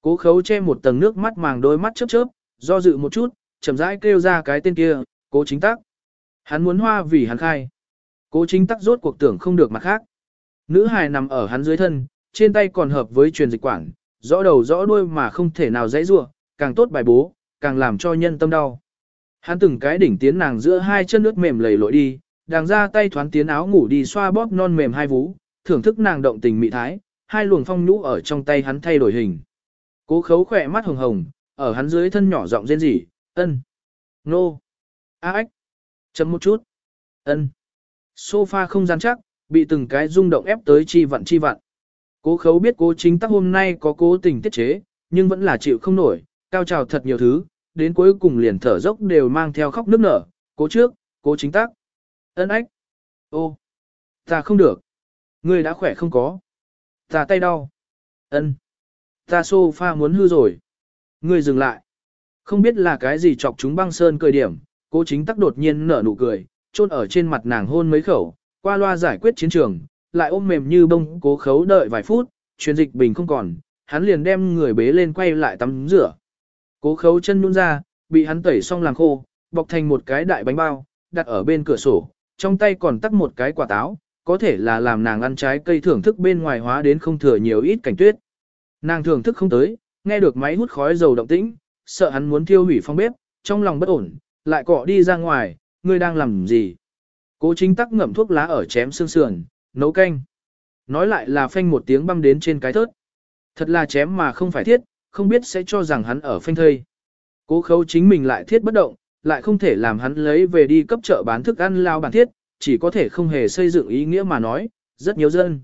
Cố khấu che một tầng nước mắt màng đôi mắt chớp chớp, do dự một chút, chậm rãi kêu ra cái tên kia, cố chính tắc. Hắn muốn hoa vì hắn khai. Cố chính tắc rốt cuộc tưởng không được mặt khác. Nữ hài nằm ở hắn dưới thân, trên tay còn hợp với truyền dịch quản, rõ đầu rõ đuôi mà không thể nào dãy rua, càng tốt bài bố, càng làm cho nhân tâm đau. Hắn từng cái đỉnh tiến nàng giữa hai chân nước mềm lầy lội đi, đàng ra tay thoáng tiến áo ngủ đi xoa bóp non mềm hai vú, thưởng thức nàng động tình mị thái, hai luồng phong nhũ ở trong tay hắn thay đổi hình. Cố khấu khỏe mắt hồng hồng, ở hắn dưới thân nhỏ giọng rên rỉ, ân, nô, a ách, chấm một chút, ân. Sofa không gian chắc, bị từng cái rung động ép tới chi vặn chi vặn. Cố khấu biết cố chính tắc hôm nay có cố tình tiết chế, nhưng vẫn là chịu không nổi, cao trào thật nhiều thứ, đến cuối cùng liền thở dốc đều mang theo khóc nước nở, cố trước, cố chính tắc. Ân ách. Ô, ta không được. người đã khỏe không có. Ta tay đau. Ân. Ta sofa muốn hư rồi. người dừng lại. Không biết là cái gì chọc chúng băng sơn cười điểm, cố chính tắc đột nhiên nở nụ cười, chôn ở trên mặt nàng hôn mấy khẩu, qua loa giải quyết chiến trường, lại ôm mềm như bông cố khấu đợi vài phút, truyền dịch bình không còn, hắn liền đem người bế lên quay lại tắm rửa. Cố khấu chân nhún ra, bị hắn tẩy xong làm khô, bọc thành một cái đại bánh bao, đặt ở bên cửa sổ, trong tay còn tắt một cái quả táo, có thể là làm nàng ăn trái cây thưởng thức bên ngoài hóa đến không thừa nhiều ít cảnh tuyết. Nàng thưởng thức không tới, nghe được máy hút khói dầu động tĩnh, sợ hắn muốn thiêu hủy phong bếp, trong lòng bất ổn, lại cọ đi ra ngoài, ngươi đang làm gì? Cố chính tắc ngậm thuốc lá ở chém xương sườn, nấu canh. Nói lại là phanh một tiếng băm đến trên cái thớt. Thật là chém mà không phải thiết, không biết sẽ cho rằng hắn ở phanh thây. Cố khấu chính mình lại thiết bất động, lại không thể làm hắn lấy về đi cấp chợ bán thức ăn lao bản thiết, chỉ có thể không hề xây dựng ý nghĩa mà nói, rất nhiều dân.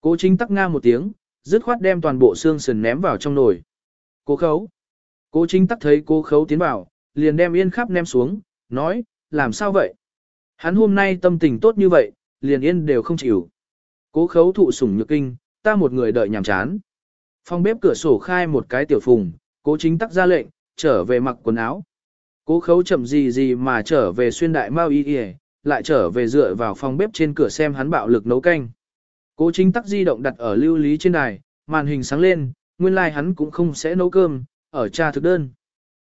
Cố chính tắc nga một tiếng, dứt khoát đem toàn bộ xương sườn ném vào trong nồi. Cố khấu. Cố chính tắc thấy cố khấu tiến vào, liền đem yên khắp ném xuống, nói, làm sao vậy? Hắn hôm nay tâm tình tốt như vậy, liền yên đều không chịu. Cố khấu thụ sủng nhược kinh, ta một người đợi nhàm chán. Phòng bếp cửa sổ khai một cái tiểu phùng, cố chính tắc ra lệnh, trở về mặc quần áo. Cố khấu chậm gì gì mà trở về xuyên đại mau y y, lại trở về dựa vào phòng bếp trên cửa xem hắn bạo lực nấu canh. Cố chính tắc di động đặt ở lưu lý trên đài, màn hình sáng lên, nguyên lai like hắn cũng không sẽ nấu cơm, ở cha thực đơn.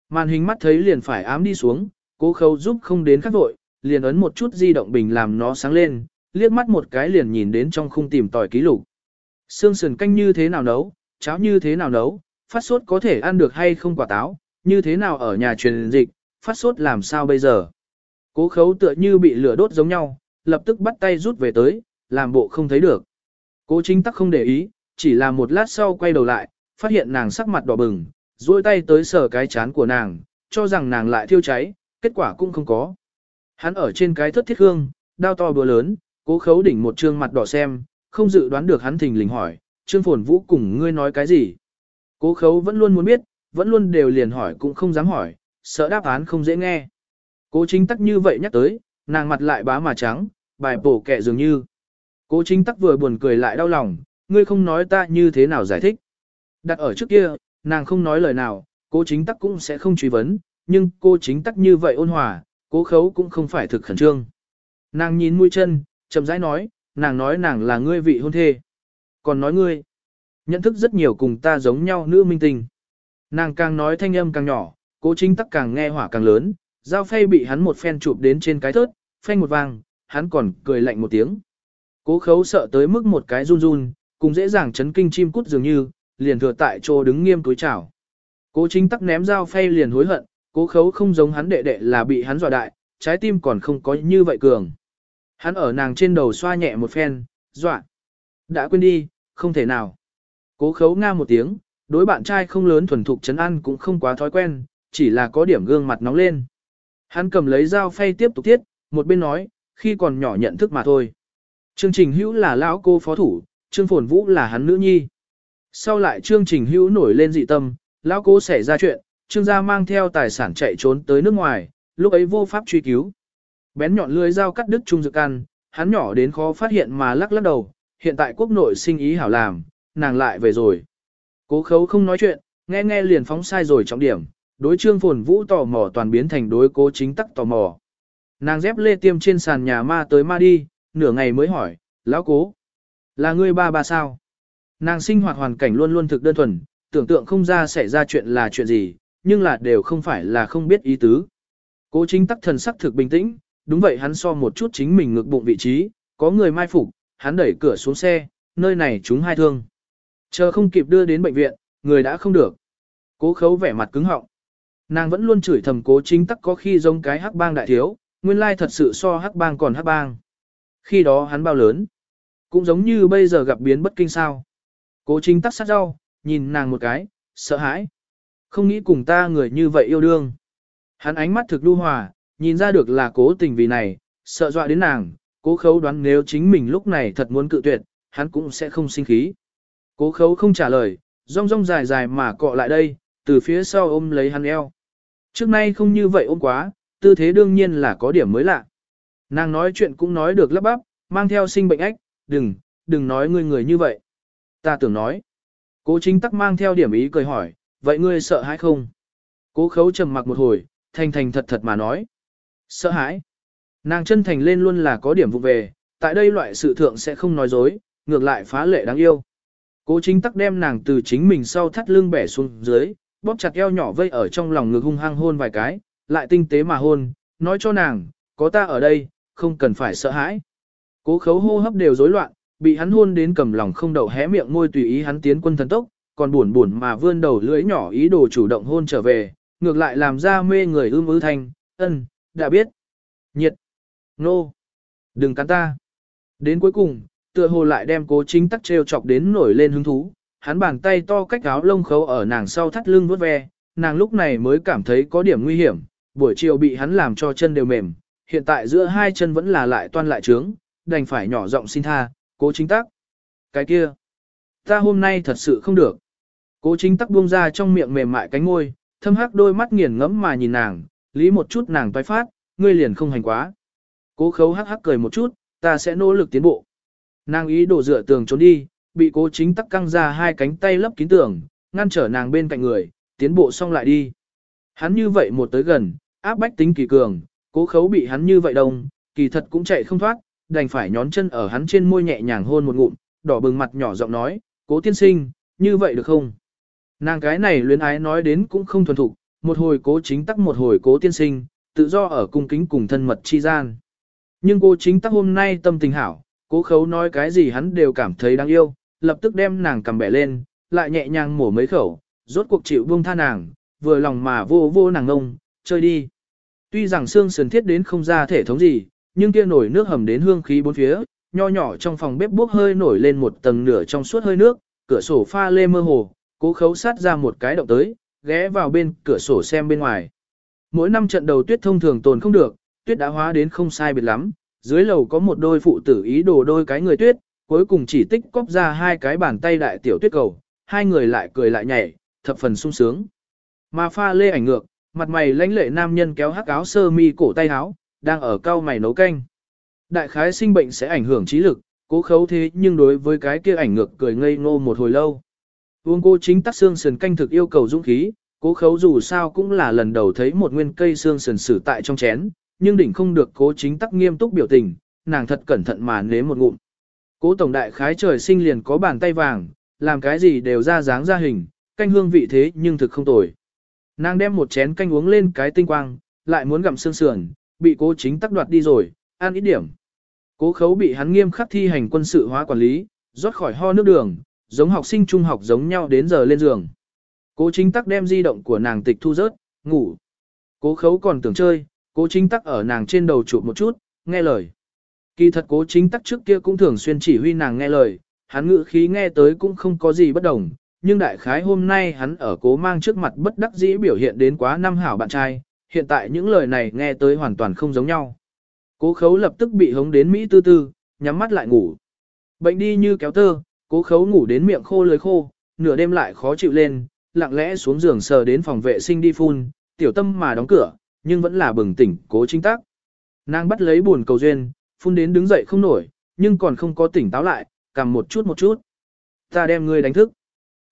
Màn hình mắt thấy liền phải ám đi xuống, cố Khâu giúp không đến khắc vội, liền ấn một chút di động bình làm nó sáng lên, liếc mắt một cái liền nhìn đến trong khung tìm tòi ký lục. Sương sườn canh như thế nào nấu, cháo như thế nào nấu, phát sốt có thể ăn được hay không quả táo, như thế nào ở nhà truyền dịch, phát sốt làm sao bây giờ. Cố khấu tựa như bị lửa đốt giống nhau, lập tức bắt tay rút về tới, làm bộ không thấy được. Cố chính tắc không để ý, chỉ là một lát sau quay đầu lại, phát hiện nàng sắc mặt đỏ bừng, duỗi tay tới sờ cái chán của nàng, cho rằng nàng lại thiêu cháy, kết quả cũng không có. Hắn ở trên cái thất thiết hương, đao to búa lớn, cố khấu đỉnh một trương mặt đỏ xem, không dự đoán được hắn thình lình hỏi, trương phồn vũ cùng ngươi nói cái gì. Cố khấu vẫn luôn muốn biết, vẫn luôn đều liền hỏi cũng không dám hỏi, sợ đáp án không dễ nghe. Cố chính tắc như vậy nhắc tới, nàng mặt lại bá mà trắng, bài bổ kẹ dường như. Cố chính tắc vừa buồn cười lại đau lòng, ngươi không nói ta như thế nào giải thích. Đặt ở trước kia, nàng không nói lời nào, cố chính tắc cũng sẽ không truy vấn, nhưng cô chính tắc như vậy ôn hòa, cố khấu cũng không phải thực khẩn trương. Nàng nhìn mũi chân, chậm rãi nói, nàng nói nàng là ngươi vị hôn thê. Còn nói ngươi, nhận thức rất nhiều cùng ta giống nhau nữ minh tình. Nàng càng nói thanh âm càng nhỏ, cố chính tắc càng nghe hỏa càng lớn, dao phay bị hắn một phen chụp đến trên cái thớt, phanh một vang, hắn còn cười lạnh một tiếng. Cố khấu sợ tới mức một cái run run, cùng dễ dàng chấn kinh chim cút dường như, liền thừa tại chỗ đứng nghiêm túi chảo. Cố chính tắc ném dao phay liền hối hận, cố khấu không giống hắn đệ đệ là bị hắn dọa đại, trái tim còn không có như vậy cường. Hắn ở nàng trên đầu xoa nhẹ một phen, dọa. Đã quên đi, không thể nào. Cố khấu nga một tiếng, đối bạn trai không lớn thuần thục chấn ăn cũng không quá thói quen, chỉ là có điểm gương mặt nóng lên. Hắn cầm lấy dao phay tiếp tục tiết, một bên nói, khi còn nhỏ nhận thức mà thôi. Chương trình hữu là lão cô phó thủ, Trương Phồn Vũ là hắn nữ nhi. Sau lại chương trình hữu nổi lên dị tâm, lão cô xảy ra chuyện, trương gia mang theo tài sản chạy trốn tới nước ngoài, lúc ấy vô pháp truy cứu. Bén nhọn lưới dao cắt đứt trung dược ăn, hắn nhỏ đến khó phát hiện mà lắc lắc đầu, hiện tại quốc nội sinh ý hảo làm, nàng lại về rồi. Cố khấu không nói chuyện, nghe nghe liền phóng sai rồi trọng điểm, đối trương phồn vũ tò mò toàn biến thành đối cố chính tắc tò mò. Nàng dép lê tiêm trên sàn nhà ma tới ma đi, nửa ngày mới hỏi, lão cố, là ngươi ba ba sao? Nàng sinh hoạt hoàn cảnh luôn luôn thực đơn thuần, tưởng tượng không ra xảy ra chuyện là chuyện gì, nhưng là đều không phải là không biết ý tứ. Cố chính tắc thần sắc thực bình tĩnh, đúng vậy hắn so một chút chính mình ngực bụng vị trí, có người mai phục, hắn đẩy cửa xuống xe, nơi này chúng hai thương. Chờ không kịp đưa đến bệnh viện, người đã không được. Cố khấu vẻ mặt cứng họng. Nàng vẫn luôn chửi thầm cố chính tắc có khi giống cái hắc bang đại thiếu, nguyên lai thật sự so hắc bang còn hắc bang. Khi đó hắn bao lớn. Cũng giống như bây giờ gặp biến bất kinh sao. Cố chính tắc sát rau, nhìn nàng một cái, sợ hãi. Không nghĩ cùng ta người như vậy yêu đương. Hắn ánh mắt thực đu hòa, nhìn ra được là cố tình vì này, sợ dọa đến nàng, cố khấu đoán nếu chính mình lúc này thật muốn cự tuyệt, hắn cũng sẽ không sinh khí. Cố khấu không trả lời, rong rong dài dài mà cọ lại đây, từ phía sau ôm lấy hắn eo. Trước nay không như vậy ôm quá, tư thế đương nhiên là có điểm mới lạ. Nàng nói chuyện cũng nói được lắp bắp, mang theo sinh bệnh ách, đừng, đừng nói ngươi người như vậy. Ta tưởng nói. Cố chính tắc mang theo điểm ý cười hỏi, vậy ngươi sợ hãi không? Cố khấu trầm mặc một hồi, thành thành thật thật mà nói. Sợ hãi. Nàng chân thành lên luôn là có điểm vụ về, tại đây loại sự thượng sẽ không nói dối, ngược lại phá lệ đáng yêu. Cố chính tắc đem nàng từ chính mình sau thắt lưng bẻ xuống dưới, bóp chặt eo nhỏ vây ở trong lòng ngực hung hăng hôn vài cái, lại tinh tế mà hôn, nói cho nàng, có ta ở đây, không cần phải sợ hãi. Cố khấu hô hấp đều rối loạn, bị hắn hôn đến cầm lòng không đậu hé miệng môi tùy ý hắn tiến quân thần tốc, còn buồn buồn mà vươn đầu lưỡi nhỏ ý đồ chủ động hôn trở về, ngược lại làm ra mê người ưm ư thanh, ân, đã biết. Nhiệt. Nô. Đừng cắn ta. Đến cuối cùng, tựa hồ lại đem cố chính tắc treo chọc đến nổi lên hứng thú, hắn bàn tay to cách áo lông khấu ở nàng sau thắt lưng vuốt ve, nàng lúc này mới cảm thấy có điểm nguy hiểm, buổi chiều bị hắn làm cho chân đều mềm, hiện tại giữa hai chân vẫn là lại toan lại trướng, đành phải nhỏ giọng xin tha, cố chính tắc. Cái kia, ta hôm nay thật sự không được. Cố chính tắc buông ra trong miệng mềm mại cánh ngôi, thâm hắc đôi mắt nghiền ngẫm mà nhìn nàng, lý một chút nàng toái phát, ngươi liền không hành quá. Cố khấu hắc hắc cười một chút, ta sẽ nỗ lực tiến bộ. Nàng ý đổ dựa tường trốn đi, bị cố chính tắc căng ra hai cánh tay lấp kín tường, ngăn trở nàng bên cạnh người, tiến bộ xong lại đi. Hắn như vậy một tới gần, áp bách tính kỳ cường, cố khấu bị hắn như vậy đông, kỳ thật cũng chạy không thoát, đành phải nhón chân ở hắn trên môi nhẹ nhàng hôn một ngụm, đỏ bừng mặt nhỏ giọng nói, cố tiên sinh, như vậy được không? Nàng cái này luyến ái nói đến cũng không thuần thục, một hồi cố chính tắc một hồi cố tiên sinh, tự do ở cung kính cùng thân mật chi gian. Nhưng cô chính tắc hôm nay tâm tình hảo, cố khấu nói cái gì hắn đều cảm thấy đáng yêu, lập tức đem nàng cầm bẻ lên, lại nhẹ nhàng mổ mấy khẩu, rốt cuộc chịu buông tha nàng, vừa lòng mà vô vô nàng ngông, chơi đi. Tuy rằng xương sườn thiết đến không ra thể thống gì, nhưng kia nổi nước hầm đến hương khí bốn phía, nho nhỏ trong phòng bếp bốc hơi nổi lên một tầng nửa trong suốt hơi nước, cửa sổ pha lê mơ hồ, cố khấu sát ra một cái động tới, ghé vào bên cửa sổ xem bên ngoài. Mỗi năm trận đầu tuyết thông thường tồn không được, tuyết đã hóa đến không sai biệt lắm, dưới lầu có một đôi phụ tử ý đồ đôi cái người tuyết, cuối cùng chỉ tích cóp ra hai cái bàn tay đại tiểu tuyết cầu, hai người lại cười lại nhảy, thập phần sung sướng. Mà pha lê ảnh ngược, mặt mày lãnh lệ nam nhân kéo hắc áo sơ mi cổ tay áo, đang ở cao mày nấu canh. Đại khái sinh bệnh sẽ ảnh hưởng trí lực, cố khấu thế nhưng đối với cái kia ảnh ngược cười ngây ngô một hồi lâu. Uông cô chính tắc xương sườn canh thực yêu cầu dũng khí, cố khấu dù sao cũng là lần đầu thấy một nguyên cây xương sườn sử tại trong chén, nhưng đỉnh không được cố chính tắc nghiêm túc biểu tình, nàng thật cẩn thận mà nếm một ngụm. Cố tổng đại khái trời sinh liền có bàn tay vàng, làm cái gì đều ra dáng ra hình, canh hương vị thế nhưng thực không tồi. Nàng đem một chén canh uống lên cái tinh quang, lại muốn gặm xương sườn, bị cố chính tắc đoạt đi rồi, ăn ít điểm. Cố khấu bị hắn nghiêm khắc thi hành quân sự hóa quản lý, rót khỏi ho nước đường, giống học sinh trung học giống nhau đến giờ lên giường. Cố chính tắc đem di động của nàng tịch thu rớt, ngủ. Cố khấu còn tưởng chơi, cố chính tắc ở nàng trên đầu chụp một chút, nghe lời. Kỳ thật cố chính tắc trước kia cũng thường xuyên chỉ huy nàng nghe lời, hắn ngữ khí nghe tới cũng không có gì bất đồng, nhưng đại khái hôm nay hắn ở cố mang trước mặt bất đắc dĩ biểu hiện đến quá năm hảo bạn trai, hiện tại những lời này nghe tới hoàn toàn không giống nhau. Cố khấu lập tức bị hống đến Mỹ tư tư, nhắm mắt lại ngủ. Bệnh đi như kéo tơ, cố khấu ngủ đến miệng khô lưới khô, nửa đêm lại khó chịu lên, lặng lẽ xuống giường sờ đến phòng vệ sinh đi phun, tiểu tâm mà đóng cửa, nhưng vẫn là bừng tỉnh cố chính tác. Nàng bắt lấy buồn cầu duyên, phun đến đứng dậy không nổi, nhưng còn không có tỉnh táo lại, cầm một chút một chút. Ta đem ngươi đánh thức.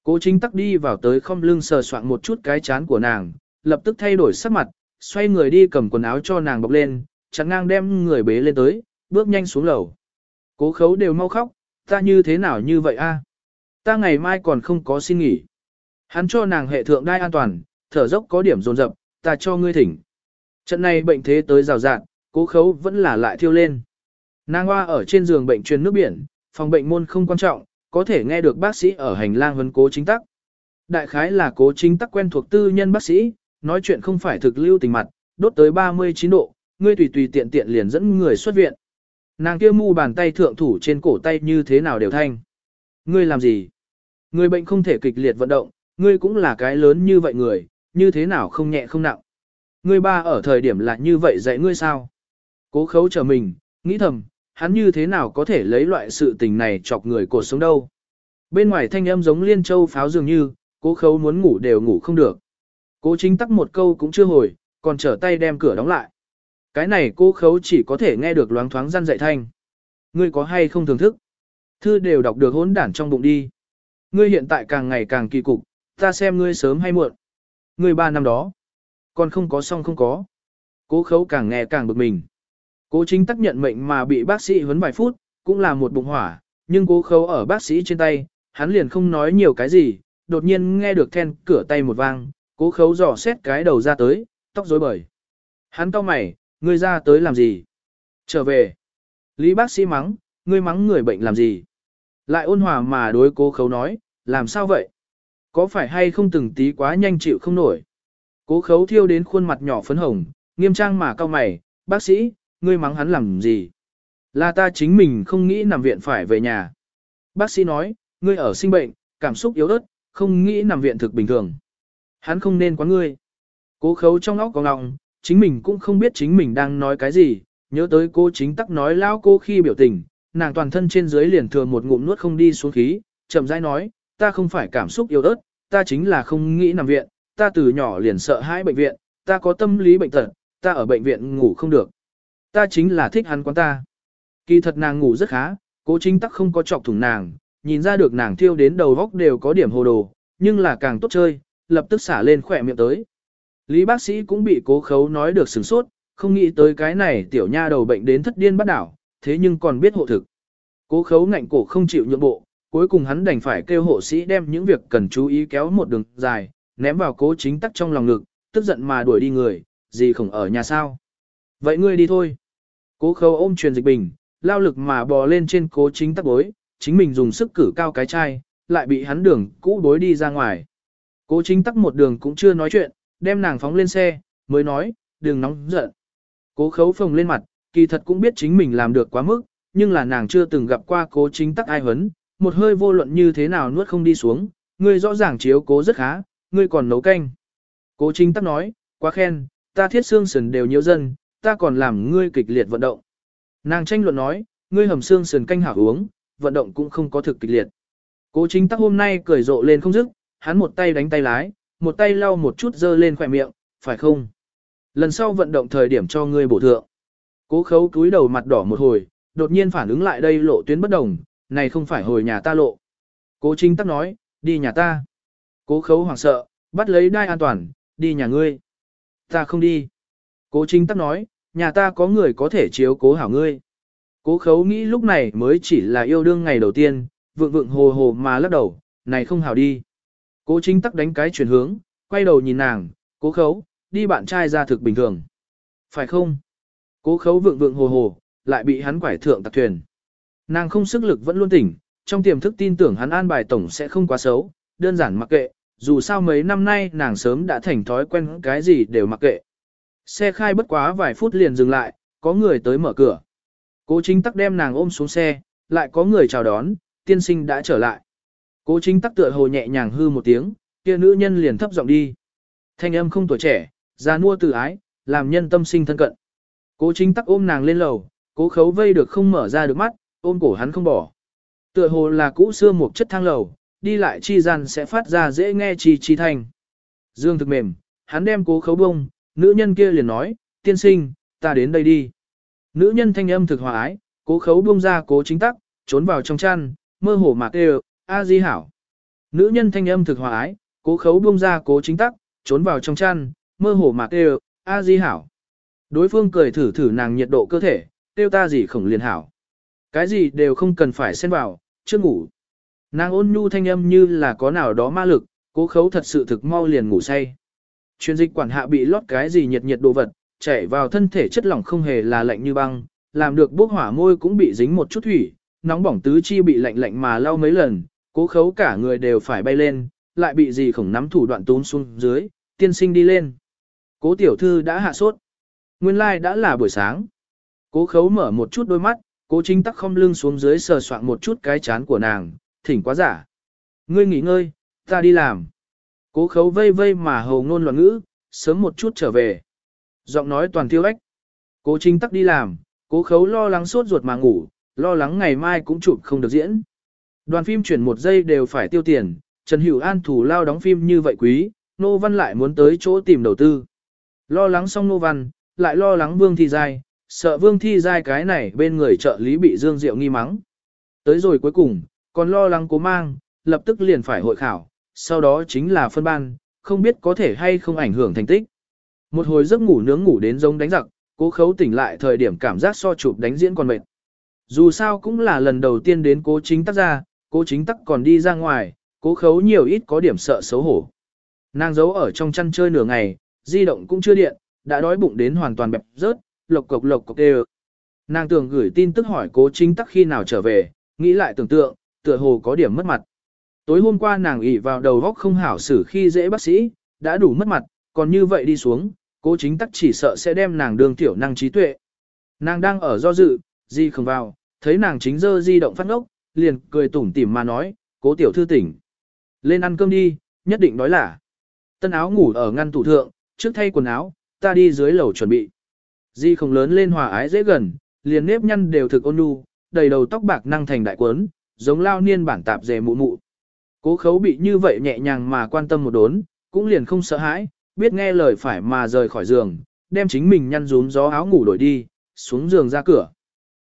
Cố chính tắc đi vào tới không lưng sờ soạn một chút cái chán của nàng, lập tức thay đổi sắc mặt, xoay người đi cầm quần áo cho nàng bọc lên, chặn ngang đem người bế lên tới, bước nhanh xuống lầu. Cố khấu đều mau khóc, ta như thế nào như vậy a? Ta ngày mai còn không có xin nghỉ. Hắn cho nàng hệ thượng đai an toàn, thở dốc có điểm dồn dập, ta cho ngươi thỉnh. Trận này bệnh thế tới rào rạn, cố khấu vẫn là lại thiêu lên. Nàng hoa ở trên giường bệnh truyền nước biển, phòng bệnh môn không quan trọng, có thể nghe được bác sĩ ở hành lang vấn cố chính tắc. Đại khái là cố chính tắc quen thuộc tư nhân bác sĩ, nói chuyện không phải thực lưu tình mặt, đốt tới 39 độ, ngươi tùy tùy tiện tiện liền dẫn người xuất viện. Nàng kia mu bàn tay thượng thủ trên cổ tay như thế nào đều thanh. Ngươi làm gì? Người bệnh không thể kịch liệt vận động, ngươi cũng là cái lớn như vậy người, như thế nào không nhẹ không nặng. Ngươi ba ở thời điểm là như vậy dạy ngươi sao? Cố khấu chờ mình, nghĩ thầm, hắn như thế nào có thể lấy loại sự tình này chọc người cột sống đâu. Bên ngoài thanh âm giống liên châu pháo dường như, cố khấu muốn ngủ đều ngủ không được. Cố chính tắc một câu cũng chưa hồi, còn trở tay đem cửa đóng lại. Cái này cô khấu chỉ có thể nghe được loáng thoáng răn dạy thanh. Ngươi có hay không thưởng thức? Thư đều đọc được hỗn đản trong bụng đi. Ngươi hiện tại càng ngày càng kỳ cục, ta xem ngươi sớm hay muộn. Ngươi ba năm đó, còn không có xong không có. Cố khấu càng nghe càng bực mình. Cố chính tắc nhận mệnh mà bị bác sĩ huấn vài phút, cũng là một bụng hỏa, nhưng cố khấu ở bác sĩ trên tay, hắn liền không nói nhiều cái gì, đột nhiên nghe được then cửa tay một vang, cố khấu dò xét cái đầu ra tới, tóc rối bời. Hắn cau mày, ngươi ra tới làm gì? Trở về. Lý bác sĩ mắng, ngươi mắng người bệnh làm gì? Lại ôn hòa mà đối cố khấu nói, làm sao vậy? Có phải hay không từng tí quá nhanh chịu không nổi? Cố khấu thiêu đến khuôn mặt nhỏ phấn hồng, nghiêm trang mà cao mày, bác sĩ, ngươi mắng hắn làm gì? Là ta chính mình không nghĩ nằm viện phải về nhà. Bác sĩ nói, ngươi ở sinh bệnh, cảm xúc yếu ớt, không nghĩ nằm viện thực bình thường. Hắn không nên quá ngươi. Cố khấu trong óc có ngọng, chính mình cũng không biết chính mình đang nói cái gì, nhớ tới cô chính tắc nói lão cô khi biểu tình, nàng toàn thân trên dưới liền thừa một ngụm nuốt không đi xuống khí, chậm rãi nói, ta không phải cảm xúc yếu ớt, ta chính là không nghĩ nằm viện, ta từ nhỏ liền sợ hãi bệnh viện, ta có tâm lý bệnh tật, ta ở bệnh viện ngủ không được. Ta chính là thích hắn quán ta. Kỳ thật nàng ngủ rất khá, cố chính tắc không có chọc thủng nàng, nhìn ra được nàng thiêu đến đầu góc đều có điểm hồ đồ, nhưng là càng tốt chơi, lập tức xả lên khỏe miệng tới. Lý bác sĩ cũng bị cố khấu nói được sửng sốt, không nghĩ tới cái này tiểu nha đầu bệnh đến thất điên bắt đảo, thế nhưng còn biết hộ thực. Cố khấu ngạnh cổ không chịu nhượng bộ, cuối cùng hắn đành phải kêu hộ sĩ đem những việc cần chú ý kéo một đường dài, ném vào cố chính tắc trong lòng ngực, tức giận mà đuổi đi người, gì không ở nhà sao. Vậy ngươi đi thôi. Cố khấu ôm truyền dịch bình, lao lực mà bò lên trên cố chính tắc bối, chính mình dùng sức cử cao cái chai, lại bị hắn đường cũ bối đi ra ngoài. Cố chính tắc một đường cũng chưa nói chuyện, đem nàng phóng lên xe, mới nói, đừng nóng giận. Cố khấu phồng lên mặt, kỳ thật cũng biết chính mình làm được quá mức, nhưng là nàng chưa từng gặp qua cố chính tắc ai hấn, một hơi vô luận như thế nào nuốt không đi xuống, ngươi rõ ràng chiếu cố rất khá, ngươi còn nấu canh. Cố chính tắc nói, quá khen, ta thiết xương sườn đều nhiều dân, ta còn làm ngươi kịch liệt vận động. Nàng tranh luận nói, ngươi hầm xương sườn canh hảo uống, vận động cũng không có thực kịch liệt. Cố chính tắc hôm nay cười rộ lên không dứt, hắn một tay đánh tay lái, một tay lau một chút dơ lên khỏe miệng, phải không? Lần sau vận động thời điểm cho ngươi bổ thượng. Cố khấu túi đầu mặt đỏ một hồi, đột nhiên phản ứng lại đây lộ tuyến bất đồng, này không phải hồi nhà ta lộ. Cố chính tắc nói, đi nhà ta. Cố khấu hoảng sợ, bắt lấy đai an toàn, đi nhà ngươi. Ta không đi. Cố chính tắc nói, nhà ta có người có thể chiếu cố hảo ngươi. Cố khấu nghĩ lúc này mới chỉ là yêu đương ngày đầu tiên, vượng vượng hồ hồ mà lắc đầu, này không hảo đi. Cố chính tắc đánh cái chuyển hướng, quay đầu nhìn nàng, cố khấu, đi bạn trai ra thực bình thường. Phải không? Cố khấu vượng vượng hồ hồ, lại bị hắn quải thượng tạc thuyền. Nàng không sức lực vẫn luôn tỉnh, trong tiềm thức tin tưởng hắn an bài tổng sẽ không quá xấu, đơn giản mặc kệ, dù sao mấy năm nay nàng sớm đã thành thói quen cái gì đều mặc kệ. Xe khai bất quá vài phút liền dừng lại, có người tới mở cửa. Cố chính tắc đem nàng ôm xuống xe, lại có người chào đón, tiên sinh đã trở lại. Cố chính tắc tựa hồ nhẹ nhàng hư một tiếng, kia nữ nhân liền thấp giọng đi. Thanh âm không tuổi trẻ, già nua từ ái, làm nhân tâm sinh thân cận. Cố chính tắc ôm nàng lên lầu, cố khấu vây được không mở ra được mắt, ôm cổ hắn không bỏ. Tựa hồ là cũ xưa một chất thang lầu, đi lại chi gian sẽ phát ra dễ nghe chi chi thành. Dương thực mềm, hắn đem cố khấu bông, nữ nhân kia liền nói, tiên sinh, ta đến đây đi. Nữ nhân thanh âm thực hòa ái, cố khấu bông ra cố chính tắc, trốn vào trong chăn, mơ hồ mạc đều, a di hảo. Nữ nhân thanh âm thực hòa ái, cố khấu buông ra cố chính tắc, trốn vào trong chăn, mơ hồ mạc đều, a di hảo. Đối phương cười thử thử nàng nhiệt độ cơ thể, tiêu ta gì khổng liền hảo. Cái gì đều không cần phải xen vào, chưa ngủ. Nàng ôn nhu thanh âm như là có nào đó ma lực, cố khấu thật sự thực mau liền ngủ say. Truyền dịch quản hạ bị lót cái gì nhiệt nhiệt đồ vật, chảy vào thân thể chất lỏng không hề là lạnh như băng, làm được bốc hỏa môi cũng bị dính một chút thủy, nóng bỏng tứ chi bị lạnh lạnh mà lau mấy lần, cố khấu cả người đều phải bay lên, lại bị gì khổng nắm thủ đoạn tốn xuống dưới, tiên sinh đi lên. Cố tiểu thư đã hạ sốt. Nguyên lai like đã là buổi sáng. Cố khấu mở một chút đôi mắt, cố chính tắc không lưng xuống dưới sờ soạn một chút cái chán của nàng, thỉnh quá giả. Ngươi nghỉ ngơi, ta đi làm. Cố khấu vây vây mà hầu ngôn loạn ngữ, sớm một chút trở về. Giọng nói toàn tiêu ếch. Cố chính tắc đi làm, cố khấu lo lắng sốt ruột mà ngủ, lo lắng ngày mai cũng chụp không được diễn. Đoàn phim chuyển một giây đều phải tiêu tiền, Trần Hữu An thủ lao đóng phim như vậy quý, Nô Văn lại muốn tới chỗ tìm đầu tư. Lo lắng xong Nô Văn, lại lo lắng Vương Thi Giai, sợ Vương Thi Giai cái này bên người trợ lý bị Dương Diệu nghi mắng. Tới rồi cuối cùng, còn lo lắng cố mang, lập tức liền phải hội khảo, sau đó chính là phân ban, không biết có thể hay không ảnh hưởng thành tích. Một hồi giấc ngủ nướng ngủ đến giống đánh giặc, cố khấu tỉnh lại thời điểm cảm giác so chụp đánh diễn còn mệt. Dù sao cũng là lần đầu tiên đến cố chính tác ra, cố chính tắc còn đi ra ngoài, cố khấu nhiều ít có điểm sợ xấu hổ. Nàng giấu ở trong chăn chơi nửa ngày, di động cũng chưa điện, đã đói bụng đến hoàn toàn bẹp rớt, lộc cộc lộc cộc đều. Nàng tưởng gửi tin tức hỏi cố chính tắc khi nào trở về, nghĩ lại tưởng tượng, tựa hồ có điểm mất mặt. Tối hôm qua nàng ỉ vào đầu góc không hảo xử khi dễ bác sĩ, đã đủ mất mặt, còn như vậy đi xuống, cố chính tắc chỉ sợ sẽ đem nàng đường tiểu năng trí tuệ. Nàng đang ở do dự, di không vào, thấy nàng chính dơ di động phát ngốc, liền cười tủm tỉm mà nói, cố tiểu thư tỉnh. Lên ăn cơm đi, nhất định nói là. Tân áo ngủ ở ngăn tủ thượng, trước thay quần áo, ta đi dưới lầu chuẩn bị. Di không lớn lên hòa ái dễ gần, liền nếp nhăn đều thực ôn nhu, đầy đầu tóc bạc năng thành đại quấn, giống lao niên bản tạp dề mụ mụ. Cố khấu bị như vậy nhẹ nhàng mà quan tâm một đốn, cũng liền không sợ hãi, biết nghe lời phải mà rời khỏi giường, đem chính mình nhăn rúm gió áo ngủ đổi đi, xuống giường ra cửa.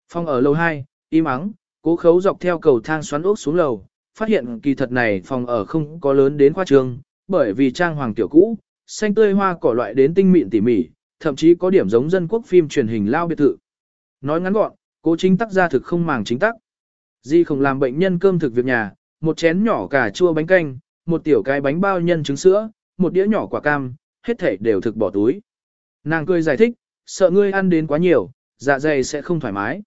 Phong ở lầu 2, im ắng, cố khấu dọc theo cầu thang xoắn ốc xuống lầu, phát hiện kỳ thật này phòng ở không có lớn đến khoa trường, bởi vì trang hoàng tiểu cũ, xanh tươi hoa cỏ loại đến tinh mịn tỉ mỉ, thậm chí có điểm giống dân quốc phim truyền hình lao biệt thự. Nói ngắn gọn, cố chính tắc ra thực không màng chính tắc. Di không làm bệnh nhân cơm thực việc nhà, một chén nhỏ cà chua bánh canh, một tiểu cái bánh bao nhân trứng sữa, một đĩa nhỏ quả cam, hết thảy đều thực bỏ túi. Nàng cười giải thích, sợ ngươi ăn đến quá nhiều, dạ dày sẽ không thoải mái.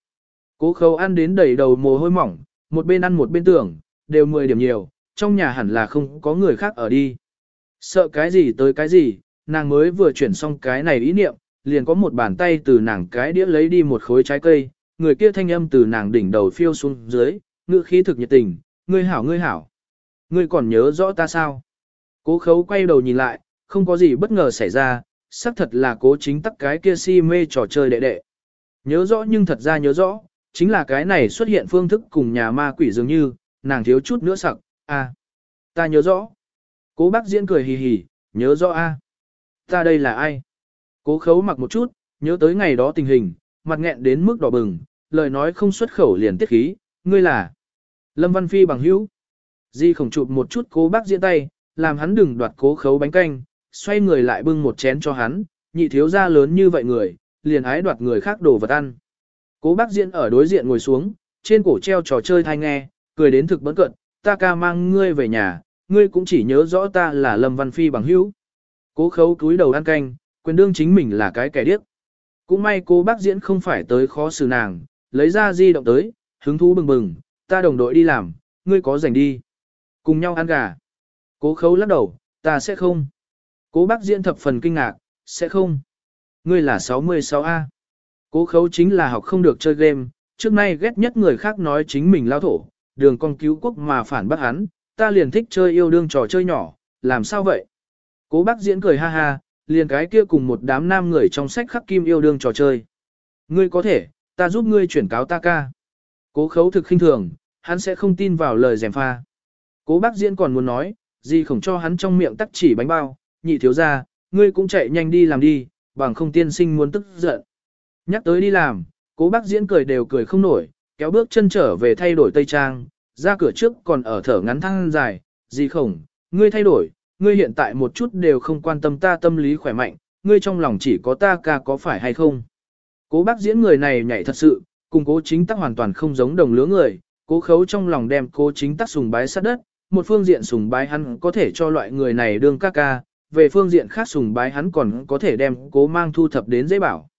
Cố khâu ăn đến đầy đầu mồ hôi mỏng, một bên ăn một bên tưởng, đều 10 điểm nhiều, trong nhà hẳn là không có người khác ở đi. Sợ cái gì tới cái gì, nàng mới vừa chuyển xong cái này ý niệm, liền có một bàn tay từ nàng cái đĩa lấy đi một khối trái cây, người kia thanh âm từ nàng đỉnh đầu phiêu xuống dưới, ngữ khí thực nhiệt tình, ngươi hảo ngươi hảo. Ngươi còn nhớ rõ ta sao? Cố khấu quay đầu nhìn lại, không có gì bất ngờ xảy ra, xác thật là cố chính tắc cái kia si mê trò chơi đệ đệ. Nhớ rõ nhưng thật ra nhớ rõ, chính là cái này xuất hiện phương thức cùng nhà ma quỷ dường như, nàng thiếu chút nữa sặc, à, ta nhớ rõ. Cố bác diễn cười hì hì, nhớ rõ a Ta đây là ai? Cố khấu mặc một chút, nhớ tới ngày đó tình hình, mặt nghẹn đến mức đỏ bừng, lời nói không xuất khẩu liền tiết khí, ngươi là. Lâm Văn Phi bằng hữu. Di khổng chụp một chút cố bác diễn tay, làm hắn đừng đoạt cố khấu bánh canh, xoay người lại bưng một chén cho hắn, nhị thiếu ra lớn như vậy người, liền ái đoạt người khác đồ vật ăn. Cố bác diễn ở đối diện ngồi xuống, trên cổ treo trò chơi thai nghe, cười đến thực bấn cận, ta ca mang ngươi về nhà, ngươi cũng chỉ nhớ rõ ta là Lâm Văn Phi bằng hữu. Cố khấu túi đầu ăn canh, quyền đương chính mình là cái kẻ điếc. Cũng may cô bác diễn không phải tới khó xử nàng, lấy ra di động tới, hứng thú bừng bừng, ta đồng đội đi làm, ngươi có rảnh đi. Cùng nhau ăn gà. Cố khấu lắc đầu, ta sẽ không. Cố bác diễn thập phần kinh ngạc, sẽ không. Ngươi là 66A. Cố khấu chính là học không được chơi game, trước nay ghét nhất người khác nói chính mình lao thổ, đường con cứu quốc mà phản bác hắn, ta liền thích chơi yêu đương trò chơi nhỏ, làm sao vậy? Cố bác diễn cười ha ha, liền cái kia cùng một đám nam người trong sách khắc kim yêu đương trò chơi. Ngươi có thể, ta giúp ngươi chuyển cáo ta ca. Cố khấu thực khinh thường, hắn sẽ không tin vào lời dèm pha. Cố bác diễn còn muốn nói, gì khổng cho hắn trong miệng tắc chỉ bánh bao, nhị thiếu ra, ngươi cũng chạy nhanh đi làm đi, bằng không tiên sinh muốn tức giận. Nhắc tới đi làm, cố bác diễn cười đều cười không nổi, kéo bước chân trở về thay đổi tây trang, ra cửa trước còn ở thở ngắn thăng dài, gì khổng, ngươi thay đổi, ngươi hiện tại một chút đều không quan tâm ta tâm lý khỏe mạnh, ngươi trong lòng chỉ có ta ca có phải hay không. Cố bác diễn người này nhảy thật sự, cùng cố chính tắc hoàn toàn không giống đồng lứa người, cố khấu trong lòng đem cố chính tắc sùng bái sát đất, một phương diện sùng bái hắn có thể cho loại người này đương ca ca, về phương diện khác sùng bái hắn còn có thể đem cố mang thu thập đến dễ bảo.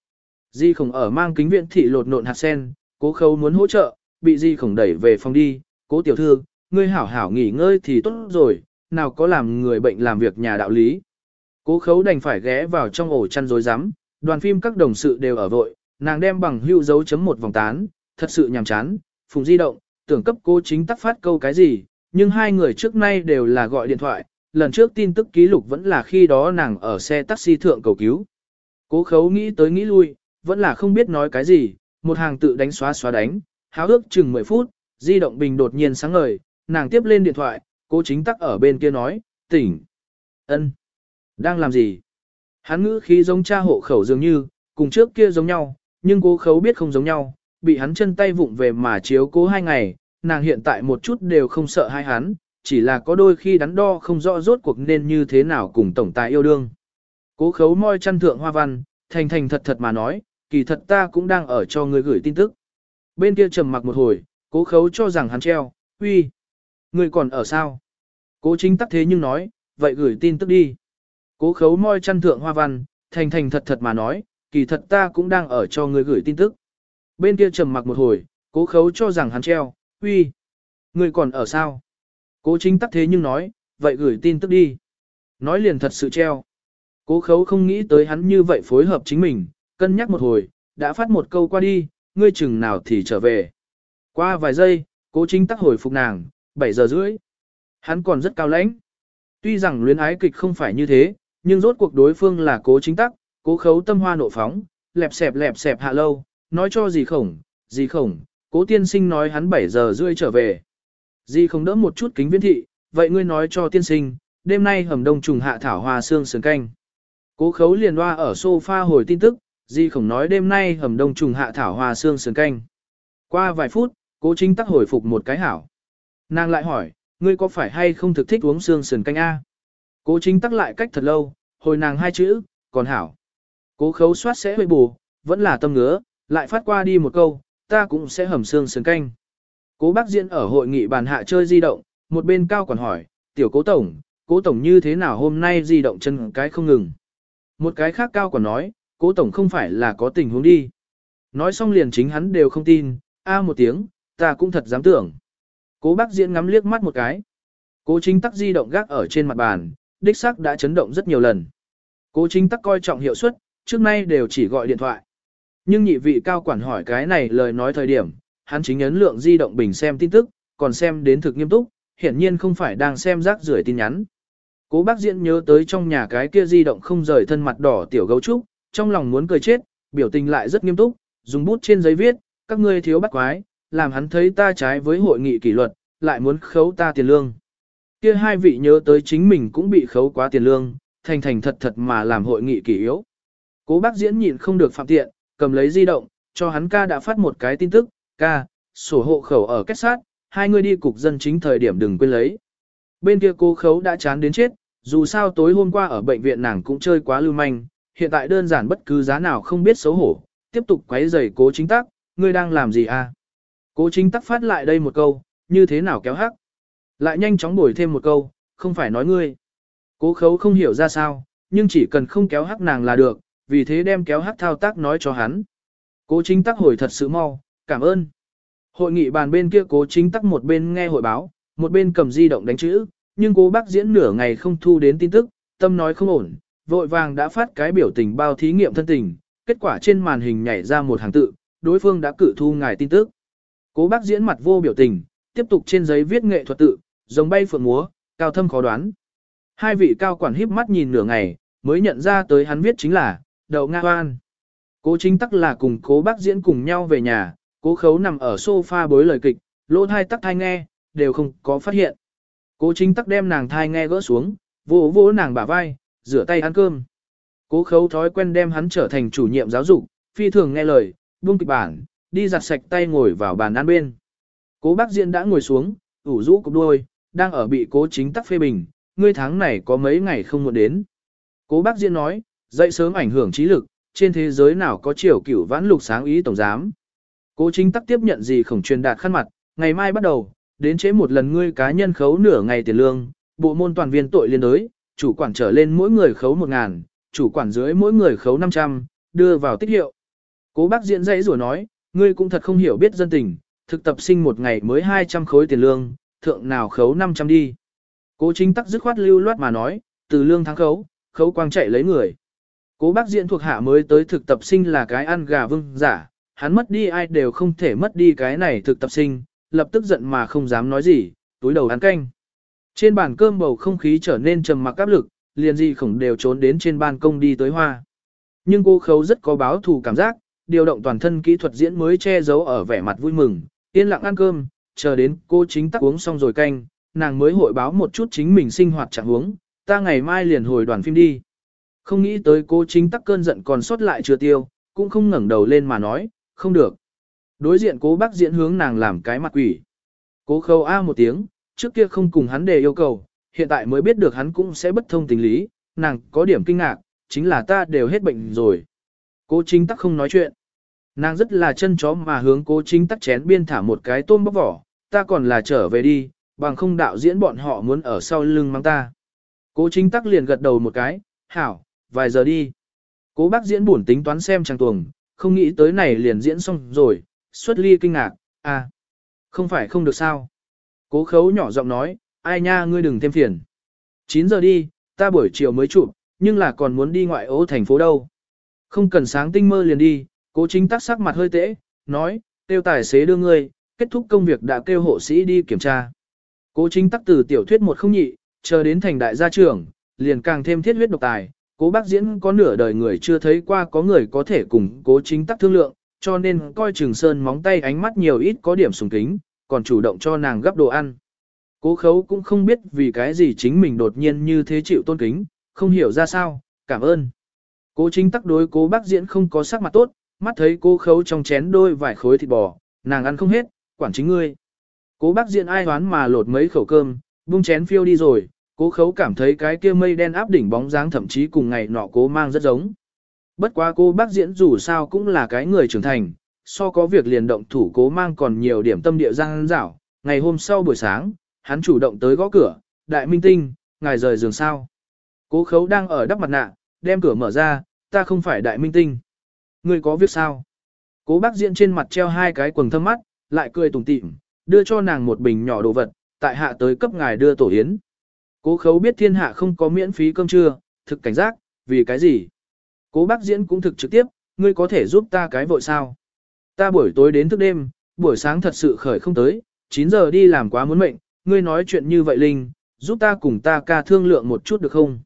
Di khổng ở mang kính viện thị lột nộn hạt sen, cố khấu muốn hỗ trợ, bị di khổng đẩy về phòng đi, cố tiểu thư, ngươi hảo hảo nghỉ ngơi thì tốt rồi, nào có làm người bệnh làm việc nhà đạo lý. Cố khấu đành phải ghé vào trong ổ chăn rối rắm, đoàn phim các đồng sự đều ở vội, nàng đem bằng hưu dấu chấm một vòng tán, thật sự nhàm chán, phùng di động, tưởng cấp cô chính tắc phát câu cái gì, nhưng hai người trước nay đều là gọi điện thoại, lần trước tin tức ký lục vẫn là khi đó nàng ở xe taxi thượng cầu cứu. Cố khấu nghĩ tới nghĩ lui, vẫn là không biết nói cái gì, một hàng tự đánh xóa xóa đánh, háo ước chừng 10 phút, di động bình đột nhiên sáng ngời, nàng tiếp lên điện thoại, cô chính tắc ở bên kia nói, tỉnh. ân, Đang làm gì? Hắn ngữ khí giống cha hộ khẩu dường như, cùng trước kia giống nhau, nhưng cố khấu biết không giống nhau, bị hắn chân tay vụng về mà chiếu cố hai ngày, nàng hiện tại một chút đều không sợ hai hắn, chỉ là có đôi khi đắn đo không rõ rốt cuộc nên như thế nào cùng tổng tài yêu đương. Cố khấu môi chăn thượng hoa văn, thành thành thật thật mà nói, kỳ thật ta cũng đang ở cho người gửi tin tức. Bên kia trầm mặc một hồi, cố khấu cho rằng hắn treo, uy, người còn ở sao? Cố chính tắc thế nhưng nói, vậy gửi tin tức đi. Cố khấu moi chăn thượng hoa văn, thành thành thật thật mà nói, kỳ thật ta cũng đang ở cho người gửi tin tức. Bên kia trầm mặc một hồi, cố khấu cho rằng hắn treo, uy, người còn ở sao? Cố chính tắc thế nhưng nói, vậy gửi tin tức đi. Nói liền thật sự treo. Cố khấu không nghĩ tới hắn như vậy phối hợp chính mình, cân nhắc một hồi, đã phát một câu qua đi, ngươi chừng nào thì trở về. Qua vài giây, cố chính tắc hồi phục nàng, 7 giờ rưỡi. Hắn còn rất cao lãnh. Tuy rằng luyến ái kịch không phải như thế, nhưng rốt cuộc đối phương là cố chính tắc, cố khấu tâm hoa nộ phóng, lẹp xẹp lẹp xẹp hạ lâu, nói cho gì khổng, gì khổng, cố tiên sinh nói hắn 7 giờ rưỡi trở về. Di không đỡ một chút kính viễn thị, vậy ngươi nói cho tiên sinh, đêm nay hầm đông trùng hạ thảo hoa xương sườn canh. Cố khấu liền loa ở sofa hồi tin tức, Di khổng nói đêm nay hầm đông trùng hạ thảo hoa xương sườn canh. Qua vài phút, cố chính tắc hồi phục một cái hảo. Nàng lại hỏi, ngươi có phải hay không thực thích uống xương sườn canh A? Cố chính tắc lại cách thật lâu, hồi nàng hai chữ, còn hảo. Cố khấu soát sẽ hơi bù, vẫn là tâm ngứa, lại phát qua đi một câu, ta cũng sẽ hầm xương sườn canh. Cố bác diễn ở hội nghị bàn hạ chơi di động, một bên cao còn hỏi, tiểu cố tổng, cố tổng như thế nào hôm nay di động chân cái không ngừng. Một cái khác cao còn nói, cố tổng không phải là có tình huống đi. Nói xong liền chính hắn đều không tin, a một tiếng, ta cũng thật dám tưởng. Cố bác diễn ngắm liếc mắt một cái. Cố chính tắc di động gác ở trên mặt bàn, đích xác đã chấn động rất nhiều lần. Cố chính tắc coi trọng hiệu suất, trước nay đều chỉ gọi điện thoại. Nhưng nhị vị cao quản hỏi cái này lời nói thời điểm, hắn chính ấn lượng di động bình xem tin tức, còn xem đến thực nghiêm túc, hiển nhiên không phải đang xem rác rưởi tin nhắn. Cố bác diễn nhớ tới trong nhà cái kia di động không rời thân mặt đỏ tiểu gấu trúc, trong lòng muốn cười chết, biểu tình lại rất nghiêm túc, dùng bút trên giấy viết, các ngươi thiếu bắt quái, làm hắn thấy ta trái với hội nghị kỷ luật, lại muốn khấu ta tiền lương. Kia hai vị nhớ tới chính mình cũng bị khấu quá tiền lương, thành thành thật thật mà làm hội nghị kỷ yếu. Cố bác diễn nhịn không được phạm tiện, cầm lấy di động, cho hắn ca đã phát một cái tin tức, ca, sổ hộ khẩu ở kết sát, hai người đi cục dân chính thời điểm đừng quên lấy. Bên kia cô khấu đã chán đến chết, dù sao tối hôm qua ở bệnh viện nàng cũng chơi quá lưu manh, hiện tại đơn giản bất cứ giá nào không biết xấu hổ, tiếp tục quấy rầy cố chính tắc, ngươi đang làm gì à? Cố chính tắc phát lại đây một câu, như thế nào kéo hắc? Lại nhanh chóng bổi thêm một câu, không phải nói ngươi. Cố khấu không hiểu ra sao, nhưng chỉ cần không kéo hắc nàng là được, vì thế đem kéo hắc thao tác nói cho hắn. Cố chính tắc hồi thật sự mau, cảm ơn. Hội nghị bàn bên kia cố chính tắc một bên nghe hội báo, một bên cầm di động đánh chữ, nhưng cố bác diễn nửa ngày không thu đến tin tức, tâm nói không ổn, vội vàng đã phát cái biểu tình bao thí nghiệm thân tình, kết quả trên màn hình nhảy ra một hàng tự, đối phương đã cử thu ngài tin tức. Cố bác diễn mặt vô biểu tình, tiếp tục trên giấy viết nghệ thuật tự, giống bay phượng múa, cao thâm khó đoán. Hai vị cao quản híp mắt nhìn nửa ngày, mới nhận ra tới hắn viết chính là, đậu Nga Hoan. Cố chính tắc là cùng cố bác diễn cùng nhau về nhà, cố khấu nằm ở sofa bối lời kịch, lỗ thai tắc thai nghe, đều không có phát hiện. Cố chính tắc đem nàng thai nghe gỡ xuống, vỗ vỗ nàng bả vai, rửa tay ăn cơm. Cố khấu thói quen đem hắn trở thành chủ nhiệm giáo dục, phi thường nghe lời, buông kịch bản, đi giặt sạch tay ngồi vào bàn ăn bên. Cố bác diễn đã ngồi xuống, ủ rũ cục đuôi, đang ở bị cố chính tắc phê bình, ngươi tháng này có mấy ngày không muốn đến. Cố bác diễn nói, dậy sớm ảnh hưởng trí lực, trên thế giới nào có chiều cửu vãn lục sáng ý tổng giám. Cố chính tắc tiếp nhận gì khổng truyền đạt khăn mặt, ngày mai bắt đầu, đến chế một lần ngươi cá nhân khấu nửa ngày tiền lương, bộ môn toàn viên tội liên đối, chủ quản trở lên mỗi người khấu 1 ngàn, chủ quản dưới mỗi người khấu 500, đưa vào tích hiệu. Cố bác diễn dãy rủa nói, ngươi cũng thật không hiểu biết dân tình, thực tập sinh một ngày mới 200 khối tiền lương, thượng nào khấu 500 đi. Cố chính tắc dứt khoát lưu loát mà nói, từ lương tháng khấu, khấu quang chạy lấy người. Cố bác diễn thuộc hạ mới tới thực tập sinh là cái ăn gà vương giả, hắn mất đi ai đều không thể mất đi cái này thực tập sinh, lập tức giận mà không dám nói gì, túi đầu ăn canh. Trên bàn cơm bầu không khí trở nên trầm mặc áp lực, liền gì khổng đều trốn đến trên ban công đi tới hoa. Nhưng cô khấu rất có báo thù cảm giác, điều động toàn thân kỹ thuật diễn mới che giấu ở vẻ mặt vui mừng, yên lặng ăn cơm, chờ đến cô chính tắc uống xong rồi canh, nàng mới hội báo một chút chính mình sinh hoạt trạng huống, ta ngày mai liền hồi đoàn phim đi. Không nghĩ tới cô chính tắc cơn giận còn sót lại chưa tiêu, cũng không ngẩng đầu lên mà nói, không được. Đối diện cố bác diễn hướng nàng làm cái mặt quỷ. Cố khâu A một tiếng, trước kia không cùng hắn đề yêu cầu, hiện tại mới biết được hắn cũng sẽ bất thông tình lý, nàng có điểm kinh ngạc, chính là ta đều hết bệnh rồi. Cố chính tắc không nói chuyện. Nàng rất là chân chó mà hướng cố chính tắc chén biên thả một cái tôm bóc vỏ, ta còn là trở về đi, bằng không đạo diễn bọn họ muốn ở sau lưng mang ta. Cố chính tắc liền gật đầu một cái, hảo, vài giờ đi. Cố bác diễn buồn tính toán xem trang tuồng, không nghĩ tới này liền diễn xong rồi, xuất ly kinh ngạc, à, không phải không được sao. Cố khấu nhỏ giọng nói, ai nha ngươi đừng thêm phiền. 9 giờ đi, ta buổi chiều mới chụp, nhưng là còn muốn đi ngoại ô thành phố đâu. Không cần sáng tinh mơ liền đi, cố chính tắc sắc mặt hơi tễ, nói, tiêu tài xế đưa ngươi, kết thúc công việc đã kêu hộ sĩ đi kiểm tra. Cố chính tắc từ tiểu thuyết một không nhị, chờ đến thành đại gia trưởng, liền càng thêm thiết huyết độc tài. Cố bác diễn có nửa đời người chưa thấy qua có người có thể cùng cố chính tắc thương lượng, cho nên coi Trường Sơn móng tay ánh mắt nhiều ít có điểm sùng kính, còn chủ động cho nàng gấp đồ ăn. Cố khấu cũng không biết vì cái gì chính mình đột nhiên như thế chịu tôn kính, không hiểu ra sao, cảm ơn. Cố chính tắc đối cố bác diễn không có sắc mặt tốt, mắt thấy cố khấu trong chén đôi vài khối thịt bò, nàng ăn không hết, quản chính ngươi. Cố bác diễn ai hoán mà lột mấy khẩu cơm, bung chén phiêu đi rồi, cố khấu cảm thấy cái kia mây đen áp đỉnh bóng dáng thậm chí cùng ngày nọ cố mang rất giống. Bất quá cô bác diễn dù sao cũng là cái người trưởng thành, so có việc liền động thủ cố mang còn nhiều điểm tâm địa giang dảo. Ngày hôm sau buổi sáng, hắn chủ động tới gõ cửa, đại minh tinh, ngài rời giường sao. Cố khấu đang ở đắp mặt nạ, đem cửa mở ra, ta không phải đại minh tinh. Ngươi có việc sao? Cố bác diễn trên mặt treo hai cái quần thâm mắt, lại cười tủm tỉm, đưa cho nàng một bình nhỏ đồ vật, tại hạ tới cấp ngài đưa tổ hiến. Cố khấu biết thiên hạ không có miễn phí cơm trưa, thực cảnh giác, vì cái gì? Cố bác diễn cũng thực trực tiếp, ngươi có thể giúp ta cái vội sao? Ta buổi tối đến thức đêm, buổi sáng thật sự khởi không tới, 9 giờ đi làm quá muốn mệnh, ngươi nói chuyện như vậy Linh, giúp ta cùng ta ca thương lượng một chút được không?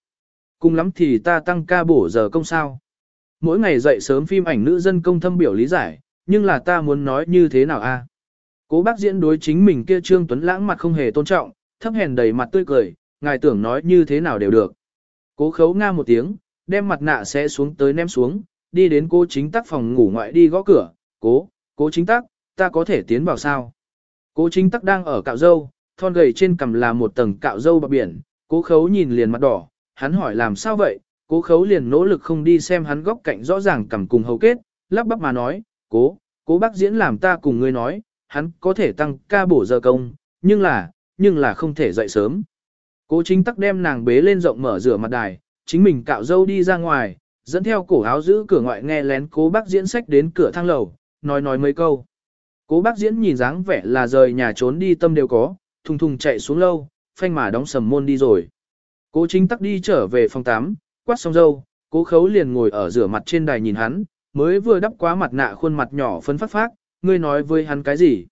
Cùng lắm thì ta tăng ca bổ giờ công sao? Mỗi ngày dậy sớm phim ảnh nữ dân công thâm biểu lý giải, nhưng là ta muốn nói như thế nào a? Cố bác diễn đối chính mình kia Trương Tuấn lãng mặt không hề tôn trọng, thấp hèn đầy mặt tươi cười, ngài tưởng nói như thế nào đều được. Cố khấu nga một tiếng, đem mặt nạ sẽ xuống tới ném xuống, đi đến cô chính tác phòng ngủ ngoại đi gõ cửa, cố, cố chính tắc, ta có thể tiến vào sao? Cố chính tắc đang ở cạo dâu, thon gầy trên cằm là một tầng cạo dâu bạc biển, cố khấu nhìn liền mặt đỏ, hắn hỏi làm sao vậy, cố khấu liền nỗ lực không đi xem hắn góc cạnh rõ ràng cầm cùng hầu kết, lắp bắp mà nói, cố, cố bác diễn làm ta cùng ngươi nói, hắn có thể tăng ca bổ giờ công, nhưng là, nhưng là không thể dậy sớm. Cố chính tắc đem nàng bế lên rộng mở rửa mặt đài, chính mình cạo dâu đi ra ngoài, dẫn theo cổ áo giữ cửa ngoại nghe lén cố bác diễn sách đến cửa thang lầu, nói nói mấy câu. Cố bác diễn nhìn dáng vẻ là rời nhà trốn đi tâm đều có, thùng thùng chạy xuống lâu, phanh mà đóng sầm môn đi rồi. Cố chính tắc đi trở về phòng 8, quát xong dâu, cố khấu liền ngồi ở rửa mặt trên đài nhìn hắn, mới vừa đắp quá mặt nạ khuôn mặt nhỏ phấn phát phát, ngươi nói với hắn cái gì?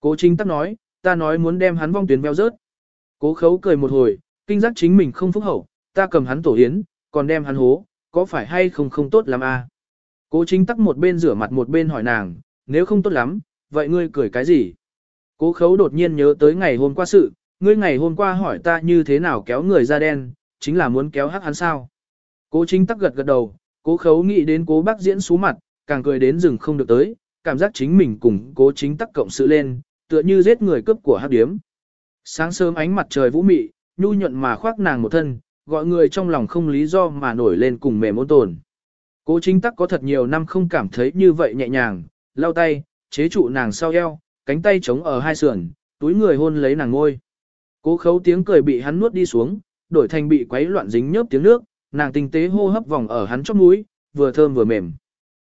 Cố chính tắc nói, ta nói muốn đem hắn vong tuyến beo rớt. Cố khấu cười một hồi, kinh giác chính mình không phúc hậu, ta cầm hắn tổ hiến, còn đem hắn hố, có phải hay không không tốt lắm à? Cố chính tắc một bên rửa mặt một bên hỏi nàng, nếu không tốt lắm, vậy ngươi cười cái gì? Cố khấu đột nhiên nhớ tới ngày hôm qua sự, ngươi ngày hôm qua hỏi ta như thế nào kéo người ra đen, chính là muốn kéo hắc hắn sao? Cố chính tắc gật gật đầu, cố khấu nghĩ đến cố bác diễn xú mặt, càng cười đến rừng không được tới, cảm giác chính mình cùng cố chính tắc cộng sự lên, tựa như giết người cướp của hắc điếm. Sáng sớm ánh mặt trời vũ mị, nhu nhuận mà khoác nàng một thân, gọi người trong lòng không lý do mà nổi lên cùng mềm ôn tồn. Cố chính tắc có thật nhiều năm không cảm thấy như vậy nhẹ nhàng, lau tay, chế trụ nàng sau eo, cánh tay chống ở hai sườn, túi người hôn lấy nàng ngôi. Cố khấu tiếng cười bị hắn nuốt đi xuống, đổi thành bị quấy loạn dính nhớp tiếng nước, nàng tinh tế hô hấp vòng ở hắn chóp mũi, vừa thơm vừa mềm.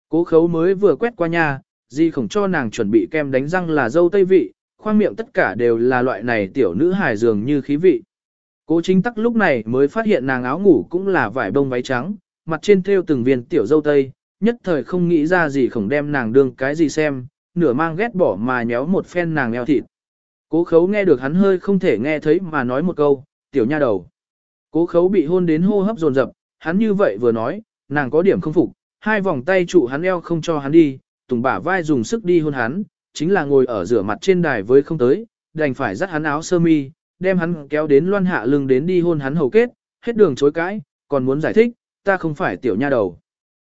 Cố khấu mới vừa quét qua nhà, di khổng cho nàng chuẩn bị kem đánh răng là dâu tây vị, khoang miệng tất cả đều là loại này tiểu nữ hài dường như khí vị. Cố chính tắc lúc này mới phát hiện nàng áo ngủ cũng là vải bông váy trắng, mặt trên thêu từng viên tiểu dâu tây, nhất thời không nghĩ ra gì khổng đem nàng đương cái gì xem, nửa mang ghét bỏ mà nhéo một phen nàng eo thịt. Cố khấu nghe được hắn hơi không thể nghe thấy mà nói một câu, tiểu nha đầu. Cố khấu bị hôn đến hô hấp dồn dập, hắn như vậy vừa nói, nàng có điểm không phục, hai vòng tay trụ hắn eo không cho hắn đi, tùng bả vai dùng sức đi hôn hắn, chính là ngồi ở rửa mặt trên đài với không tới, đành phải dắt hắn áo sơ mi, đem hắn kéo đến loan hạ lưng đến đi hôn hắn hầu kết, hết đường chối cãi, còn muốn giải thích, ta không phải tiểu nha đầu.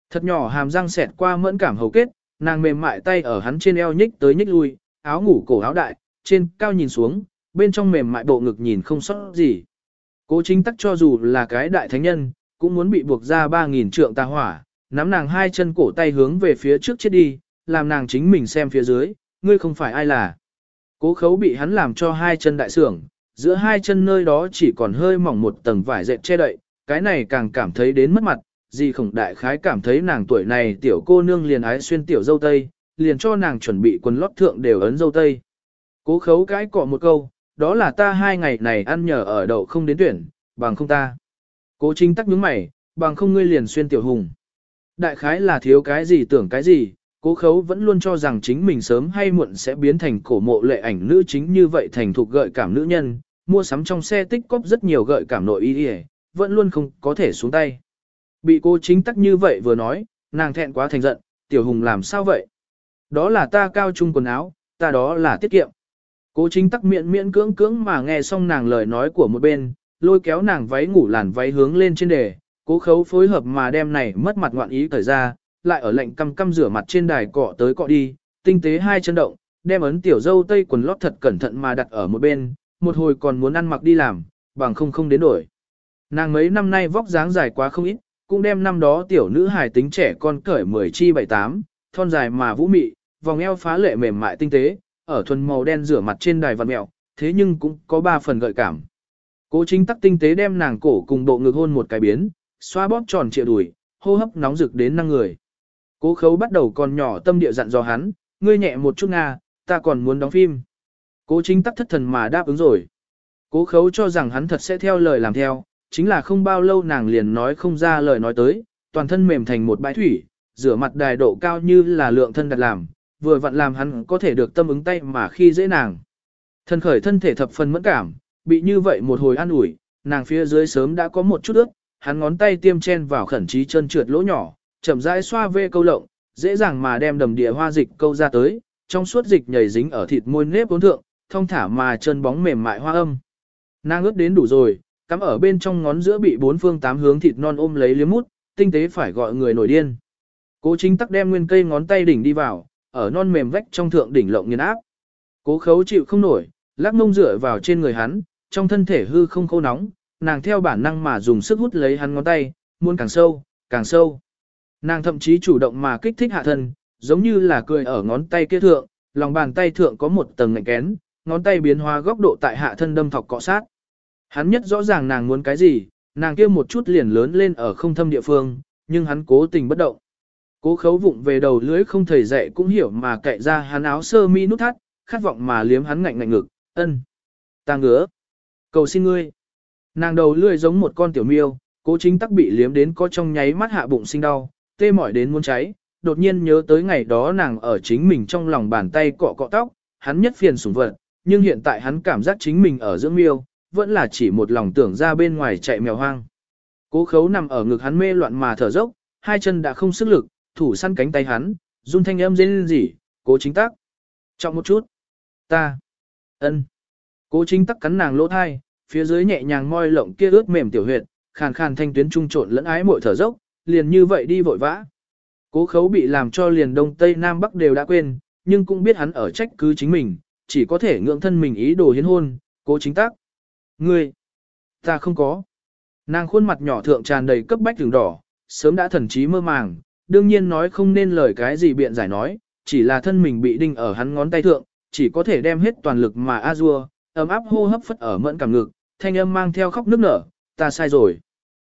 Thật nhỏ hàm răng xẹt qua mẫn cảm hầu kết, nàng mềm mại tay ở hắn trên eo nhích tới nhích lui, áo ngủ cổ áo đại, trên cao nhìn xuống, bên trong mềm mại bộ ngực nhìn không sót gì. Cố chính tắc cho dù là cái đại thánh nhân, cũng muốn bị buộc ra 3.000 trượng tà hỏa, nắm nàng hai chân cổ tay hướng về phía trước chết đi, làm nàng chính mình xem phía dưới, ngươi không phải ai là. Cố khấu bị hắn làm cho hai chân đại sưởng, giữa hai chân nơi đó chỉ còn hơi mỏng một tầng vải dệt che đậy, cái này càng cảm thấy đến mất mặt, di khổng đại khái cảm thấy nàng tuổi này tiểu cô nương liền ái xuyên tiểu dâu tây, liền cho nàng chuẩn bị quần lót thượng đều ấn dâu tây. Cố khấu cái cọ một câu, đó là ta hai ngày này ăn nhờ ở đậu không đến tuyển, bằng không ta. Cố chính tắc nhướng mày, bằng không ngươi liền xuyên tiểu hùng. Đại khái là thiếu cái gì tưởng cái gì, cố khấu vẫn luôn cho rằng chính mình sớm hay muộn sẽ biến thành cổ mộ lệ ảnh nữ chính như vậy thành thục gợi cảm nữ nhân, mua sắm trong xe tích cóp rất nhiều gợi cảm nội y y, vẫn luôn không có thể xuống tay. Bị cô chính tắc như vậy vừa nói, nàng thẹn quá thành giận, tiểu hùng làm sao vậy? Đó là ta cao trung quần áo, ta đó là tiết kiệm. Cố chính tắc miệng miễn cưỡng cưỡng mà nghe xong nàng lời nói của một bên, lôi kéo nàng váy ngủ làn váy hướng lên trên đề, cố khấu phối hợp mà đem này mất mặt ngoạn ý thời ra, lại ở lệnh căm căm rửa mặt trên đài cọ tới cọ đi, tinh tế hai chân động, đem ấn tiểu dâu tây quần lót thật cẩn thận mà đặt ở một bên, một hồi còn muốn ăn mặc đi làm, bằng không không đến đổi. Nàng mấy năm nay vóc dáng dài quá không ít, cũng đem năm đó tiểu nữ hài tính trẻ con cởi 10 chi 78, thon dài mà vũ mị, vòng eo phá lệ mềm mại tinh tế, ở thuần màu đen rửa mặt trên đài văn mẹo, thế nhưng cũng có ba phần gợi cảm. Cố chính tắc tinh tế đem nàng cổ cùng độ ngực hôn một cái biến, xoa bóp tròn trịa đùi, hô hấp nóng rực đến năng người. Cố khấu bắt đầu còn nhỏ tâm địa dặn dò hắn, ngươi nhẹ một chút nga, ta còn muốn đóng phim. Cố chính tắc thất thần mà đáp ứng rồi. Cố khấu cho rằng hắn thật sẽ theo lời làm theo, chính là không bao lâu nàng liền nói không ra lời nói tới, toàn thân mềm thành một bãi thủy, rửa mặt đài độ cao như là lượng thân đặt làm, vừa vặn làm hắn có thể được tâm ứng tay mà khi dễ nàng. Thân khởi thân thể thập phần mẫn cảm, bị như vậy một hồi an ủi, nàng phía dưới sớm đã có một chút ướt, hắn ngón tay tiêm chen vào khẩn trí chân trượt lỗ nhỏ, chậm rãi xoa vê câu lộng, dễ dàng mà đem đầm địa hoa dịch câu ra tới, trong suốt dịch nhảy dính ở thịt môi nếp bốn thượng, thông thả mà chân bóng mềm mại hoa âm. Nàng ướt đến đủ rồi, cắm ở bên trong ngón giữa bị bốn phương tám hướng thịt non ôm lấy liếm mút, tinh tế phải gọi người nổi điên. Cố chính tắc đem nguyên cây ngón tay đỉnh đi vào, ở non mềm vách trong thượng đỉnh lộng nghiền áp. Cố khấu chịu không nổi, lắc mông dựa vào trên người hắn, trong thân thể hư không khô nóng, nàng theo bản năng mà dùng sức hút lấy hắn ngón tay, muốn càng sâu, càng sâu. Nàng thậm chí chủ động mà kích thích hạ thân, giống như là cười ở ngón tay kia thượng, lòng bàn tay thượng có một tầng ngạnh kén, ngón tay biến hóa góc độ tại hạ thân đâm thọc cọ sát. Hắn nhất rõ ràng nàng muốn cái gì, nàng kia một chút liền lớn lên ở không thâm địa phương, nhưng hắn cố tình bất động. Cố khấu vụng về đầu lưới không thầy dạy cũng hiểu mà cậy ra hắn áo sơ mi nút thắt, khát vọng mà liếm hắn ngạnh ngạnh ngực, ân. Ta ngứa. Cầu xin ngươi. Nàng đầu lưỡi giống một con tiểu miêu, cố chính tắc bị liếm đến có trong nháy mắt hạ bụng sinh đau, tê mỏi đến muốn cháy, đột nhiên nhớ tới ngày đó nàng ở chính mình trong lòng bàn tay cọ cọ tóc, hắn nhất phiền sủng vật, nhưng hiện tại hắn cảm giác chính mình ở dưỡng miêu, vẫn là chỉ một lòng tưởng ra bên ngoài chạy mèo hoang. Cố khấu nằm ở ngực hắn mê loạn mà thở dốc, hai chân đã không sức lực, thủ săn cánh tay hắn, run thanh âm dên rỉ, cố chính tắc. Trọng một chút. Ta. ân. Cố chính tắc cắn nàng lỗ thai, phía dưới nhẹ nhàng moi lộng kia ướt mềm tiểu huyệt, khàn khàn thanh tuyến trung trộn lẫn ái mội thở dốc, liền như vậy đi vội vã. Cố khấu bị làm cho liền đông tây nam bắc đều đã quên, nhưng cũng biết hắn ở trách cứ chính mình, chỉ có thể ngượng thân mình ý đồ hiến hôn, cố chính tắc. Ngươi, ta không có. Nàng khuôn mặt nhỏ thượng tràn đầy cấp bách đường đỏ, sớm đã thần trí mơ màng, đương nhiên nói không nên lời cái gì biện giải nói, chỉ là thân mình bị đinh ở hắn ngón tay thượng, chỉ có thể đem hết toàn lực mà a dua, ấm áp hô hấp phất ở mẫn cảm ngực, thanh âm mang theo khóc nức nở, ta sai rồi.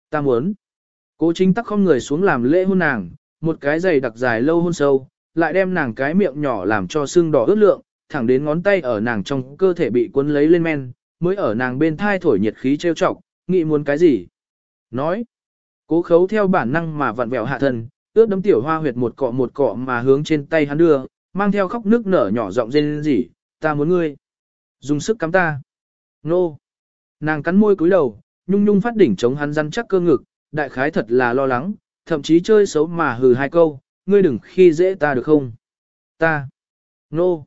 Ta muốn. Cố chính tắc không người xuống làm lễ hôn nàng, một cái giày đặc dài lâu hôn sâu, lại đem nàng cái miệng nhỏ làm cho sưng đỏ ướt lượng, thẳng đến ngón tay ở nàng trong cơ thể bị cuốn lấy lên men, mới ở nàng bên thai thổi nhiệt khí trêu chọc, nghĩ muốn cái gì. Nói. Cố khấu theo bản năng mà vặn vẹo hạ thân, ướt đấm tiểu hoa huyệt một cọ một cọ mà hướng trên tay hắn đưa, mang theo khóc nước nở nhỏ giọng rên rỉ, ta muốn ngươi. Dùng sức cắm ta. Nô. Nàng cắn môi cúi đầu, nhung nhung phát đỉnh chống hắn răn chắc cơ ngực, đại khái thật là lo lắng, thậm chí chơi xấu mà hừ hai câu, ngươi đừng khi dễ ta được không? Ta. Nô.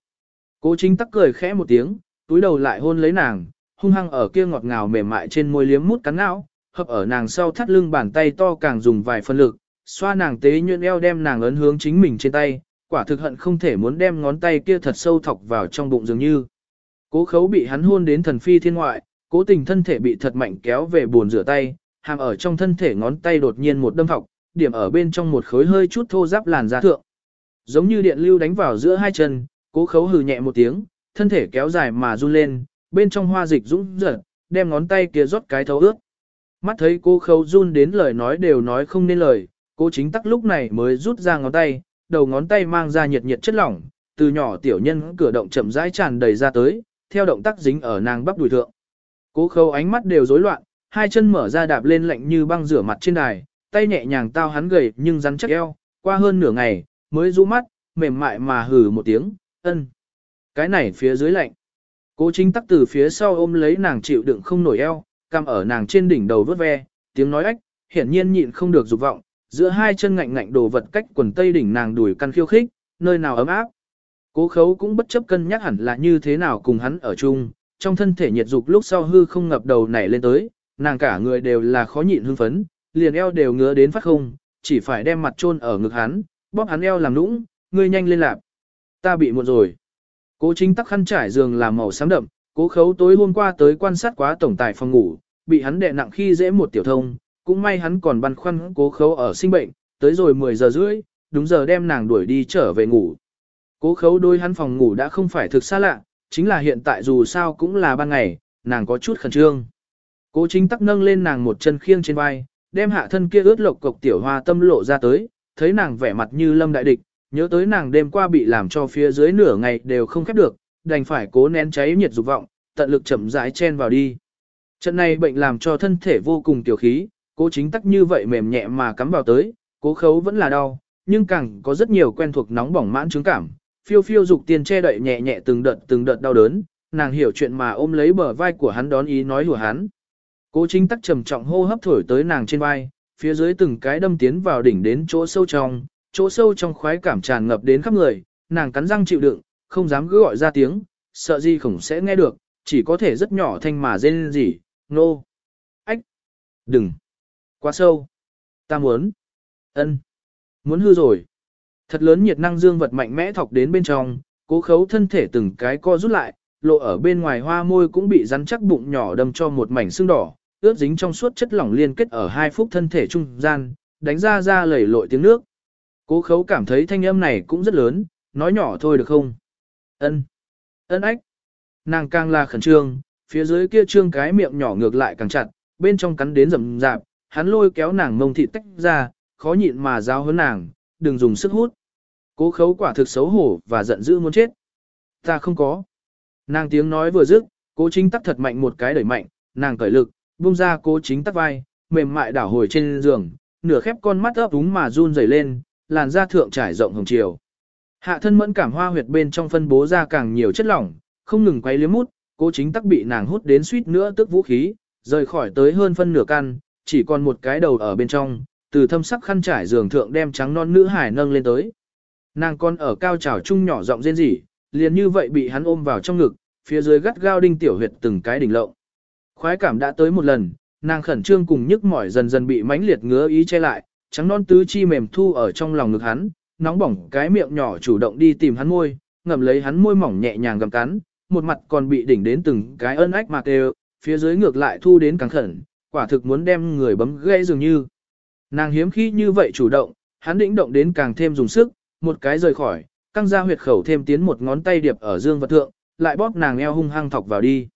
Cố chính tắc cười khẽ một tiếng, túi đầu lại hôn lấy nàng, hung hăng ở kia ngọt ngào mềm mại trên môi liếm mút cắn não, hợp ở nàng sau thắt lưng bàn tay to càng dùng vài phân lực, xoa nàng tế nhuyễn eo đem nàng ấn hướng chính mình trên tay, quả thực hận không thể muốn đem ngón tay kia thật sâu thọc vào trong bụng dường như. Cố khấu bị hắn hôn đến thần phi thiên ngoại, cố tình thân thể bị thật mạnh kéo về buồn rửa tay, hàm ở trong thân thể ngón tay đột nhiên một đâm thọc, điểm ở bên trong một khối hơi chút thô giáp làn da thượng. Giống như điện lưu đánh vào giữa hai chân, cố khấu hừ nhẹ một tiếng, thân thể kéo dài mà run lên, bên trong hoa dịch dũng dở, đem ngón tay kia rót cái thấu ướt. Mắt thấy cô khấu run đến lời nói đều nói không nên lời, cô chính tắc lúc này mới rút ra ngón tay, đầu ngón tay mang ra nhiệt nhiệt chất lỏng, từ nhỏ tiểu nhân cửa động chậm rãi tràn đầy ra tới, theo động tác dính ở nàng bắp đùi thượng. Cố khâu ánh mắt đều rối loạn, hai chân mở ra đạp lên lạnh như băng rửa mặt trên đài, tay nhẹ nhàng tao hắn gầy nhưng rắn chắc eo, qua hơn nửa ngày, mới rũ mắt, mềm mại mà hừ một tiếng, ân. Cái này phía dưới lạnh. Cố chính tắc từ phía sau ôm lấy nàng chịu đựng không nổi eo, cằm ở nàng trên đỉnh đầu vớt ve, tiếng nói ách, hiển nhiên nhịn không được dục vọng, giữa hai chân ngạnh ngạnh đồ vật cách quần tây đỉnh nàng đùi căn khiêu khích, nơi nào ấm áp. Cố khấu cũng bất chấp cân nhắc hẳn là như thế nào cùng hắn ở chung, trong thân thể nhiệt dục lúc sau hư không ngập đầu nảy lên tới, nàng cả người đều là khó nhịn hưng phấn, liền eo đều ngứa đến phát không, chỉ phải đem mặt chôn ở ngực hắn, bóp hắn eo làm nũng, ngươi nhanh lên lạp. Ta bị muộn rồi. Cố chính tắc khăn trải giường làm màu xám đậm, cố khấu tối hôm qua tới quan sát quá tổng tài phòng ngủ, bị hắn đè nặng khi dễ một tiểu thông, cũng may hắn còn băn khoăn cố khấu ở sinh bệnh, tới rồi 10 giờ rưỡi, đúng giờ đem nàng đuổi đi trở về ngủ. Cố khấu đôi hắn phòng ngủ đã không phải thực xa lạ, chính là hiện tại dù sao cũng là ban ngày, nàng có chút khẩn trương. Cố chính tắc nâng lên nàng một chân khiêng trên vai, đem hạ thân kia ướt lộc cộc tiểu hoa tâm lộ ra tới, thấy nàng vẻ mặt như lâm đại địch, nhớ tới nàng đêm qua bị làm cho phía dưới nửa ngày đều không khép được, đành phải cố nén cháy nhiệt dục vọng, tận lực chậm rãi chen vào đi. Trận này bệnh làm cho thân thể vô cùng tiểu khí, cố chính tắc như vậy mềm nhẹ mà cắm vào tới, cố khấu vẫn là đau, nhưng càng có rất nhiều quen thuộc nóng bỏng mãn chứng cảm, phiêu phiêu dục tiền che đậy nhẹ nhẹ từng đợt từng đợt đau đớn, nàng hiểu chuyện mà ôm lấy bờ vai của hắn đón ý nói lùa hắn. Cố chính tắc trầm trọng hô hấp thổi tới nàng trên vai, phía dưới từng cái đâm tiến vào đỉnh đến chỗ sâu trong, chỗ sâu trong khoái cảm tràn ngập đến khắp người, nàng cắn răng chịu đựng, không dám cứ gọi ra tiếng, sợ gì khổng sẽ nghe được, chỉ có thể rất nhỏ thanh mà rên gì, nô. No. Ách! Đừng! Quá sâu! Ta muốn! ân, Muốn hư rồi! Thật lớn nhiệt năng dương vật mạnh mẽ thọc đến bên trong, cố khấu thân thể từng cái co rút lại, lộ ở bên ngoài hoa môi cũng bị rắn chắc bụng nhỏ đâm cho một mảnh xương đỏ, ướt dính trong suốt chất lỏng liên kết ở hai phút thân thể trung gian, đánh ra ra lầy lội tiếng nước. Cố khấu cảm thấy thanh âm này cũng rất lớn, nói nhỏ thôi được không? Ân, ân ách. Nàng càng là khẩn trương, phía dưới kia trương cái miệng nhỏ ngược lại càng chặt, bên trong cắn đến rầm rạp, hắn lôi kéo nàng mông thịt tách ra, khó nhịn mà giao hơn nàng, đừng dùng sức hút. Cố khấu quả thực xấu hổ và giận dữ muốn chết. Ta không có. Nàng tiếng nói vừa dứt, cố chính tắc thật mạnh một cái đẩy mạnh, nàng cởi lực, buông ra cố chính tắc vai, mềm mại đảo hồi trên giường, nửa khép con mắt ấp úng mà run rẩy lên, làn da thượng trải rộng hồng chiều. Hạ thân mẫn cảm hoa huyệt bên trong phân bố ra càng nhiều chất lỏng, không ngừng quấy liếm mút, cố chính tắc bị nàng hút đến suýt nữa tức vũ khí, rời khỏi tới hơn phân nửa căn, chỉ còn một cái đầu ở bên trong, từ thâm sắc khăn trải giường thượng đem trắng non nữ hải nâng lên tới. Nàng con ở cao trào trung nhỏ rộng rên rỉ, liền như vậy bị hắn ôm vào trong ngực, phía dưới gắt gao đinh tiểu huyệt từng cái đỉnh lộng. Khoái cảm đã tới một lần, nàng khẩn trương cùng nhức mỏi dần dần bị mãnh liệt ngứa ý che lại, trắng non tứ chi mềm thu ở trong lòng ngực hắn, nóng bỏng cái miệng nhỏ chủ động đi tìm hắn môi, ngậm lấy hắn môi mỏng nhẹ nhàng gặm cắn, một mặt còn bị đỉnh đến từng cái ân ách mạc đều, phía dưới ngược lại thu đến càng khẩn, quả thực muốn đem người bấm gãy dường như. Nàng hiếm khi như vậy chủ động, hắn đĩnh động đến càng thêm dùng sức, một cái rời khỏi, căng ra huyệt khẩu thêm tiến một ngón tay điệp ở dương vật thượng, lại bóp nàng eo hung hăng thọc vào đi.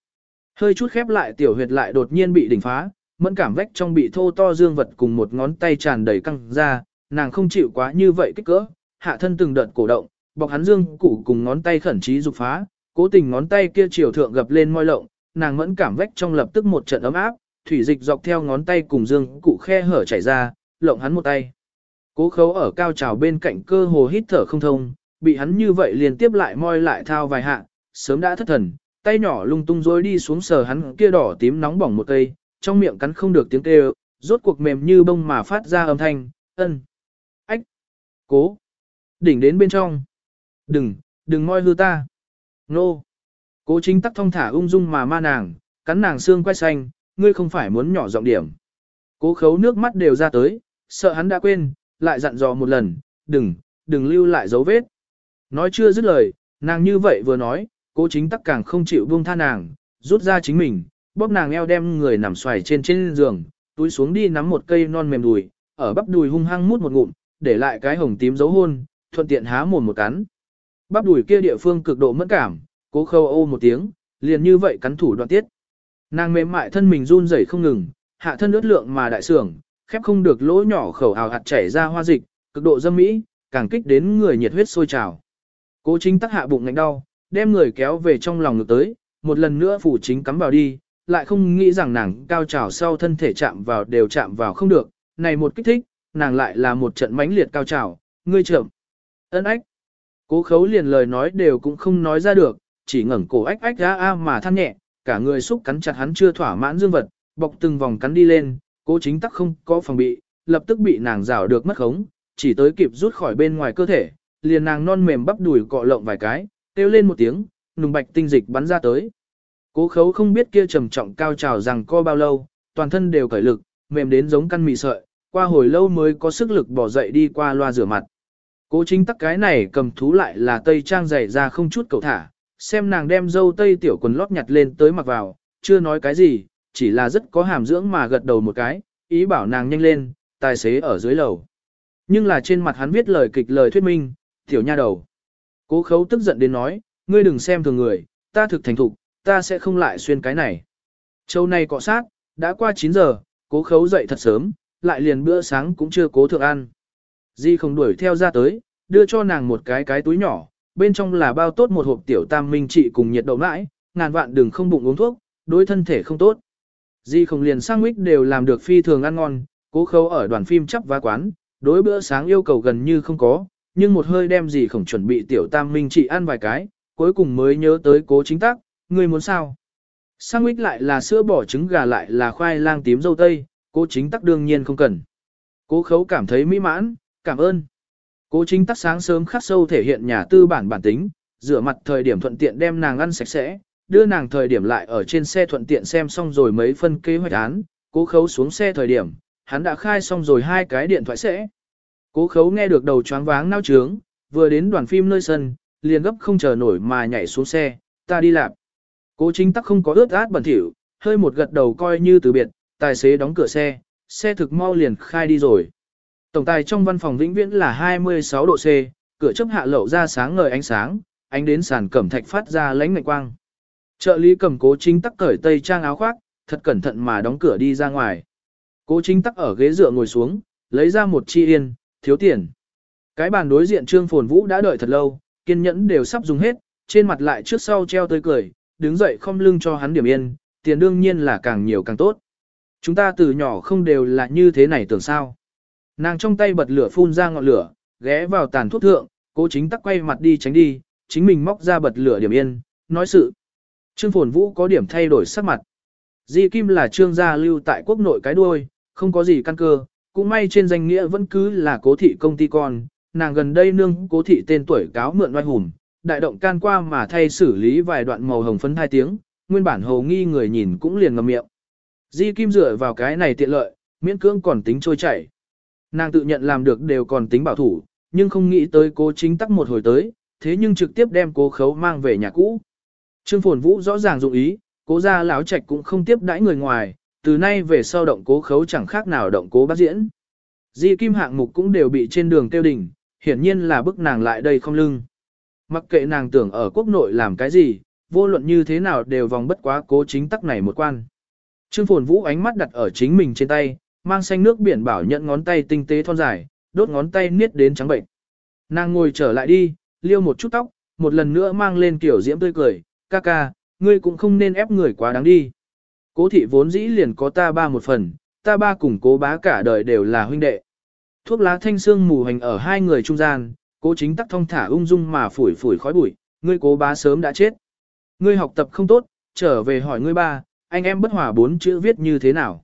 Hơi chút khép lại tiểu huyệt lại đột nhiên bị đỉnh phá, mẫn cảm vách trong bị thô to dương vật cùng một ngón tay tràn đầy căng ra, nàng không chịu quá như vậy kích cỡ, hạ thân từng đợt cổ động, bọc hắn dương cụ cùng ngón tay khẩn trí dục phá, cố tình ngón tay kia chiều thượng gập lên môi lộng, nàng mẫn cảm vách trong lập tức một trận ấm áp, thủy dịch dọc theo ngón tay cùng dương cụ khe hở chảy ra, lộng hắn một tay. Cố khấu ở cao trào bên cạnh cơ hồ hít thở không thông, bị hắn như vậy liên tiếp lại moi lại thao vài hạ, sớm đã thất thần, tay nhỏ lung tung rối đi xuống sờ hắn kia đỏ tím nóng bỏng một cây, trong miệng cắn không được tiếng kêu, rốt cuộc mềm như bông mà phát ra âm thanh, ân, ách, cố, đỉnh đến bên trong, đừng, đừng moi hư ta, nô, cố chính tắc thông thả ung dung mà ma nàng, cắn nàng xương quay xanh, ngươi không phải muốn nhỏ giọng điểm, cố khấu nước mắt đều ra tới, sợ hắn đã quên, lại dặn dò một lần, đừng, đừng lưu lại dấu vết. Nói chưa dứt lời, nàng như vậy vừa nói, cố chính tắc càng không chịu buông tha nàng, rút ra chính mình, bóp nàng eo đem người nằm xoài trên trên giường, túi xuống đi nắm một cây non mềm đùi, ở bắp đùi hung hăng mút một ngụm, để lại cái hồng tím dấu hôn, thuận tiện há mồm một cắn. Bắp đùi kia địa phương cực độ mẫn cảm, cố khâu ô một tiếng, liền như vậy cắn thủ đoạn tiết. Nàng mềm mại thân mình run rẩy không ngừng, hạ thân ướt lượng mà đại sưởng, khép không được lỗ nhỏ khẩu hào hạt chảy ra hoa dịch, cực độ dâm mỹ, càng kích đến người nhiệt huyết sôi trào. Cố chính tắc hạ bụng ngạnh đau, đem người kéo về trong lòng ngực tới, một lần nữa phủ chính cắm vào đi, lại không nghĩ rằng nàng cao trào sau thân thể chạm vào đều chạm vào không được, này một kích thích, nàng lại là một trận mãnh liệt cao trào, ngươi trưởng. Ân ách. Cố khấu liền lời nói đều cũng không nói ra được, chỉ ngẩng cổ ách ách ra a mà than nhẹ, cả người xúc cắn chặt hắn chưa thỏa mãn dương vật, bọc từng vòng cắn đi lên, cố chính tắc không có phòng bị, lập tức bị nàng rào được mất khống, chỉ tới kịp rút khỏi bên ngoài cơ thể, liền nàng non mềm bắp đùi cọ lộng vài cái, kêu lên một tiếng, nùng bạch tinh dịch bắn ra tới. Cố khấu không biết kia trầm trọng cao trào rằng co bao lâu, toàn thân đều cởi lực, mềm đến giống căn mì sợi, qua hồi lâu mới có sức lực bỏ dậy đi qua loa rửa mặt. Cố chính tắc cái này cầm thú lại là tây trang dày ra không chút cầu thả, xem nàng đem dâu tây tiểu quần lót nhặt lên tới mặc vào, chưa nói cái gì, chỉ là rất có hàm dưỡng mà gật đầu một cái, ý bảo nàng nhanh lên, tài xế ở dưới lầu. Nhưng là trên mặt hắn viết lời kịch lời thuyết minh, tiểu nha đầu. Cố khấu tức giận đến nói, ngươi đừng xem thường người, ta thực thành thục, ta sẽ không lại xuyên cái này. Châu này cọ sát, đã qua 9 giờ, cố khấu dậy thật sớm, lại liền bữa sáng cũng chưa cố thượng ăn. Di không đuổi theo ra tới, đưa cho nàng một cái cái túi nhỏ, bên trong là bao tốt một hộp tiểu tam minh trị cùng nhiệt độ mãi, ngàn vạn đừng không bụng uống thuốc, đối thân thể không tốt. Di không liền sang mít đều làm được phi thường ăn ngon, cố khấu ở đoàn phim chấp vá quán, đối bữa sáng yêu cầu gần như không có, nhưng một hơi đem gì không chuẩn bị tiểu tam minh trị ăn vài cái, cuối cùng mới nhớ tới cố chính tác, ngươi muốn sao? Sang lại là sữa bỏ trứng gà lại là khoai lang tím dâu tây, cố chính tắc đương nhiên không cần. Cố khấu cảm thấy mỹ mãn, cảm ơn. Cố chính tắc sáng sớm khắc sâu thể hiện nhà tư bản bản tính, rửa mặt thời điểm thuận tiện đem nàng ăn sạch sẽ, đưa nàng thời điểm lại ở trên xe thuận tiện xem xong rồi mấy phân kế hoạch án, cố khấu xuống xe thời điểm, hắn đã khai xong rồi hai cái điện thoại sẽ. Cố khấu nghe được đầu choáng váng nao trướng, vừa đến đoàn phim nơi sân, liền gấp không chờ nổi mà nhảy xuống xe, ta đi làm. Cố chính tắc không có ướt át bẩn thỉu, hơi một gật đầu coi như từ biệt, tài xế đóng cửa xe, xe thực mau liền khai đi rồi. Tổng tài trong văn phòng vĩnh viễn là 26 độ C, cửa chấp hạ lậu ra sáng ngời ánh sáng, ánh đến sàn cẩm thạch phát ra lánh ngạch quang. Trợ lý cầm cố chính tắc cởi tây trang áo khoác, thật cẩn thận mà đóng cửa đi ra ngoài. Cố chính tắc ở ghế dựa ngồi xuống, lấy ra một chi yên, thiếu tiền. Cái bàn đối diện Trương Phồn Vũ đã đợi thật lâu, kiên nhẫn đều sắp dùng hết, trên mặt lại trước sau treo tươi cười, đứng dậy không lưng cho hắn điểm yên, tiền đương nhiên là càng nhiều càng tốt. Chúng ta từ nhỏ không đều là như thế này tưởng sao. Nàng trong tay bật lửa phun ra ngọn lửa, ghé vào tàn thuốc thượng, cố chính tắc quay mặt đi tránh đi, chính mình móc ra bật lửa điểm yên, nói sự. Trương Phồn Vũ có điểm thay đổi sắc mặt. Di Kim là trương gia lưu tại quốc nội cái đuôi, không có gì căn cơ, cũng may trên danh nghĩa vẫn cứ là cố thị công ty con, nàng gần đây nương cố thị tên tuổi cáo mượn oai hùng, đại động can qua mà thay xử lý vài đoạn màu hồng phấn hai tiếng, nguyên bản hồ nghi người nhìn cũng liền ngậm miệng. Di Kim dựa vào cái này tiện lợi, miễn cưỡng còn tính trôi chảy. Nàng tự nhận làm được đều còn tính bảo thủ, nhưng không nghĩ tới cố chính tắc một hồi tới, thế nhưng trực tiếp đem cố khấu mang về nhà cũ. Trương Phồn Vũ rõ ràng dụng ý, cố gia lão trạch cũng không tiếp đãi người ngoài, từ nay về sau động cố khấu chẳng khác nào động cố bác diễn. Di Kim hạng mục cũng đều bị trên đường tiêu đỉnh, hiển nhiên là bức nàng lại đây không lưng. Mặc kệ nàng tưởng ở quốc nội làm cái gì, vô luận như thế nào đều vòng bất quá cố chính tắc này một quan. Trương Phồn Vũ ánh mắt đặt ở chính mình trên tay, mang xanh nước biển bảo nhận ngón tay tinh tế thon dài, đốt ngón tay niết đến trắng bệnh. Nàng ngồi trở lại đi, liêu một chút tóc, một lần nữa mang lên kiểu diễm tươi cười, ca ca, ngươi cũng không nên ép người quá đáng đi. Cố thị vốn dĩ liền có ta ba một phần, ta ba cùng cố bá cả đời đều là huynh đệ. Thuốc lá thanh xương mù hành ở hai người trung gian, cố chính tắc thông thả ung dung mà phủi phủi khói bụi, ngươi cố bá sớm đã chết. Ngươi học tập không tốt, trở về hỏi ngươi ba, anh em bất hòa bốn chữ viết như thế nào.